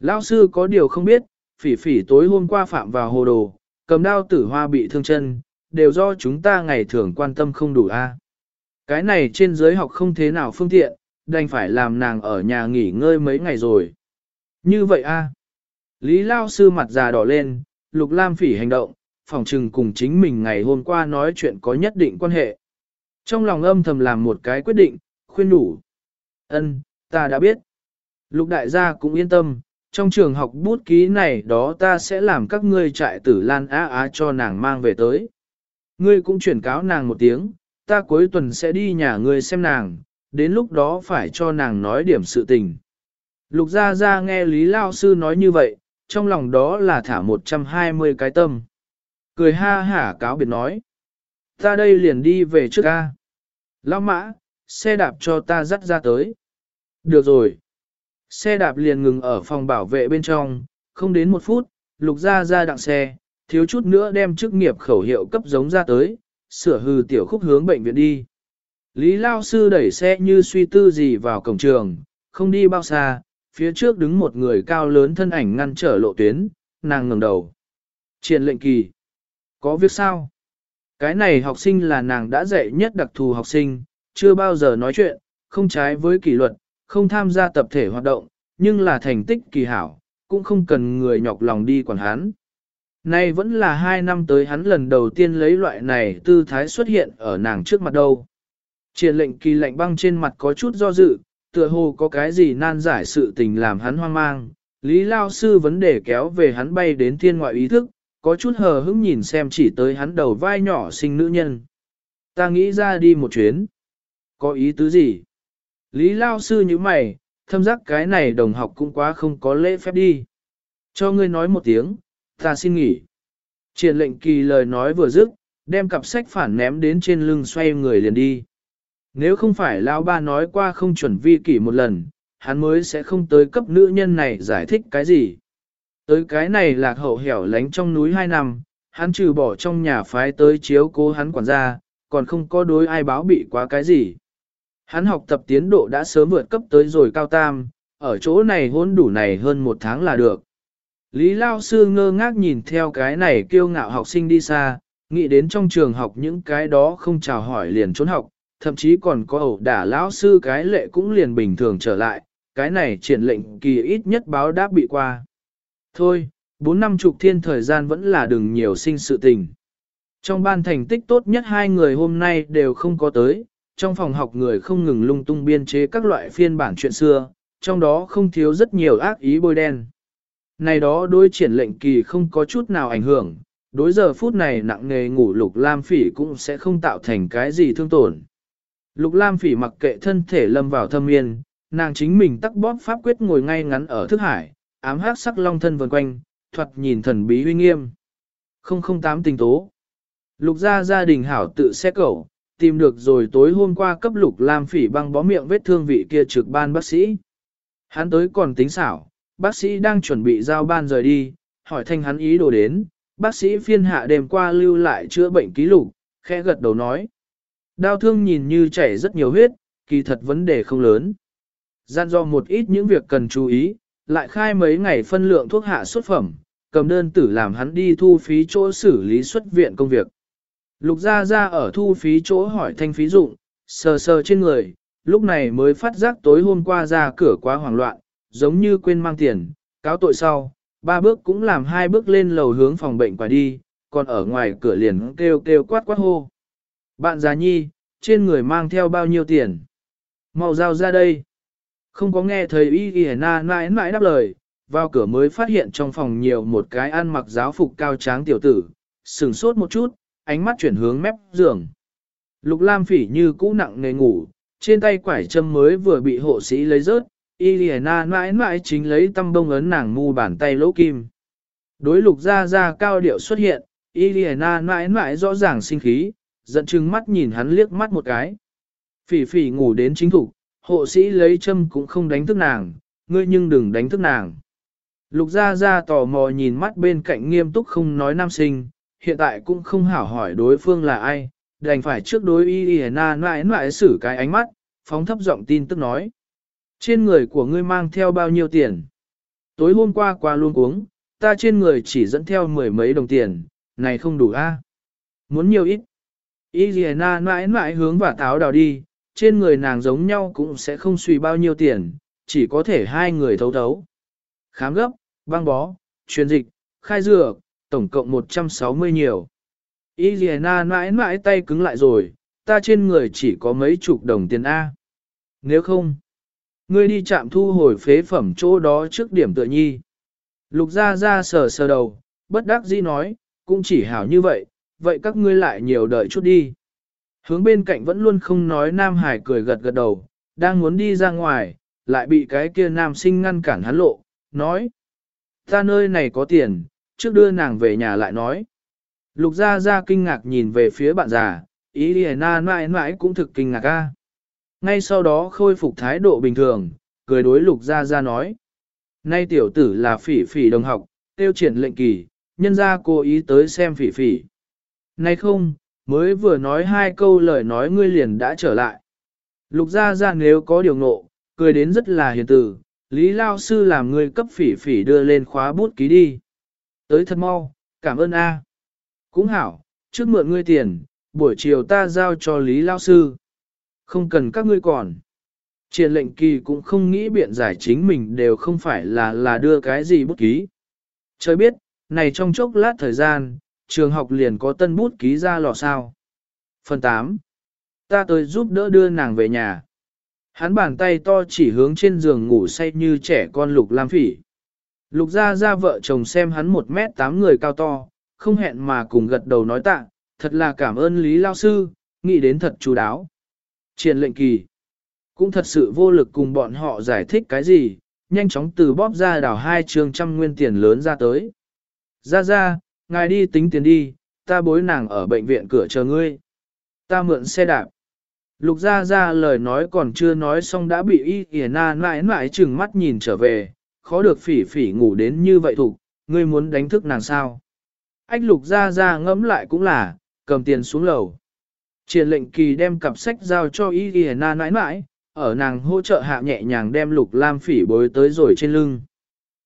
Lão Sư có điều không biết, phỉ phỉ tối hôm qua phạm vào hồ đồ, cầm đao tử hoa bị thương chân, đều do chúng ta ngày thường quan tâm không đủ a. Cái này trên giới học không thế nào phương tiện, đành phải làm nàng ở nhà nghỉ ngơi mấy ngày rồi. Như vậy a. Lý Lao Sư mặt già đỏ lên, Lục Lam phỉ hành động, phòng trừng cùng chính mình ngày hôm qua nói chuyện có nhất định quan hệ. Trong lòng âm thầm làm một cái quyết định, khuyên đủ. Ân, ta đã biết. Lục đại gia cũng yên tâm, trong trường học bút ký này đó ta sẽ làm các ngươi trại tử lan á á cho nàng mang về tới. Ngươi cũng chuyển cáo nàng một tiếng, ta cuối tuần sẽ đi nhà ngươi xem nàng, đến lúc đó phải cho nàng nói điểm sự tình. Lục gia gia nghe Lý Lao Sư nói như vậy, trong lòng đó là thả 120 cái tâm. Cười ha hả cáo biệt nói. Ta đây liền đi về trước ca. Lao mã, xe đạp cho ta dắt ra tới. Được rồi. Xe đạp liền ngừng ở phòng bảo vệ bên trong, không đến một phút, lục ra ra đặng xe, thiếu chút nữa đem chức nghiệp khẩu hiệu cấp giống ra tới, sửa hư tiểu khúc hướng bệnh viện đi. Lý Lao Sư đẩy xe như suy tư gì vào cổng trường, không đi bao xa, phía trước đứng một người cao lớn thân ảnh ngăn trở lộ tuyến, nàng ngẩng đầu. Triển lệnh kỳ. Có việc sao? Cái này học sinh là nàng đã dạy nhất đặc thù học sinh, chưa bao giờ nói chuyện, không trái với kỷ luật, không tham gia tập thể hoạt động, nhưng là thành tích kỳ hảo, cũng không cần người nhọc lòng đi quản hắn. Nay vẫn là hai năm tới hắn lần đầu tiên lấy loại này tư thái xuất hiện ở nàng trước mặt đâu. Triển lệnh kỳ lệnh băng trên mặt có chút do dự, tựa hồ có cái gì nan giải sự tình làm hắn hoang mang. Lý Lao Sư vấn đề kéo về hắn bay đến thiên ngoại ý thức, có chút hờ hững nhìn xem chỉ tới hắn đầu vai nhỏ sinh nữ nhân. Ta nghĩ ra đi một chuyến. Có ý tứ gì? Lý Lao Sư như mày, thâm giác cái này đồng học cũng quá không có lễ phép đi. Cho ngươi nói một tiếng, ta xin nghỉ. Triển lệnh kỳ lời nói vừa dứt, đem cặp sách phản ném đến trên lưng xoay người liền đi. Nếu không phải Lão ba nói qua không chuẩn vi kỷ một lần, hắn mới sẽ không tới cấp nữ nhân này giải thích cái gì. Tới cái này lạc hậu hẻo lánh trong núi hai năm, hắn trừ bỏ trong nhà phái tới chiếu cố hắn quản gia, còn không có đối ai báo bị quá cái gì. Hắn học tập tiến độ đã sớm vượt cấp tới rồi cao tam, ở chỗ này hôn đủ này hơn một tháng là được. Lý Lao Sư ngơ ngác nhìn theo cái này kiêu ngạo học sinh đi xa, nghĩ đến trong trường học những cái đó không chào hỏi liền trốn học, thậm chí còn có ẩu đả lão sư cái lệ cũng liền bình thường trở lại, cái này triển lệnh kỳ ít nhất báo đáp bị qua. Thôi, bốn năm chục thiên thời gian vẫn là đừng nhiều sinh sự tình. Trong ban thành tích tốt nhất hai người hôm nay đều không có tới, trong phòng học người không ngừng lung tung biên chế các loại phiên bản chuyện xưa, trong đó không thiếu rất nhiều ác ý bôi đen. Này đó đối triển lệnh kỳ không có chút nào ảnh hưởng, đối giờ phút này nặng nghề ngủ lục lam phỉ cũng sẽ không tạo thành cái gì thương tổn. Lục lam phỉ mặc kệ thân thể lâm vào thâm yên, nàng chính mình tắc bóp pháp quyết ngồi ngay ngắn ở thức hải, ám hắc sắc long thân vần quanh, thoạt nhìn thần bí uy nghiêm. 008 tình tố. Lục gia gia đình hảo tự xe cẩu, tìm được rồi tối hôm qua cấp lục lam phỉ băng bó miệng vết thương vị kia trực ban bác sĩ. Hắn tới còn tính xảo, bác sĩ đang chuẩn bị giao ban rời đi, hỏi thanh hắn ý đồ đến, bác sĩ phiên hạ đêm qua lưu lại chữa bệnh ký lục, khẽ gật đầu nói. Đau thương nhìn như chảy rất nhiều huyết, kỳ thật vấn đề không lớn. Gian do một ít những việc cần chú ý, lại khai mấy ngày phân lượng thuốc hạ xuất phẩm, cầm đơn tử làm hắn đi thu phí chỗ xử lý xuất viện công việc. Lục Gia Gia ở thu phí chỗ hỏi thanh phí dụng, sờ sờ trên người, lúc này mới phát giác tối hôm qua ra cửa quá hoảng loạn, giống như quên mang tiền, cáo tội sau, ba bước cũng làm hai bước lên lầu hướng phòng bệnh quả đi, còn ở ngoài cửa liền kêu kêu quát quát hô. Bạn già nhi, trên người mang theo bao nhiêu tiền? Mau giao ra đây. Không có nghe thầy y y na mãi mãi đáp lời, vào cửa mới phát hiện trong phòng nhiều một cái ăn mặc giáo phục cao tráng tiểu tử, sừng sốt một chút, ánh mắt chuyển hướng mép giường. Lục Lam phỉ như cũ nặng nề ngủ, trên tay quải châm mới vừa bị hộ sĩ lấy rớt, Iliana mãi mãi chính lấy tăm bông ấn nàng mu bàn tay lỗ kim. Đối lục ra ra cao điệu xuất hiện, Iliana mãi mãi rõ ràng sinh khí, giận chừng mắt nhìn hắn liếc mắt một cái. Phỉ phỉ ngủ đến chính thủ, hộ sĩ lấy châm cũng không đánh thức nàng, ngươi nhưng đừng đánh thức nàng. Lục ra ra tò mò nhìn mắt bên cạnh nghiêm túc không nói nam sinh, hiện tại cũng không hảo hỏi đối phương là ai, đành phải trước đối Iliana mãi mãi xử cái ánh mắt, phóng thấp giọng tin tức nói. Trên người của ngươi mang theo bao nhiêu tiền? Tối hôm qua qua luôn uống, ta trên người chỉ dẫn theo mười mấy đồng tiền, này không đủ a à? Muốn nhiều ít. Y na mãi mãi hướng và táo đào đi, trên người nàng giống nhau cũng sẽ không suy bao nhiêu tiền, chỉ có thể hai người thấu thấu. Khám gấp, băng bó, truyền dịch, khai dược, tổng cộng 160 nhiều. Y Liana mãi mãi tay cứng lại rồi, ta trên người chỉ có mấy chục đồng tiền A. Nếu không, ngươi đi chạm thu hồi phế phẩm chỗ đó trước điểm tựa nhi. Lục ra ra sờ sờ đầu, bất đắc dĩ nói, cũng chỉ hảo như vậy, vậy các ngươi lại nhiều đợi chút đi. Hướng bên cạnh vẫn luôn không nói Nam Hải cười gật gật đầu, đang muốn đi ra ngoài, lại bị cái kia nam sinh ngăn cản hắn lộ, nói. Ta nơi này có tiền, trước đưa nàng về nhà lại nói. Lục gia gia kinh ngạc nhìn về phía bạn già, ý đi na mãi mãi cũng thực kinh ngạc ca. Ngay sau đó khôi phục thái độ bình thường, cười đối lục gia gia nói. Nay tiểu tử là phỉ phỉ đồng học, tiêu triển lệnh kỳ, nhân gia cố ý tới xem phỉ phỉ. Nay không, mới vừa nói hai câu lời nói ngươi liền đã trở lại. Lục gia gia nếu có điều ngộ, cười đến rất là hiền từ, Lý Lao Sư làm ngươi cấp phỉ phỉ đưa lên khóa bút ký đi. Tới thật mau, cảm ơn A. Cũng hảo, trước mượn ngươi tiền, buổi chiều ta giao cho Lý Lao Sư. Không cần các ngươi còn. Triển lệnh kỳ cũng không nghĩ biện giải chính mình đều không phải là là đưa cái gì bút ký. Trời biết, này trong chốc lát thời gian, trường học liền có tân bút ký ra lò sao. Phần 8. Ta tới giúp đỡ đưa nàng về nhà. Hắn bàn tay to chỉ hướng trên giường ngủ say như trẻ con lục lam phỉ. Lục ra ra vợ chồng xem hắn một mét tám người cao to, không hẹn mà cùng gật đầu nói tạ, thật là cảm ơn Lý Lao Sư, nghĩ đến thật chú đáo. Triển lệnh kỳ, cũng thật sự vô lực cùng bọn họ giải thích cái gì, nhanh chóng từ bóp ra đảo hai trường trăm nguyên tiền lớn ra tới. Ra ra, ngài đi tính tiền đi, ta bối nàng ở bệnh viện cửa chờ ngươi. Ta mượn xe đạp. Lục ra ra lời nói còn chưa nói xong đã bị y kìa na mãi mãi chừng mắt nhìn trở về, khó được phỉ phỉ ngủ đến như vậy thục, ngươi muốn đánh thức nàng sao. Ách lục ra ra ngẫm lại cũng là, cầm tiền xuống lầu. Triển lệnh kỳ đem cặp sách giao cho y kìa na nãi nãi. ở nàng hỗ trợ hạ nhẹ nhàng đem lục lam phỉ bối tới rồi trên lưng.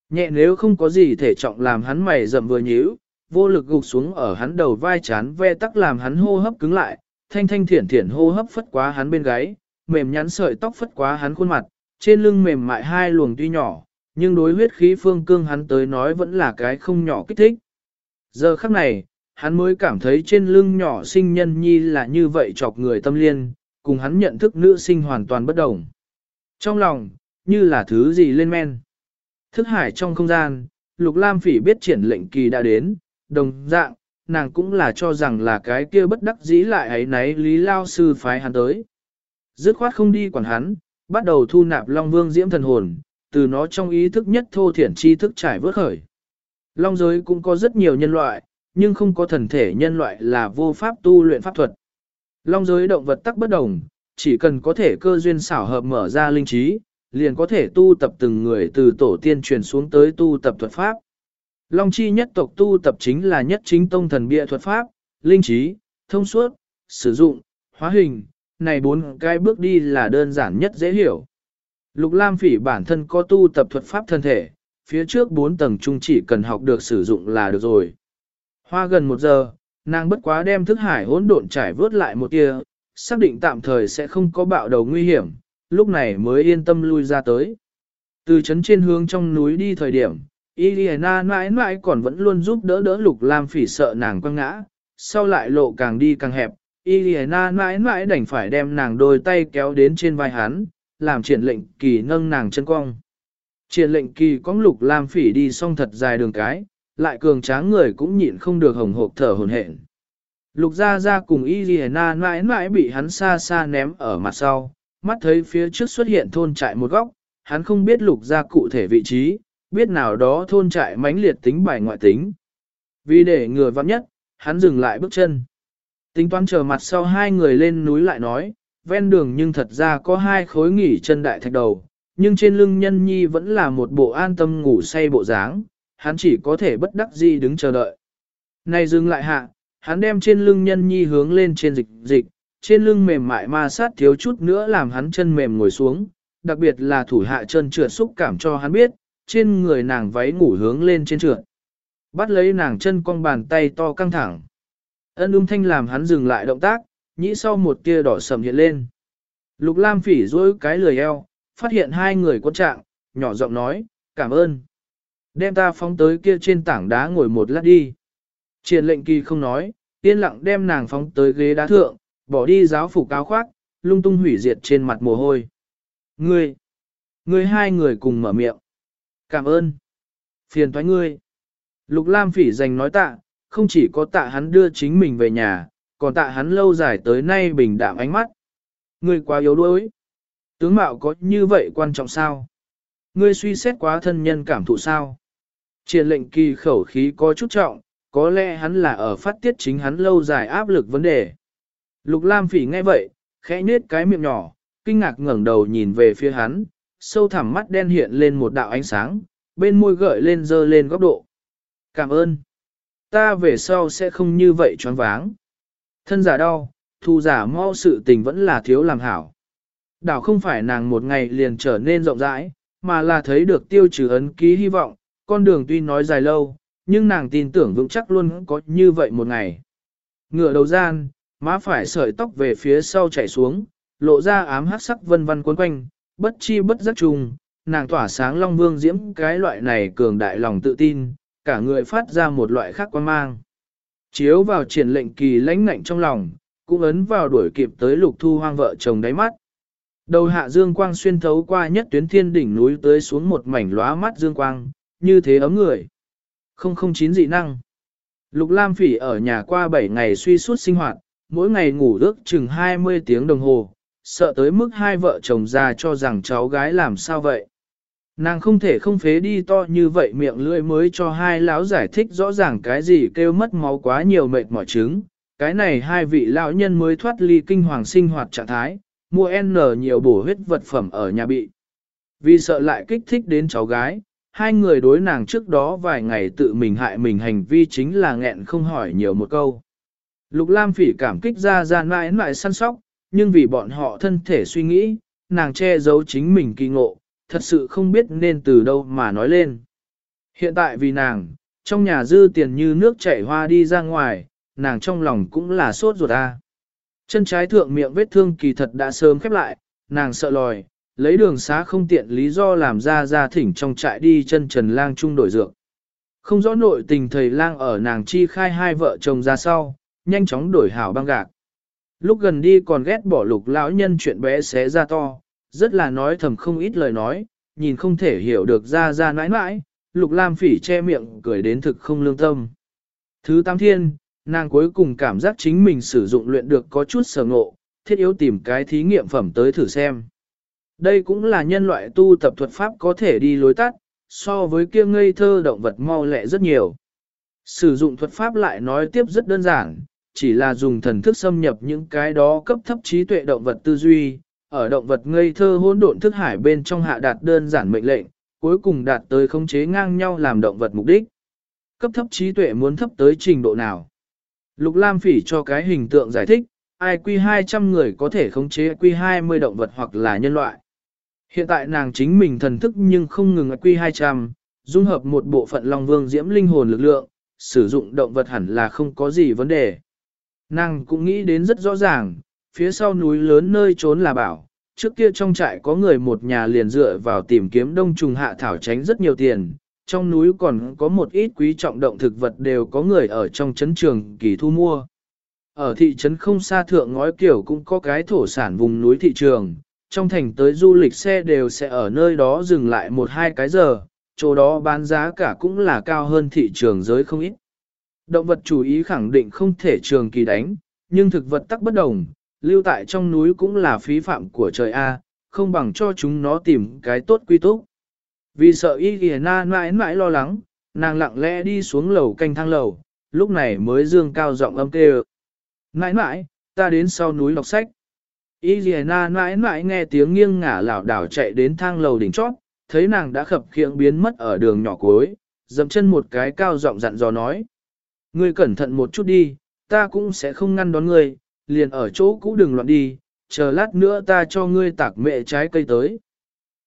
Nhẹ nếu không có gì thể trọng làm hắn mày rậm vừa nhíu, vô lực gục xuống ở hắn đầu vai chán ve tắc làm hắn hô hấp cứng lại, thanh thanh thiển thiển hô hấp phất quá hắn bên gáy, mềm nhắn sợi tóc phất quá hắn khuôn mặt, trên lưng mềm mại hai luồng tuy nhỏ, nhưng đối huyết khí phương cương hắn tới nói vẫn là cái không nhỏ kích thích. Giờ khắc này, hắn mới cảm thấy trên lưng nhỏ sinh nhân nhi là như vậy chọc người tâm liên, cùng hắn nhận thức nữ sinh hoàn toàn bất đồng. Trong lòng, như là thứ gì lên men. Thức hải trong không gian, Lục Lam Phỉ biết triển lệnh kỳ đã đến, đồng dạng, nàng cũng là cho rằng là cái kia bất đắc dĩ lại ấy nấy lý lao sư phái hắn tới. Dứt khoát không đi quản hắn, bắt đầu thu nạp Long Vương diễm thần hồn, từ nó trong ý thức nhất thô thiển chi thức trải vớt khởi. Long giới cũng có rất nhiều nhân loại, nhưng không có thần thể nhân loại là vô pháp tu luyện pháp thuật. Long giới động vật tắc bất đồng, chỉ cần có thể cơ duyên xảo hợp mở ra linh trí, liền có thể tu tập từng người từ tổ tiên truyền xuống tới tu tập thuật pháp. Long chi nhất tộc tu tập chính là nhất chính tông thần bịa thuật pháp, linh trí, thông suốt, sử dụng, hóa hình, này bốn cái bước đi là đơn giản nhất dễ hiểu. Lục Lam Phỉ bản thân có tu tập thuật pháp thân thể, phía trước bốn tầng trung chỉ cần học được sử dụng là được rồi. Hoa gần một giờ, nàng bất quá đem thức hải hỗn độn trải vớt lại một tia, xác định tạm thời sẽ không có bạo đầu nguy hiểm, lúc này mới yên tâm lui ra tới. Từ chấn trên hướng trong núi đi thời điểm, Iliana mãi mãi còn vẫn luôn giúp đỡ đỡ Lục Lam Phỉ sợ nàng quăng ngã, sau lại lộ càng đi càng hẹp, Iliana mãi mãi đành phải đem nàng đôi tay kéo đến trên vai hắn, làm triển lệnh kỳ nâng nàng chân cong. Triển lệnh kỳ có Lục Lam Phỉ đi xong thật dài đường cái, lại cường tráng người cũng nhịn không được hồng hộp thở hồn hển. Lục Gia Gia cùng Iliana mãi mãi bị hắn xa xa ném ở mặt sau, mắt thấy phía trước xuất hiện thôn trại một góc, hắn không biết Lục Gia cụ thể vị trí, biết nào đó thôn trại mãnh liệt tính bài ngoại tính. Vì để ngừa vắng nhất, hắn dừng lại bước chân. Tính toán chờ mặt sau hai người lên núi lại nói, ven đường nhưng thật ra có hai khối nghỉ chân đại thạch đầu, nhưng trên lưng nhân nhi vẫn là một bộ an tâm ngủ say bộ dáng, hắn chỉ có thể bất đắc dĩ đứng chờ đợi. Này dừng lại hạ, hắn đem trên lưng nhân nhi hướng lên trên dịch dịch, trên lưng mềm mại ma sát thiếu chút nữa làm hắn chân mềm ngồi xuống, đặc biệt là thủ hạ chân trượt xúc cảm cho hắn biết, trên người nàng váy ngủ hướng lên trên trượt. Bắt lấy nàng chân cong bàn tay to căng thẳng. Ân ung thanh làm hắn dừng lại động tác, nhĩ sau một tia đỏ sầm hiện lên. Lục Lam phỉ dối cái lười eo, phát hiện hai người quân trạng, nhỏ giọng nói, cảm ơn. Đem ta phóng tới kia trên tảng đá ngồi một lát đi. Triển lệnh kỳ không nói, yên lặng đem nàng phóng tới ghế đá thượng, bỏ đi giáo phục áo khoác, lung tung hủy diệt trên mặt mồ hôi. Ngươi, ngươi hai người cùng mở miệng. Cảm ơn. Phiền thoái ngươi. Lục Lam phỉ dành nói tạ, không chỉ có tạ hắn đưa chính mình về nhà, còn tạ hắn lâu dài tới nay bình đạm ánh mắt. Ngươi quá yếu đuối. Tướng mạo có như vậy quan trọng sao? Ngươi suy xét quá thân nhân cảm thụ sao? Triển lệnh kỳ khẩu khí có chút trọng, có lẽ hắn là ở phát tiết chính hắn lâu dài áp lực vấn đề. Lục Lam phỉ nghe vậy, khẽ nhếch cái miệng nhỏ, kinh ngạc ngẩng đầu nhìn về phía hắn, sâu thẳm mắt đen hiện lên một đạo ánh sáng, bên môi gợi lên dơ lên góc độ. Cảm ơn. Ta về sau sẽ không như vậy choáng váng. Thân giả đau, thu giả mau sự tình vẫn là thiếu làm hảo. Đảo không phải nàng một ngày liền trở nên rộng rãi, mà là thấy được tiêu trừ ấn ký hy vọng, con đường tuy nói dài lâu, nhưng nàng tin tưởng vững chắc luôn có như vậy một ngày. Ngựa đầu gian, má phải sợi tóc về phía sau chảy xuống, lộ ra ám hắc sắc vân vân cuốn quanh, bất chi bất giác trùng, nàng tỏa sáng long vương diễm cái loại này cường đại lòng tự tin, cả người phát ra một loại khác quan mang. Chiếu vào triển lệnh kỳ lãnh ngạnh trong lòng, cũng ấn vào đuổi kịp tới lục thu hoang vợ chồng đáy mắt. Đầu hạ dương quang xuyên thấu qua nhất tuyến thiên đỉnh núi tới xuống một mảnh lóa mắt dương quang, như thế ấm người. 009 dị năng. Lục Lam Phỉ ở nhà qua 7 ngày suy suốt sinh hoạt, mỗi ngày ngủ ước chừng 20 tiếng đồng hồ, sợ tới mức hai vợ chồng già cho rằng cháu gái làm sao vậy. Nàng không thể không phế đi to như vậy miệng lưỡi mới cho hai lão giải thích rõ ràng cái gì kêu mất máu quá nhiều mệt mỏi trứng. Cái này hai vị lão nhân mới thoát ly kinh hoàng sinh hoạt trạng thái, mua N nhiều bổ huyết vật phẩm ở nhà bị. Vì sợ lại kích thích đến cháu gái, hai người đối nàng trước đó vài ngày tự mình hại mình hành vi chính là nghẹn không hỏi nhiều một câu. Lục Lam phỉ cảm kích ra ra mãi mãi săn sóc, nhưng vì bọn họ thân thể suy nghĩ, nàng che giấu chính mình kỳ ngộ, thật sự không biết nên từ đâu mà nói lên. Hiện tại vì nàng, trong nhà dư tiền như nước chảy hoa đi ra ngoài, nàng trong lòng cũng là sốt ruột a. Chân trái thượng miệng vết thương kỳ thật đã sớm khép lại, nàng sợ lòi, lấy đường xá không tiện lý do làm ra ra thỉnh trong trại đi chân trần lang chung đổi dược. Không rõ nội tình thầy lang ở nàng chi khai hai vợ chồng ra sau, nhanh chóng đổi hảo băng gạc. Lúc gần đi còn ghét bỏ lục lão nhân chuyện bé xé ra to, rất là nói thầm không ít lời nói, nhìn không thể hiểu được ra ra nãi nãi, lục lam phỉ che miệng cười đến thực không lương tâm. Thứ tam thiên, nàng cuối cùng cảm giác chính mình sử dụng luyện được có chút sở ngộ, thiết yếu tìm cái thí nghiệm phẩm tới thử xem. Đây cũng là nhân loại tu tập thuật pháp có thể đi lối tắt, so với kia ngây thơ động vật mau lẹ rất nhiều. Sử dụng thuật pháp lại nói tiếp rất đơn giản, chỉ là dùng thần thức xâm nhập những cái đó cấp thấp trí tuệ động vật tư duy, ở động vật ngây thơ hỗn độn thức hải bên trong hạ đạt đơn giản mệnh lệnh, cuối cùng đạt tới khống chế ngang nhau làm động vật mục đích. Cấp thấp trí tuệ muốn thấp tới trình độ nào? Lục Lam Phỉ cho cái hình tượng giải thích, IQ 200 người có thể khống chế IQ 20 động vật hoặc là nhân loại. Hiện tại nàng chính mình thần thức nhưng không ngừng quy 200, dung hợp một bộ phận Long Vương Diễm linh hồn lực lượng, sử dụng động vật hẳn là không có gì vấn đề. Nàng cũng nghĩ đến rất rõ ràng, phía sau núi lớn nơi trốn là bảo, trước kia trong trại có người một nhà liền dựa vào tìm kiếm đông trùng hạ thảo tránh rất nhiều tiền, trong núi còn có một ít quý trọng động thực vật đều có người ở trong trấn trường kỳ thu mua. Ở thị trấn không xa thượng ngói kiểu cũng có cái thổ sản vùng núi thị trường, trong thành tới du lịch xe đều sẽ ở nơi đó dừng lại một hai cái giờ, chỗ đó bán giá cả cũng là cao hơn thị trường giới không ít. Động vật chủ ý khẳng định không thể trường kỳ đánh, nhưng thực vật tắc bất đồng, lưu tại trong núi cũng là phí phạm của trời A, không bằng cho chúng nó tìm cái tốt quy túc. Vì sợ y kìa na mãi mãi lo lắng, nàng lặng lẽ đi xuống lầu canh thang lầu, lúc này mới dương cao giọng âm kêu. Mãi mãi, ta đến sau núi đọc sách. Y kìa na mãi mãi nghe tiếng nghiêng ngả lảo đảo chạy đến thang lầu đỉnh chót, thấy nàng đã khập khiễng biến mất ở đường nhỏ cuối, dậm chân một cái cao giọng dặn dò nói. Ngươi cẩn thận một chút đi, ta cũng sẽ không ngăn đón ngươi, liền ở chỗ cũ đừng loạn đi, chờ lát nữa ta cho ngươi tạc mẹ trái cây tới.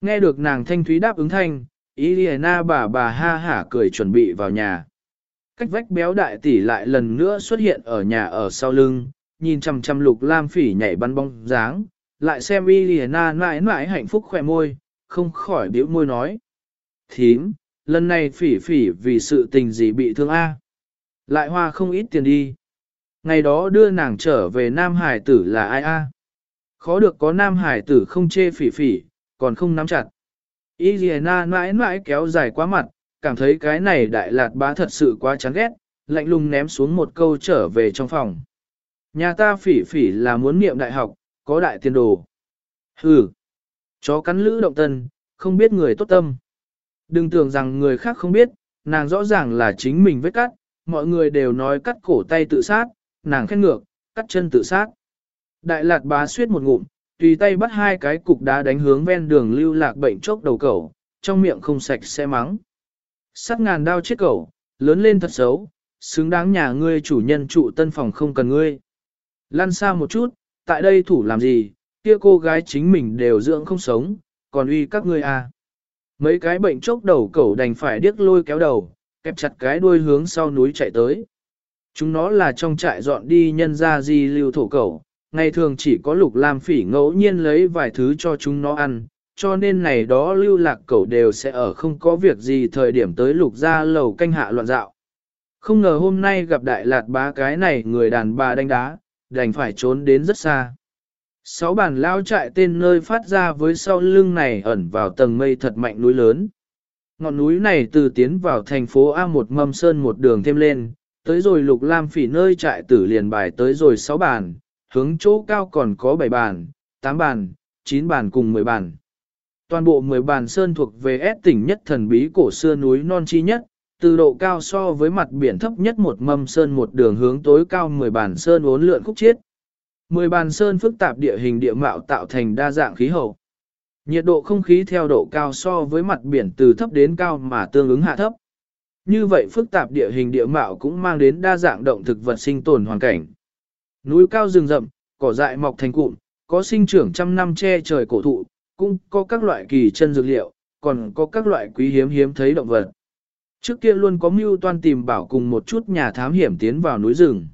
Nghe được nàng thanh thúy đáp ứng thanh, Iliana bà bà ha hả cười chuẩn bị vào nhà. Cách vách béo đại tỷ lại lần nữa xuất hiện ở nhà ở sau lưng, nhìn chằm chằm lục lam phỉ nhảy bắn bóng dáng, lại xem Iliana mãi mãi hạnh phúc khỏe môi, không khỏi biểu môi nói. Thím, lần này phỉ phỉ vì sự tình gì bị thương a Lại hoa không ít tiền đi. Ngày đó đưa nàng trở về Nam Hải tử là ai a Khó được có Nam Hải tử không chê phỉ phỉ, còn không nắm chặt. Iliana mãi mãi kéo dài quá mặt, cảm thấy cái này đại lạt bá thật sự quá chán ghét, lạnh lùng ném xuống một câu trở về trong phòng. Nhà ta phỉ phỉ là muốn niệm đại học, có đại tiền đồ. Hừ, chó cắn lữ động tân, không biết người tốt tâm. Đừng tưởng rằng người khác không biết, nàng rõ ràng là chính mình vết cắt, mọi người đều nói cắt cổ tay tự sát, nàng khen ngược, cắt chân tự sát. Đại lạt bá suyết một ngụm, tùy tay bắt hai cái cục đá đánh hướng ven đường lưu lạc bệnh chốc đầu cẩu, trong miệng không sạch sẽ mắng. Sắt ngàn đao chết cẩu, lớn lên thật xấu, xứng đáng nhà ngươi chủ nhân trụ tân phòng không cần ngươi. Lăn xa một chút, tại đây thủ làm gì, kia cô gái chính mình đều dưỡng không sống, còn uy các ngươi à. Mấy cái bệnh chốc đầu cẩu đành phải điếc lôi kéo đầu, kẹp chặt cái đuôi hướng sau núi chạy tới. Chúng nó là trong trại dọn đi nhân ra di lưu thổ cẩu, ngày thường chỉ có lục lam phỉ ngẫu nhiên lấy vài thứ cho chúng nó ăn, cho nên này đó lưu lạc cẩu đều sẽ ở không có việc gì thời điểm tới lục ra lầu canh hạ loạn dạo. Không ngờ hôm nay gặp đại lạt bá cái này người đàn bà đánh đá, đành phải trốn đến rất xa. Sáu bản lao trại tên nơi phát ra với sau lưng này ẩn vào tầng mây thật mạnh núi lớn. Ngọn núi này từ tiến vào thành phố A một mâm sơn một đường thêm lên, tới rồi lục lam phỉ nơi trại tử liền bài tới rồi sáu bản, hướng chỗ cao còn có bảy bản, tám bản, chín bản cùng mười bản. Toàn bộ mười bản sơn thuộc về S tỉnh nhất thần bí cổ xưa núi non chi nhất, từ độ cao so với mặt biển thấp nhất một mâm sơn một đường hướng tối cao 10 bàn sơn uốn lượn khúc chiết. 10 bàn sơn phức tạp địa hình địa mạo tạo thành đa dạng khí hậu. Nhiệt độ không khí theo độ cao so với mặt biển từ thấp đến cao mà tương ứng hạ thấp. Như vậy phức tạp địa hình địa mạo cũng mang đến đa dạng động thực vật sinh tồn hoàn cảnh. Núi cao rừng rậm, cỏ dại mọc thành cụm, có sinh trưởng trăm năm che trời cổ thụ, cũng có các loại kỳ chân dược liệu, còn có các loại quý hiếm hiếm thấy động vật. Trước kia luôn có mưu toan tìm bảo cùng một chút nhà thám hiểm tiến vào núi rừng.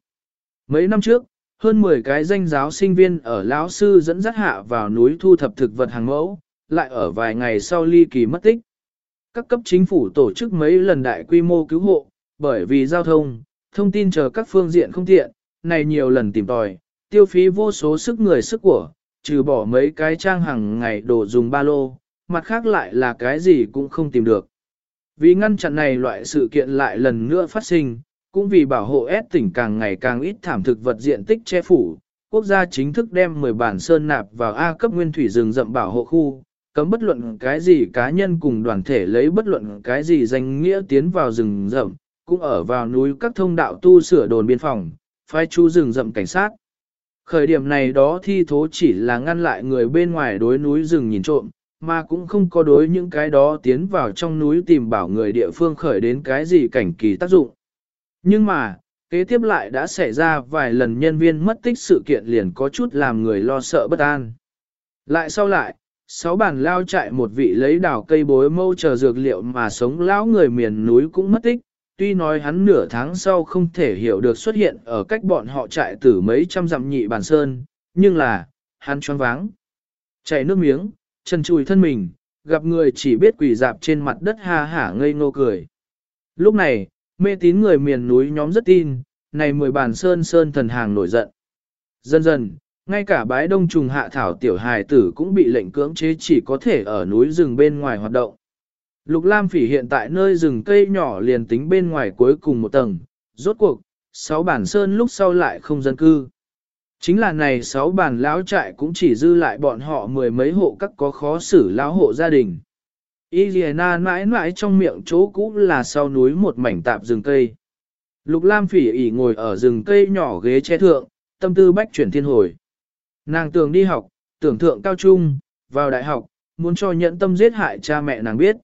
Mấy năm trước, hơn 10 cái danh giáo sinh viên ở lão sư dẫn dắt hạ vào núi thu thập thực vật hàng mẫu, lại ở vài ngày sau ly kỳ mất tích. Các cấp chính phủ tổ chức mấy lần đại quy mô cứu hộ, bởi vì giao thông, thông tin chờ các phương diện không tiện, này nhiều lần tìm tòi, tiêu phí vô số sức người sức của, trừ bỏ mấy cái trang hàng ngày đồ dùng ba lô, mặt khác lại là cái gì cũng không tìm được. Vì ngăn chặn này loại sự kiện lại lần nữa phát sinh, cũng vì bảo hộ S tỉnh càng ngày càng ít thảm thực vật diện tích che phủ, quốc gia chính thức đem 10 bản sơn nạp vào A cấp nguyên thủy rừng rậm bảo hộ khu, cấm bất luận cái gì cá nhân cùng đoàn thể lấy bất luận cái gì danh nghĩa tiến vào rừng rậm, cũng ở vào núi các thông đạo tu sửa đồn biên phòng, phái chú rừng rậm cảnh sát. Khởi điểm này đó thi thố chỉ là ngăn lại người bên ngoài đối núi rừng nhìn trộm, mà cũng không có đối những cái đó tiến vào trong núi tìm bảo người địa phương khởi đến cái gì cảnh kỳ tác dụng. Nhưng mà, kế tiếp lại đã xảy ra vài lần nhân viên mất tích sự kiện liền có chút làm người lo sợ bất an. Lại sau lại, sáu bản lao chạy một vị lấy đào cây bối mâu chờ dược liệu mà sống lão người miền núi cũng mất tích, tuy nói hắn nửa tháng sau không thể hiểu được xuất hiện ở cách bọn họ chạy từ mấy trăm dặm nhị bản sơn, nhưng là, hắn choáng váng. chạy nước miếng, chân chùi thân mình, gặp người chỉ biết quỳ dạp trên mặt đất ha hả ngây ngô cười. Lúc này, mê tín người miền núi nhóm rất tin, này mười bàn sơn sơn thần hàng nổi giận. Dần dần, ngay cả bái đông trùng hạ thảo tiểu hài tử cũng bị lệnh cưỡng chế chỉ có thể ở núi rừng bên ngoài hoạt động. Lục Lam Phỉ hiện tại nơi rừng cây nhỏ liền tính bên ngoài cuối cùng một tầng, rốt cuộc, sáu bản sơn lúc sau lại không dân cư. Chính là này sáu bản lão trại cũng chỉ dư lại bọn họ mười mấy hộ các có khó xử lão hộ gia đình. Iliana mãi mãi trong miệng chỗ cũ là sau núi một mảnh tạp rừng cây. Lục Lam phỉ ỉ ngồi ở rừng cây nhỏ ghế che thượng, tâm tư bách chuyển thiên hồi. Nàng tưởng đi học, tưởng thượng cao trung, vào đại học, muốn cho nhận tâm giết hại cha mẹ nàng biết.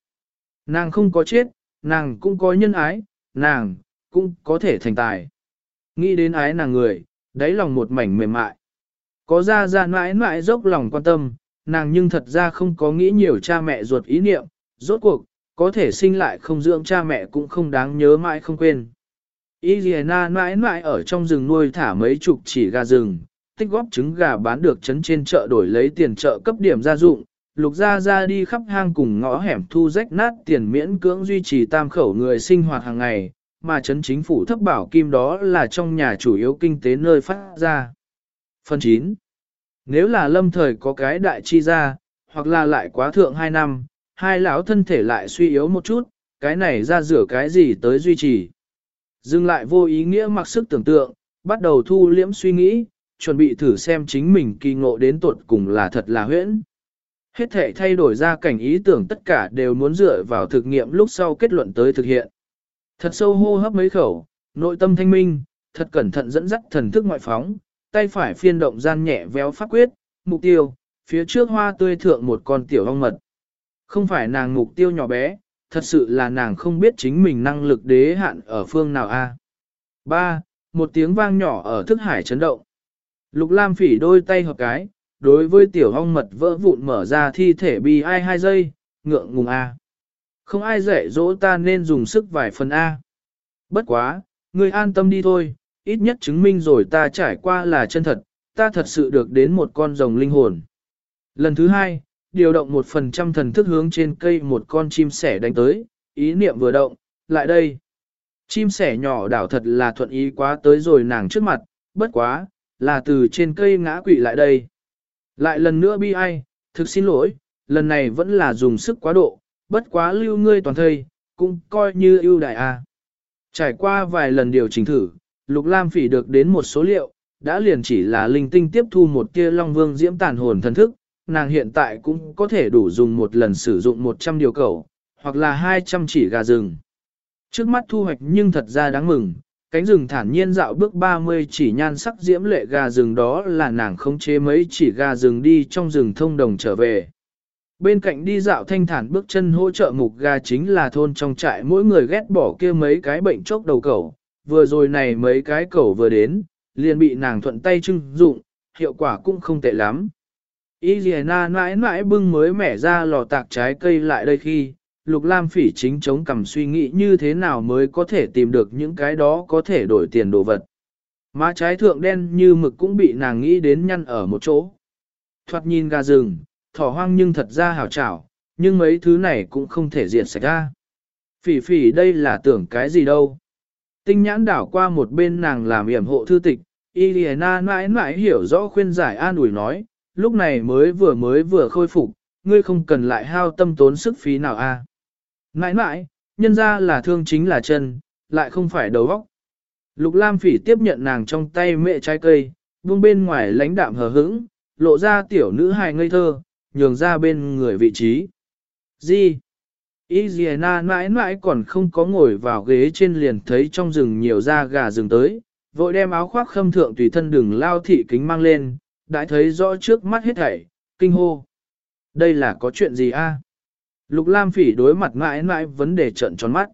Nàng không có chết, nàng cũng có nhân ái, nàng, cũng có thể thành tài. Nghĩ đến ái nàng người, đáy lòng một mảnh mềm mại. Có ra ra mãi mãi dốc lòng quan tâm, nàng nhưng thật ra không có nghĩ nhiều cha mẹ ruột ý niệm, rốt cuộc, có thể sinh lại không dưỡng cha mẹ cũng không đáng nhớ mãi không quên. Iliana mãi mãi ở trong rừng nuôi thả mấy chục chỉ gà rừng, tích góp trứng gà bán được chấn trên chợ đổi lấy tiền chợ cấp điểm gia dụng, lục ra ra đi khắp hang cùng ngõ hẻm thu rách nát tiền miễn cưỡng duy trì tam khẩu người sinh hoạt hàng ngày, mà chấn chính phủ thấp bảo kim đó là trong nhà chủ yếu kinh tế nơi phát ra. Phần 9. Nếu là lâm thời có cái đại chi ra, hoặc là lại quá thượng 2 năm, hai lão thân thể lại suy yếu một chút, cái này ra rửa cái gì tới duy trì. Dừng lại vô ý nghĩa mặc sức tưởng tượng, bắt đầu thu liễm suy nghĩ, chuẩn bị thử xem chính mình kỳ ngộ đến tuột cùng là thật là huyễn. Hết thể thay đổi ra cảnh ý tưởng tất cả đều muốn dựa vào thực nghiệm lúc sau kết luận tới thực hiện. Thật sâu hô hấp mấy khẩu, nội tâm thanh minh, thật cẩn thận dẫn dắt thần thức ngoại phóng, tay phải phiên động gian nhẹ véo pháp quyết, mục tiêu, phía trước hoa tươi thượng một con tiểu ong mật. Không phải nàng mục tiêu nhỏ bé, thật sự là nàng không biết chính mình năng lực đế hạn ở phương nào a. Ba, Một tiếng vang nhỏ ở thức hải chấn động. Lục Lam phỉ đôi tay hợp cái, đối với tiểu ong mật vỡ vụn mở ra thi thể bi ai hai giây, ngượng ngùng a. Không ai dạy dỗ ta nên dùng sức vài phần A. Bất quá, ngươi an tâm đi thôi, ít nhất chứng minh rồi ta trải qua là chân thật, ta thật sự được đến một con rồng linh hồn. Lần thứ hai, điều động một phần trăm thần thức hướng trên cây một con chim sẻ đánh tới, ý niệm vừa động, lại đây. Chim sẻ nhỏ đảo thật là thuận ý quá tới rồi nàng trước mặt, bất quá, là từ trên cây ngã quỵ lại đây. Lại lần nữa bi ai, thực xin lỗi, lần này vẫn là dùng sức quá độ, bất quá lưu ngươi toàn thây, cũng coi như ưu đại a. Trải qua vài lần điều chỉnh thử, Lục Lam Phỉ được đến một số liệu, đã liền chỉ là linh tinh tiếp thu một tia Long Vương diễm tàn hồn thần thức, nàng hiện tại cũng có thể đủ dùng một lần sử dụng 100 điều cầu, hoặc là 200 chỉ gà rừng. Trước mắt thu hoạch nhưng thật ra đáng mừng, cánh rừng thản nhiên dạo bước 30 chỉ nhan sắc diễm lệ gà rừng đó là nàng không chế mấy chỉ gà rừng đi trong rừng thông đồng trở về. Bên cạnh đi dạo thanh thản bước chân hỗ trợ mục gà chính là thôn trong trại mỗi người ghét bỏ kia mấy cái bệnh chốc đầu cẩu. Vừa rồi này mấy cái cẩu vừa đến, liền bị nàng thuận tay trưng dụng, hiệu quả cũng không tệ lắm. Iliana mãi mãi bưng mới mẻ ra lò tạc trái cây lại đây khi, Lục Lam phỉ chính chống cầm suy nghĩ như thế nào mới có thể tìm được những cái đó có thể đổi tiền đồ vật. Má trái thượng đen như mực cũng bị nàng nghĩ đến nhăn ở một chỗ. Thoạt nhìn gà rừng, thỏ hoang nhưng thật ra hào trảo, nhưng mấy thứ này cũng không thể diệt sạch ra. Phỉ phỉ đây là tưởng cái gì đâu. Tinh nhãn đảo qua một bên nàng làm yểm hộ thư tịch, Iliana mãi mãi hiểu rõ khuyên giải an ủi nói, lúc này mới vừa mới vừa khôi phục, ngươi không cần lại hao tâm tốn sức phí nào a. À. Mãi mãi, nhân ra là thương chính là chân, lại không phải đầu óc. Lục Lam Phỉ tiếp nhận nàng trong tay mẹ trái cây, buông bên ngoài lãnh đạm hờ hững, lộ ra tiểu nữ hài ngây thơ, nhường ra bên người vị trí. Gì? Izena mãi mãi còn không có ngồi vào ghế trên liền thấy trong rừng nhiều da gà rừng tới, vội đem áo khoác khâm thượng tùy thân đừng lao thị kính mang lên, đã thấy rõ trước mắt hết thảy, kinh hô. Đây là có chuyện gì a? Lục Lam phỉ đối mặt mãi mãi vấn đề trận tròn mắt.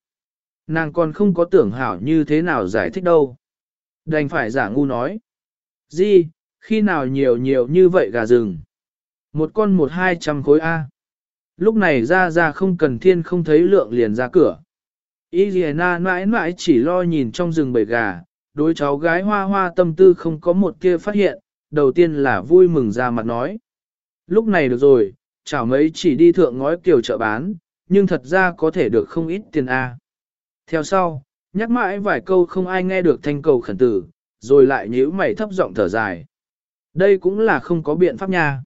Nàng còn không có tưởng hảo như thế nào giải thích đâu. Đành phải giả ngu nói. Gì, khi nào nhiều nhiều như vậy gà rừng? Một con một hai trăm khối A. Lúc này ra ra không cần thiên không thấy lượng liền ra cửa. Iliana mãi mãi chỉ lo nhìn trong rừng bầy gà, đối cháu gái hoa hoa tâm tư không có một kia phát hiện, đầu tiên là vui mừng ra mặt nói. Lúc này được rồi, chảo mấy chỉ đi thượng ngói kiều chợ bán, nhưng thật ra có thể được không ít tiền A. Theo sau, nhắc mãi vài câu không ai nghe được thanh cầu khẩn tử, rồi lại nhíu mày thấp giọng thở dài. Đây cũng là không có biện pháp nha.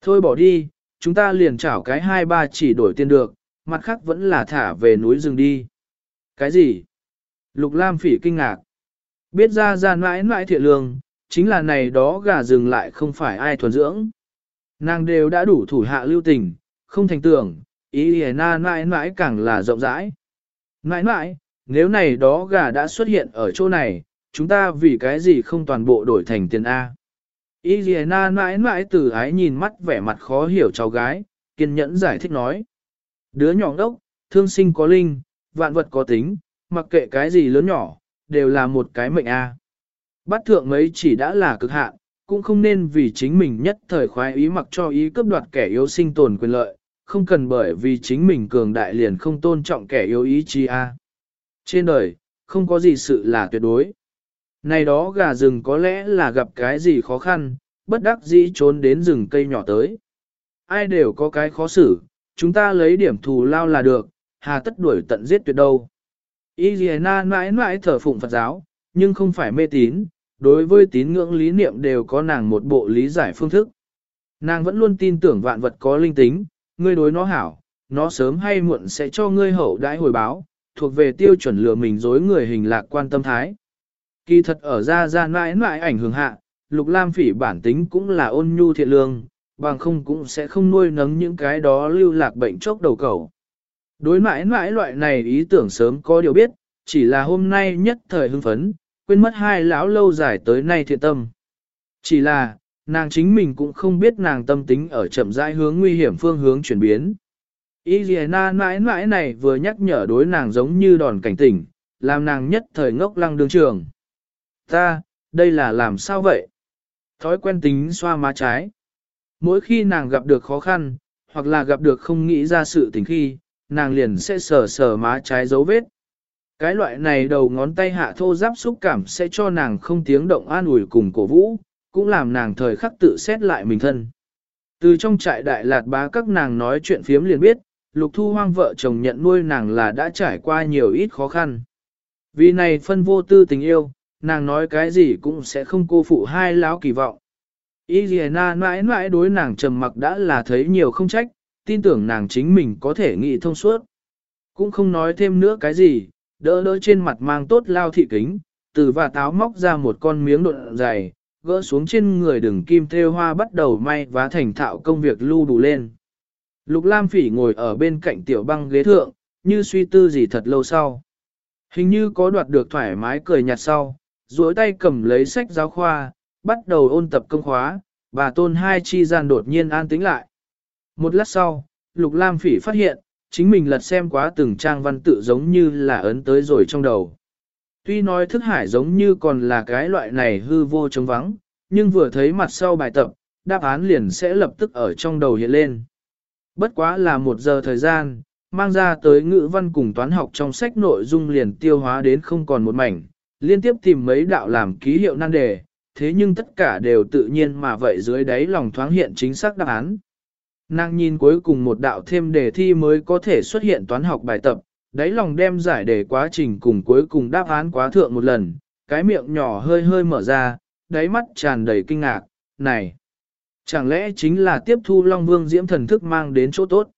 Thôi bỏ đi, chúng ta liền chảo cái hai ba chỉ đổi tiền được, mặt khác vẫn là thả về núi rừng đi. Cái gì? Lục Lam phỉ kinh ngạc. Biết ra ra mãi mãi thiện lương, chính là này đó gà rừng lại không phải ai thuần dưỡng. Nàng đều đã đủ thủ hạ lưu tình, không thành tưởng, ý hề na mãi mãi càng là rộng rãi. Mãi mãi, nếu này đó gà đã xuất hiện ở chỗ này, chúng ta vì cái gì không toàn bộ đổi thành tiền A. Ý hề na mãi mãi từ ái nhìn mắt vẻ mặt khó hiểu cháu gái, kiên nhẫn giải thích nói. Đứa nhỏ đốc, thương sinh có linh, vạn vật có tính, mặc kệ cái gì lớn nhỏ, đều là một cái mệnh A. Bắt thượng mấy chỉ đã là cực hạn, cũng không nên vì chính mình nhất thời khoái ý mặc cho ý cướp đoạt kẻ yếu sinh tồn quyền lợi, không cần bởi vì chính mình cường đại liền không tôn trọng kẻ yếu ý chi A. Trên đời, không có gì sự là tuyệt đối. Này đó gà rừng có lẽ là gặp cái gì khó khăn, bất đắc dĩ trốn đến rừng cây nhỏ tới. Ai đều có cái khó xử, chúng ta lấy điểm thù lao là được, hà tất đuổi tận giết tuyệt đâu. Y Na mãi mãi thở phụng Phật giáo, nhưng không phải mê tín, đối với tín ngưỡng lý niệm đều có nàng một bộ lý giải phương thức. Nàng vẫn luôn tin tưởng vạn vật có linh tính, ngươi đối nó hảo, nó sớm hay muộn sẽ cho ngươi hậu đãi hồi báo, thuộc về tiêu chuẩn lừa mình dối người hình lạc quan tâm thái. Kỳ thật ở ra ra mãi mãi ảnh hưởng hạ, Lục Lam Phỉ bản tính cũng là ôn nhu thiện lương, bằng không cũng sẽ không nuôi nấng những cái đó lưu lạc bệnh chốc đầu cầu. Đối mãi mãi loại này ý tưởng sớm có điều biết, chỉ là hôm nay nhất thời hưng phấn, quên mất hai lão lâu dài tới nay thiện tâm. Chỉ là, nàng chính mình cũng không biết nàng tâm tính ở chậm rãi hướng nguy hiểm phương hướng chuyển biến. Y Liana mãi mãi này vừa nhắc nhở đối nàng giống như đòn cảnh tỉnh, làm nàng nhất thời ngốc lăng đường trường. Ta, đây là làm sao vậy? Thói quen tính xoa má trái. Mỗi khi nàng gặp được khó khăn, hoặc là gặp được không nghĩ ra sự tình khi, nàng liền sẽ sờ sờ má trái dấu vết. Cái loại này đầu ngón tay hạ thô giáp xúc cảm sẽ cho nàng không tiếng động an ủi cùng cổ vũ, cũng làm nàng thời khắc tự xét lại mình thân. Từ trong trại đại lạt bá các nàng nói chuyện phiếm liền biết, lục thu hoang vợ chồng nhận nuôi nàng là đã trải qua nhiều ít khó khăn. Vì này phân vô tư tình yêu, nàng nói cái gì cũng sẽ không cô phụ hai láo kỳ vọng. Iliana mãi mãi đối nàng trầm mặc đã là thấy nhiều không trách, tin tưởng nàng chính mình có thể nghĩ thông suốt. Cũng không nói thêm nữa cái gì, đỡ đỡ trên mặt mang tốt lao thị kính, từ và táo móc ra một con miếng độn dày, gỡ xuống trên người đường kim thêu hoa bắt đầu may vá thành thạo công việc lưu đủ lên. Lục Lam Phỉ ngồi ở bên cạnh tiểu băng ghế thượng, như suy tư gì thật lâu sau. Hình như có đoạt được thoải mái cười nhạt sau, duỗi tay cầm lấy sách giáo khoa, bắt đầu ôn tập công khóa, Bà tôn hai chi gian đột nhiên an tĩnh lại. Một lát sau, Lục Lam Phỉ phát hiện, chính mình lật xem quá từng trang văn tự giống như là ấn tới rồi trong đầu. Tuy nói thức hải giống như còn là cái loại này hư vô trống vắng, nhưng vừa thấy mặt sau bài tập, đáp án liền sẽ lập tức ở trong đầu hiện lên. Bất quá là một giờ thời gian, mang ra tới ngữ văn cùng toán học trong sách nội dung liền tiêu hóa đến không còn một mảnh, liên tiếp tìm mấy đạo làm ký hiệu nan đề, thế nhưng tất cả đều tự nhiên mà vậy dưới đáy lòng thoáng hiện chính xác đáp án. Nàng nhìn cuối cùng một đạo thêm đề thi mới có thể xuất hiện toán học bài tập, đáy lòng đem giải đề quá trình cùng cuối cùng đáp án quá thượng một lần, cái miệng nhỏ hơi hơi mở ra, đáy mắt tràn đầy kinh ngạc, này, chẳng lẽ chính là tiếp thu Long Vương Diễm thần thức mang đến chỗ tốt.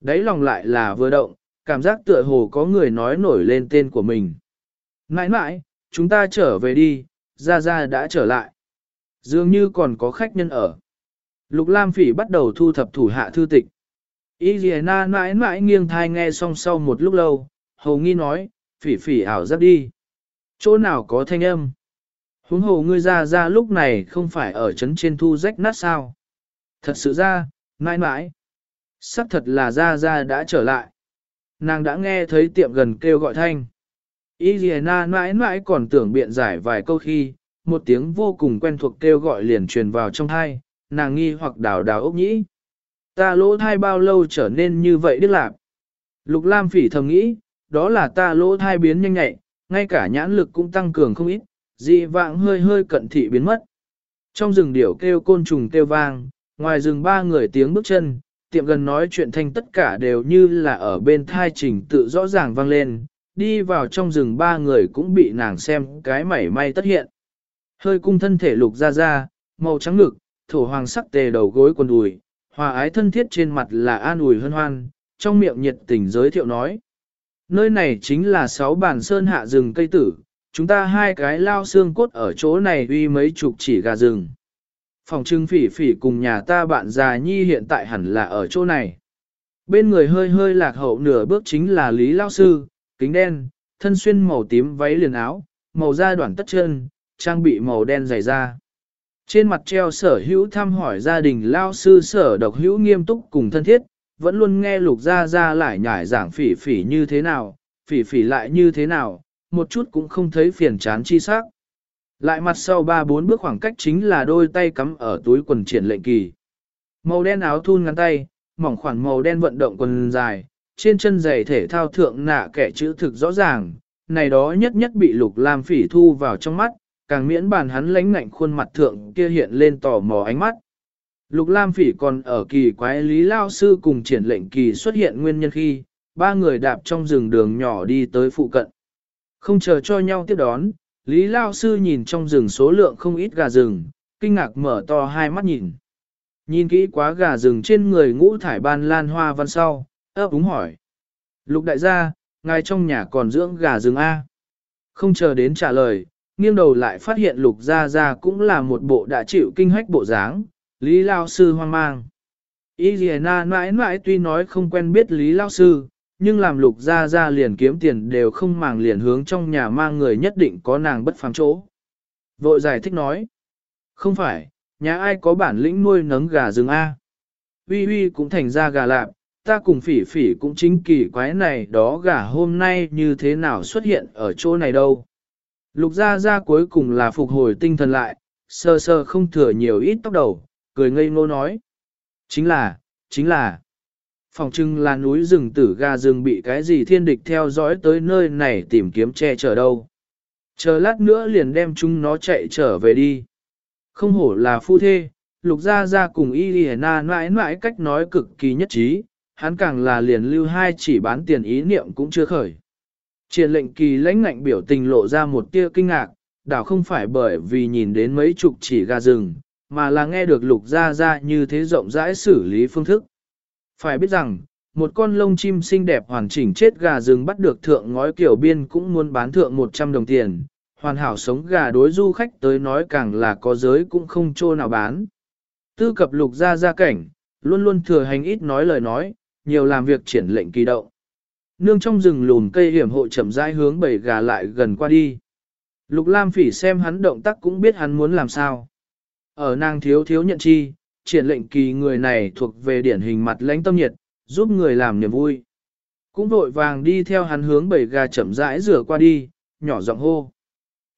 Đáy lòng lại là vừa động, cảm giác tựa hồ có người nói nổi lên tên của mình. Nãi nãi, chúng ta trở về đi, Gia Gia đã trở lại. Dường như còn có khách nhân ở. Lục Lam Phỉ bắt đầu thu thập thủ hạ thư tịch. Y Liana mãi mãi nghiêng thai nghe xong sau một lúc lâu, hầu nghi nói, phỉ phỉ ảo giấc đi. Chỗ nào có thanh âm? Huống hồ ngươi ra ra lúc này không phải ở trấn trên thu rách nát sao? Thật sự ra, mãi mãi. Sắc thật là ra ra đã trở lại. Nàng đã nghe thấy tiệm gần kêu gọi thanh. Y Liana mãi mãi còn tưởng biện giải vài câu khi, một tiếng vô cùng quen thuộc kêu gọi liền truyền vào trong thai, nàng nghi hoặc đào đào ốc nhĩ. Ta lỗ thai bao lâu trở nên như vậy đức lạc. Lục Lam phỉ thầm nghĩ, đó là ta lỗ thai biến nhanh nhạy, ngay cả nhãn lực cũng tăng cường không ít, dị vạng hơi hơi cận thị biến mất. Trong rừng điểu kêu côn trùng kêu vang, ngoài rừng ba người tiếng bước chân, tiệm gần nói chuyện thanh tất cả đều như là ở bên thai trình tự rõ ràng vang lên, đi vào trong rừng ba người cũng bị nàng xem cái mảy may tất hiện. Hơi cung thân thể lục ra ra, màu trắng ngực, thổ hoàng sắc tề đầu gối quần đùi, hòa ái thân thiết trên mặt là an ủi hân hoan, trong miệng nhiệt tình giới thiệu nói. Nơi này chính là sáu bản sơn hạ rừng cây tử, chúng ta hai cái lao xương cốt ở chỗ này uy mấy chục chỉ gà rừng. Phòng trưng phỉ phỉ cùng nhà ta bạn già nhi hiện tại hẳn là ở chỗ này. Bên người hơi hơi lạc hậu nửa bước chính là Lý Lao Sư, kính đen, thân xuyên màu tím váy liền áo, màu da đoạn tất chân, trang bị màu đen dày da. Trên mặt treo sở hữu thăm hỏi gia đình Lao Sư sở độc hữu nghiêm túc cùng thân thiết, vẫn luôn nghe lục ra ra lại nhải giảng phỉ phỉ như thế nào, phỉ phỉ lại như thế nào, một chút cũng không thấy phiền chán chi sắc. Lại mặt sau ba bốn bước khoảng cách chính là đôi tay cắm ở túi quần triển lệnh kỳ. Màu đen áo thun ngắn tay, mỏng khoản màu đen vận động quần dài, trên chân giày thể thao thượng nạ kẻ chữ thực rõ ràng, này đó nhất nhất bị lục lam phỉ thu vào trong mắt, càng miễn bàn hắn lánh ngạnh khuôn mặt thượng kia hiện lên tò mò ánh mắt. Lục lam phỉ còn ở kỳ quái lý lao sư cùng triển lệnh kỳ xuất hiện nguyên nhân khi, ba người đạp trong rừng đường nhỏ đi tới phụ cận. Không chờ cho nhau tiếp đón, Lý Lao Sư nhìn trong rừng số lượng không ít gà rừng, kinh ngạc mở to hai mắt nhìn. Nhìn kỹ quá gà rừng trên người ngũ thải ban lan hoa văn sau, ấp úng hỏi. Lục đại gia, ngài trong nhà còn dưỡng gà rừng A. Không chờ đến trả lời, nghiêng đầu lại phát hiện lục gia gia cũng là một bộ đã chịu kinh hách bộ dáng, Lý Lao Sư hoang mang. Y à, na mãi mãi tuy nói không quen biết Lý Lao Sư, nhưng làm lục gia gia liền kiếm tiền đều không màng liền hướng trong nhà mang người nhất định có nàng bất phàm chỗ. Vội giải thích nói, không phải, nhà ai có bản lĩnh nuôi nấng gà rừng A. Huy Huy cũng thành ra gà lạp, ta cùng phỉ phỉ cũng chính kỳ quái này đó gả hôm nay như thế nào xuất hiện ở chỗ này đâu. Lục gia gia cuối cùng là phục hồi tinh thần lại, sơ sơ không thừa nhiều ít tóc đầu, cười ngây ngô nói. Chính là, chính là, phòng trưng là núi rừng tử ga rừng bị cái gì thiên địch theo dõi tới nơi này tìm kiếm che chở đâu. Chờ lát nữa liền đem chúng nó chạy trở về đi. Không hổ là phu thê, lục gia gia cùng y lì na mãi mãi cách nói cực kỳ nhất trí, hắn càng là liền lưu hai chỉ bán tiền ý niệm cũng chưa khởi. Triển lệnh kỳ lãnh ngạnh biểu tình lộ ra một tia kinh ngạc, đảo không phải bởi vì nhìn đến mấy chục chỉ gà rừng, mà là nghe được lục gia gia như thế rộng rãi xử lý phương thức. Phải biết rằng, một con lông chim xinh đẹp hoàn chỉnh chết gà rừng bắt được thượng ngói kiểu biên cũng muốn bán thượng 100 đồng tiền, hoàn hảo sống gà đối du khách tới nói càng là có giới cũng không trô nào bán. Tư cập lục gia gia cảnh, luôn luôn thừa hành ít nói lời nói, nhiều làm việc triển lệnh kỳ động. Nương trong rừng lùn cây hiểm hộ chậm rãi hướng bầy gà lại gần qua đi. Lục Lam Phỉ xem hắn động tác cũng biết hắn muốn làm sao. Ở nàng thiếu thiếu nhận chi, triển lệnh kỳ người này thuộc về điển hình mặt lãnh tâm nhiệt, giúp người làm niềm vui. Cũng vội vàng đi theo hắn hướng bầy gà chậm rãi rửa qua đi, nhỏ giọng hô.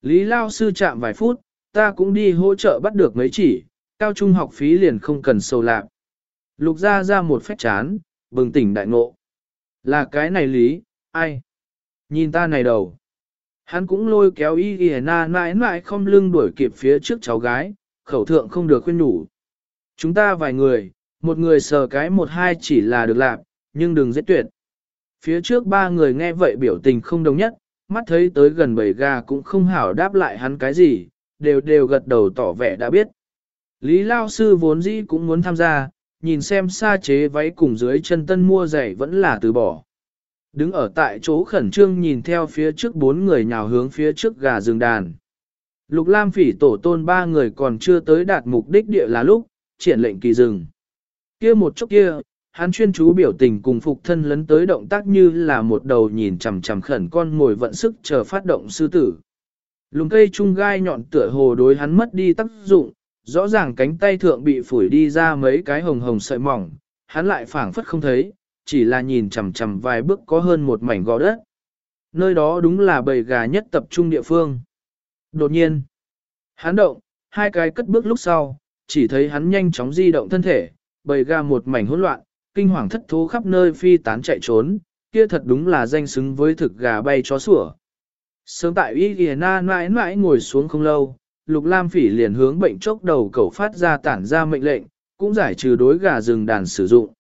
Lý Lao sư chạm vài phút, ta cũng đi hỗ trợ bắt được mấy chỉ, cao trung học phí liền không cần sâu lạc. Lục ra ra một phách chán, bừng tỉnh đại ngộ. Là cái này lý, ai? Nhìn ta này đầu. Hắn cũng lôi kéo y ghi na mãi mãi không lưng đuổi kịp phía trước cháu gái, khẩu thượng không được khuyên nhủ. Chúng ta vài người, một người sờ cái một hai chỉ là được làm, nhưng đừng giết tuyệt. Phía trước ba người nghe vậy biểu tình không đồng nhất, mắt thấy tới gần bầy gà cũng không hảo đáp lại hắn cái gì, đều đều gật đầu tỏ vẻ đã biết. Lý Lao Sư vốn dĩ cũng muốn tham gia, nhìn xem xa chế váy cùng dưới chân tân mua giày vẫn là từ bỏ. Đứng ở tại chỗ khẩn trương nhìn theo phía trước bốn người nhào hướng phía trước gà rừng đàn. Lục Lam phỉ tổ tôn ba người còn chưa tới đạt mục đích địa là lúc, triển lệnh kỳ rừng. Kia một chốc kia, hắn chuyên chú biểu tình cùng phục thân lấn tới động tác như là một đầu nhìn chằm chằm khẩn con ngồi vận sức chờ phát động sư tử. Lùng cây chung gai nhọn tựa hồ đối hắn mất đi tác dụng, rõ ràng cánh tay thượng bị phủi đi ra mấy cái hồng hồng sợi mỏng, hắn lại phảng phất không thấy, chỉ là nhìn chằm chằm vài bước có hơn một mảnh gò đất. Nơi đó đúng là bầy gà nhất tập trung địa phương. Đột nhiên, hắn động, hai cái cất bước lúc sau, chỉ thấy hắn nhanh chóng di động thân thể, bầy gà một mảnh hỗn loạn, kinh hoàng thất thố khắp nơi phi tán chạy trốn, kia thật đúng là danh xứng với thực gà bay chó sủa. Sớm tại Y Ghi Na mãi mãi ngồi xuống không lâu, Lục Lam Phỉ liền hướng bệnh chốc đầu cầu phát ra tản ra mệnh lệnh, cũng giải trừ đối gà rừng đàn sử dụng.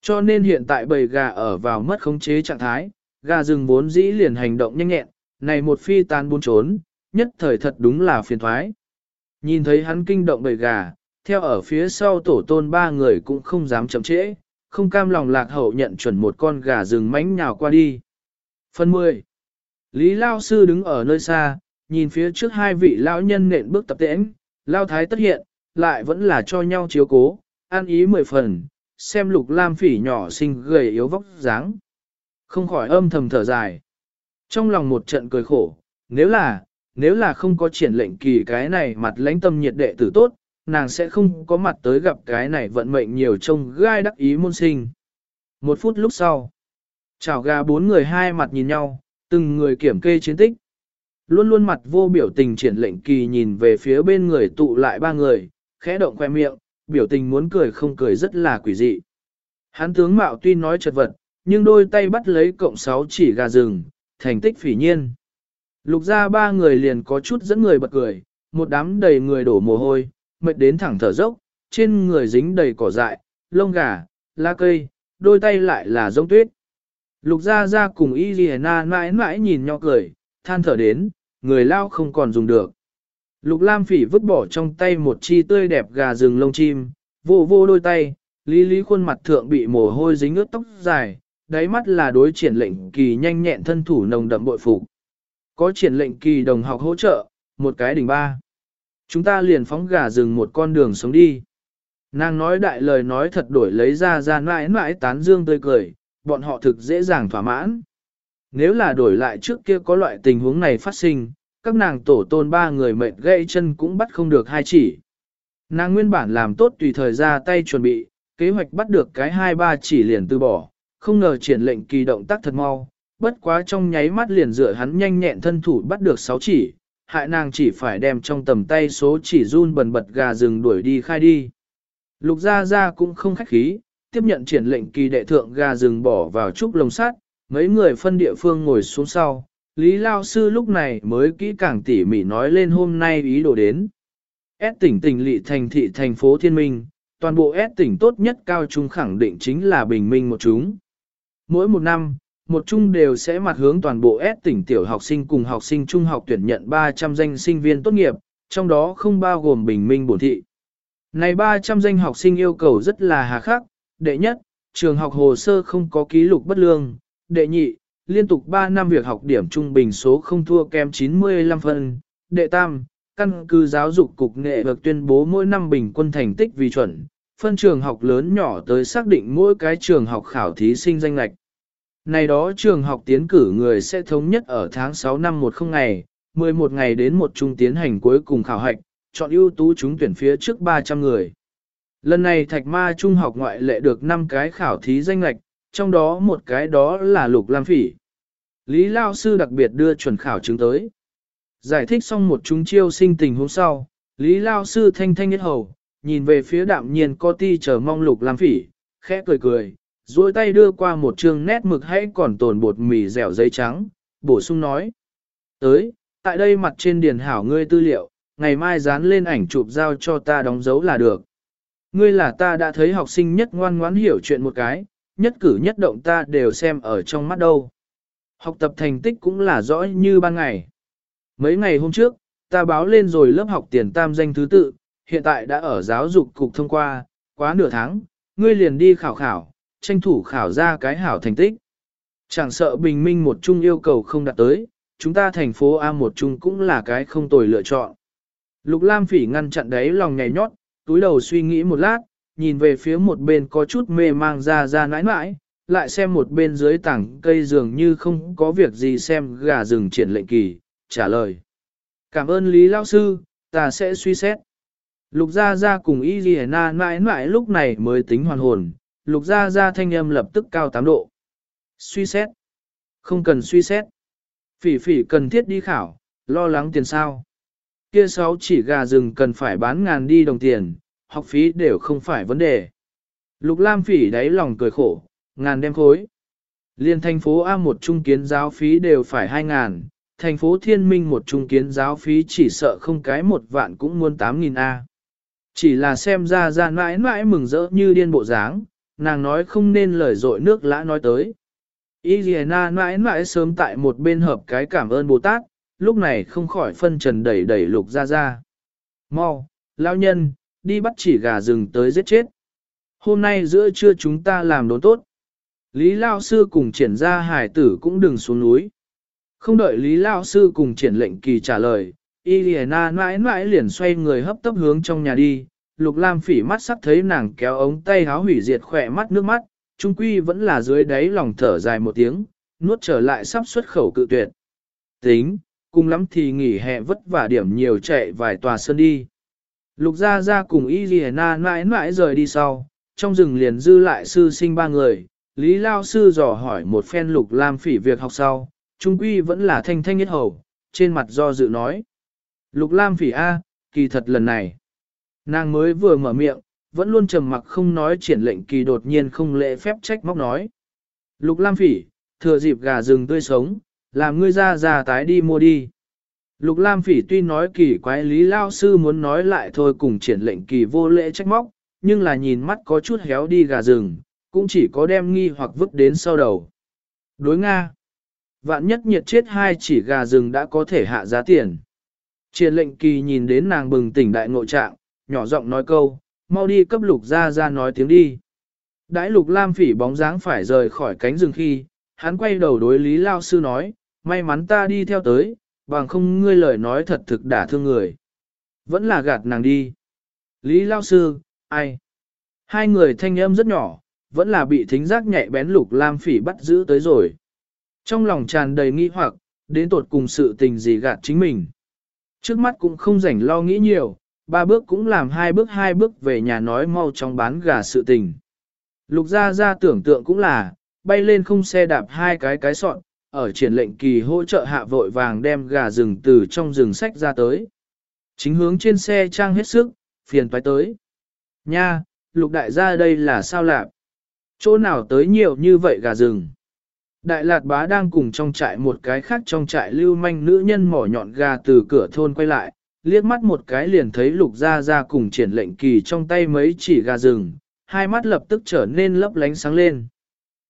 Cho nên hiện tại bầy gà ở vào mất khống chế trạng thái, gà rừng vốn dĩ liền hành động nhanh nhẹn, này một phi tan buôn trốn, nhất thời thật đúng là phiền thoái. Nhìn thấy hắn kinh động bầy gà, theo ở phía sau tổ tôn ba người cũng không dám chậm trễ, không cam lòng lạc hậu nhận chuẩn một con gà rừng mánh nhào qua đi. Phần 10. Lý Lao Sư đứng ở nơi xa, nhìn phía trước hai vị lão nhân nện bước tập tễnh, Lao Thái tất hiện, lại vẫn là cho nhau chiếu cố, an ý mười phần, xem lục lam phỉ nhỏ xinh gầy yếu vóc dáng. Không khỏi âm thầm thở dài. Trong lòng một trận cười khổ, nếu là, nếu là không có triển lệnh kỳ cái này mặt lãnh tâm nhiệt đệ tử tốt, nàng sẽ không có mặt tới gặp cái này vận mệnh nhiều trông gai đắc ý môn sinh. Một phút lúc sau, chào gà bốn người hai mặt nhìn nhau, từng người kiểm kê chiến tích. Luôn luôn mặt vô biểu tình triển lệnh kỳ nhìn về phía bên người tụ lại ba người, khẽ động khoe miệng, biểu tình muốn cười không cười rất là quỷ dị. Hắn tướng mạo tuy nói chật vật, nhưng đôi tay bắt lấy cộng sáu chỉ gà rừng, thành tích phỉ nhiên. Lục ra ba người liền có chút dẫn người bật cười, một đám đầy người đổ mồ hôi, mệt đến thẳng thở dốc, trên người dính đầy cỏ dại, lông gà, lá cây, đôi tay lại là rông tuyết. Lục ra ra cùng y ghi na mãi mãi nhìn nhau cười, than thở đến, người lao không còn dùng được. Lục Lam Phỉ vứt bỏ trong tay một chi tươi đẹp gà rừng lông chim, vô vô đôi tay, lý lý khuôn mặt thượng bị mồ hôi dính ướt tóc dài, đáy mắt là đối triển lệnh kỳ nhanh nhẹn thân thủ nồng đậm bội phục. Có triển lệnh kỳ đồng học hỗ trợ, một cái đỉnh ba. Chúng ta liền phóng gà rừng một con đường sống đi. Nàng nói đại lời nói thật đổi lấy ra ra mãi mãi tán dương tươi cười, bọn họ thực dễ dàng thỏa mãn. Nếu là đổi lại trước kia có loại tình huống này phát sinh, các nàng tổ tôn ba người mệt gãy chân cũng bắt không được hai chỉ. Nàng nguyên bản làm tốt tùy thời ra tay chuẩn bị, kế hoạch bắt được cái hai ba chỉ liền từ bỏ, không ngờ triển lệnh kỳ động tác thật mau, bất quá trong nháy mắt liền dựa hắn nhanh nhẹn thân thủ bắt được sáu chỉ, hại nàng chỉ phải đem trong tầm tay số chỉ run bần bật gà rừng đuổi đi khai đi. Lục gia gia cũng không khách khí, tiếp nhận triển lệnh kỳ đệ thượng gà rừng bỏ vào trúc lồng sắt, mấy người phân địa phương ngồi xuống sau, Lý Lao Sư lúc này mới kỹ càng tỉ mỉ nói lên hôm nay ý đồ đến. S tỉnh tỉnh lỵ thành thị thành phố Thiên Minh, toàn bộ S tỉnh tốt nhất cao trung khẳng định chính là bình minh một chúng. Mỗi một năm, một trung đều sẽ mặt hướng toàn bộ S tỉnh tiểu học sinh cùng học sinh trung học tuyển nhận 300 danh sinh viên tốt nghiệp, trong đó không bao gồm bình minh bổn thị. Này 300 danh học sinh yêu cầu rất là hà khắc, đệ nhất, trường học hồ sơ không có ký lục bất lương, đệ nhị, liên tục 3 năm việc học điểm trung bình số không thua kém 95 phân. Đệ tam, căn cứ giáo dục cục nghệ được tuyên bố mỗi năm bình quân thành tích vì chuẩn, phân trường học lớn nhỏ tới xác định mỗi cái trường học khảo thí sinh danh lạch. Này đó trường học tiến cử người sẽ thống nhất ở tháng 6 năm 10 ngày, 11 ngày đến một trung tiến hành cuối cùng khảo hạch, chọn ưu tú chúng tuyển phía trước 300 người. Lần này Thạch Ma Trung học ngoại lệ được 5 cái khảo thí danh lạch, trong đó một cái đó là Lục Lam Phỉ. Lý Lao Sư đặc biệt đưa chuẩn khảo chứng tới. Giải thích xong một chúng chiêu sinh tình hôm sau, Lý Lao Sư thanh thanh nhất hầu, nhìn về phía đạm nhiên có ti chờ mong Lục Lam Phỉ, khẽ cười cười, duỗi tay đưa qua một chương nét mực hãy còn tồn bột mì dẻo giấy trắng, bổ sung nói. Tới, tại đây mặt trên điền hảo ngươi tư liệu, ngày mai dán lên ảnh chụp giao cho ta đóng dấu là được. Ngươi là ta đã thấy học sinh nhất ngoan ngoãn hiểu chuyện một cái, nhất cử nhất động ta đều xem ở trong mắt đâu. Học tập thành tích cũng là rõ như ban ngày. Mấy ngày hôm trước, ta báo lên rồi lớp học tiền tam danh thứ tự, hiện tại đã ở giáo dục cục thông qua, quá nửa tháng, ngươi liền đi khảo khảo, tranh thủ khảo ra cái hảo thành tích. Chẳng sợ bình minh một chung yêu cầu không đạt tới, chúng ta thành phố A một chung cũng là cái không tồi lựa chọn. Lục Lam Phỉ ngăn chặn đấy lòng nhảy nhót, túi đầu suy nghĩ một lát, nhìn về phía một bên có chút mê mang ra ra nãi nãi, lại xem một bên dưới tảng cây dường như không có việc gì xem gà rừng triển lệnh kỳ, trả lời. Cảm ơn Lý Lao Sư, ta sẽ suy xét. Lục Gia Gia cùng Y Ghi Na mãi mãi lúc này mới tính hoàn hồn, Lục Gia Gia thanh âm lập tức cao 8 độ. Suy xét. Không cần suy xét. Phỉ phỉ cần thiết đi khảo, lo lắng tiền sao. Kia sáu chỉ gà rừng cần phải bán ngàn đi đồng tiền, học phí đều không phải vấn đề. Lục Lam phỉ đáy lòng cười khổ, ngàn đem khối. Liên thành phố A một trung kiến giáo phí đều phải hai ngàn, thành phố Thiên Minh một trung kiến giáo phí chỉ sợ không cái một vạn cũng muốn tám nghìn A. Chỉ là xem ra ra mãi mãi mừng rỡ như điên bộ dáng, nàng nói không nên lời dội nước lã nói tới. Iliana mãi mãi sớm tại một bên hợp cái cảm ơn Bồ Tát, lúc này không khỏi phân trần đẩy đẩy lục ra ra. Mau, lao nhân, đi bắt chỉ gà rừng tới giết chết. Hôm nay giữa trưa chúng ta làm đốn tốt. Lý Lao Sư cùng triển ra hải tử cũng đừng xuống núi. Không đợi Lý Lao Sư cùng triển lệnh kỳ trả lời, Iliana mãi mãi liền xoay người hấp tấp hướng trong nhà đi, Lục Lam phỉ mắt sắc thấy nàng kéo ống tay háo hủy diệt khỏe mắt nước mắt, trung quy vẫn là dưới đáy lòng thở dài một tiếng, nuốt trở lại sắp xuất khẩu cự tuyệt. Tính, cùng lắm thì nghỉ hè vất vả điểm nhiều chạy vài tòa sơn đi. Lục gia gia cùng Y Ghi Na mãi mãi rời đi sau, trong rừng liền dư lại sư sinh ba người, Lý Lao Sư dò hỏi một phen Lục Lam phỉ việc học sau, trung quy vẫn là thanh thanh nhất hầu, trên mặt do dự nói. Lục Lam phỉ A, kỳ thật lần này. Nàng mới vừa mở miệng, vẫn luôn trầm mặc không nói triển lệnh kỳ đột nhiên không lễ phép trách móc nói. Lục Lam phỉ, thừa dịp gà rừng tươi sống, làm ngươi ra ra tái đi mua đi. Lục Lam Phỉ tuy nói kỳ quái Lý Lao Sư muốn nói lại thôi cùng triển lệnh kỳ vô lễ trách móc, nhưng là nhìn mắt có chút héo đi gà rừng, cũng chỉ có đem nghi hoặc vứt đến sau đầu. Đối Nga. Vạn nhất nhiệt chết hai chỉ gà rừng đã có thể hạ giá tiền. Triển lệnh kỳ nhìn đến nàng bừng tỉnh đại ngộ trạng, nhỏ giọng nói câu, mau đi cấp lục ra ra nói tiếng đi. Đãi lục lam phỉ bóng dáng phải rời khỏi cánh rừng khi, hắn quay đầu đối Lý Lao Sư nói, may mắn ta đi theo tới, bằng không ngươi lời nói thật thực đả thương người. Vẫn là gạt nàng đi. Lý Lao Sư, ai? Hai người thanh âm rất nhỏ, vẫn là bị thính giác nhạy bén lục lam phỉ bắt giữ tới rồi. Trong lòng tràn đầy nghi hoặc, đến tột cùng sự tình gì gạt chính mình. Trước mắt cũng không rảnh lo nghĩ nhiều, ba bước cũng làm hai bước hai bước về nhà nói mau trong bán gà sự tình. Lục ra ra tưởng tượng cũng là, bay lên không xe đạp hai cái cái sọn, ở triển lệnh kỳ hỗ trợ hạ vội vàng đem gà rừng từ trong rừng sách ra tới. Chính hướng trên xe trang hết sức, phiền toái tới. Nha, lục đại gia đây là sao lạc? Chỗ nào tới nhiều như vậy gà rừng? Đại lạt bá đang cùng trong trại một cái khác trong trại lưu manh nữ nhân mỏ nhọn gà từ cửa thôn quay lại, liếc mắt một cái liền thấy lục gia gia cùng triển lệnh kỳ trong tay mấy chỉ gà rừng, hai mắt lập tức trở nên lấp lánh sáng lên.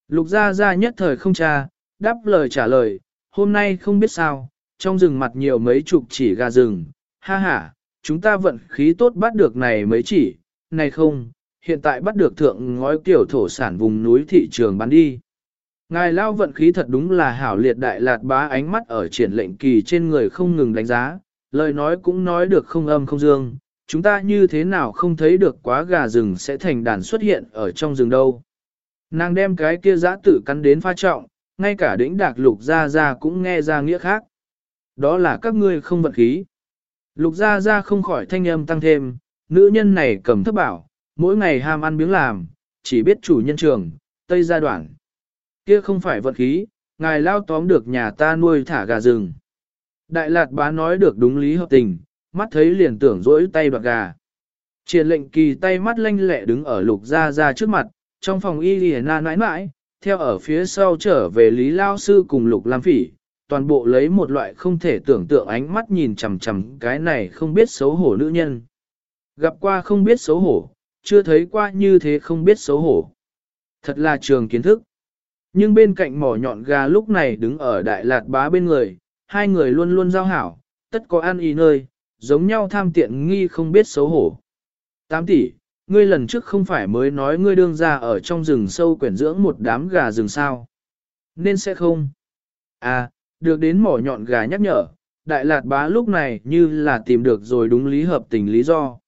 Lục gia gia nhất thời không tra, đáp lời trả lời, hôm nay không biết sao, trong rừng mặt nhiều mấy chục chỉ gà rừng, ha ha, chúng ta vận khí tốt bắt được này mấy chỉ, này không, hiện tại bắt được thượng ngói tiểu thổ sản vùng núi thị trường bán đi. Ngài lao vận khí thật đúng là hảo liệt đại lạt bá ánh mắt ở triển lệnh kỳ trên người không ngừng đánh giá, lời nói cũng nói được không âm không dương, chúng ta như thế nào không thấy được quá gà rừng sẽ thành đàn xuất hiện ở trong rừng đâu. Nàng đem cái kia giã tử cắn đến pha trọng, ngay cả đỉnh đạc lục gia gia cũng nghe ra nghĩa khác. Đó là các ngươi không vận khí. Lục gia gia không khỏi thanh âm tăng thêm, nữ nhân này cầm thấp bảo, mỗi ngày ham ăn miếng làm, chỉ biết chủ nhân trường, tây gia đoạn. Kia không phải vận khí, ngài lao tóm được nhà ta nuôi thả gà rừng. Đại lạt bá nói được đúng lý hợp tình, mắt thấy liền tưởng rỗi tay đoạt gà. Triển lệnh kỳ tay mắt lanh lẹ đứng ở lục gia gia trước mặt, trong phòng y lìa na nãi nãi, theo ở phía sau trở về Lý Lao Sư cùng Lục Lam Phỉ, toàn bộ lấy một loại không thể tưởng tượng ánh mắt nhìn chằm chằm cái này không biết xấu hổ nữ nhân. Gặp qua không biết xấu hổ, chưa thấy qua như thế không biết xấu hổ. Thật là trường kiến thức. Nhưng bên cạnh mỏ nhọn gà lúc này đứng ở đại lạt bá bên người, hai người luôn luôn giao hảo, tất có ăn ý nơi, giống nhau tham tiện nghi không biết xấu hổ. Tám tỷ, ngươi lần trước không phải mới nói ngươi đương ra ở trong rừng sâu quyển dưỡng một đám gà rừng sao. Nên sẽ không. À, được đến mỏ nhọn gà nhắc nhở, đại lạt bá lúc này như là tìm được rồi đúng lý hợp tình lý do.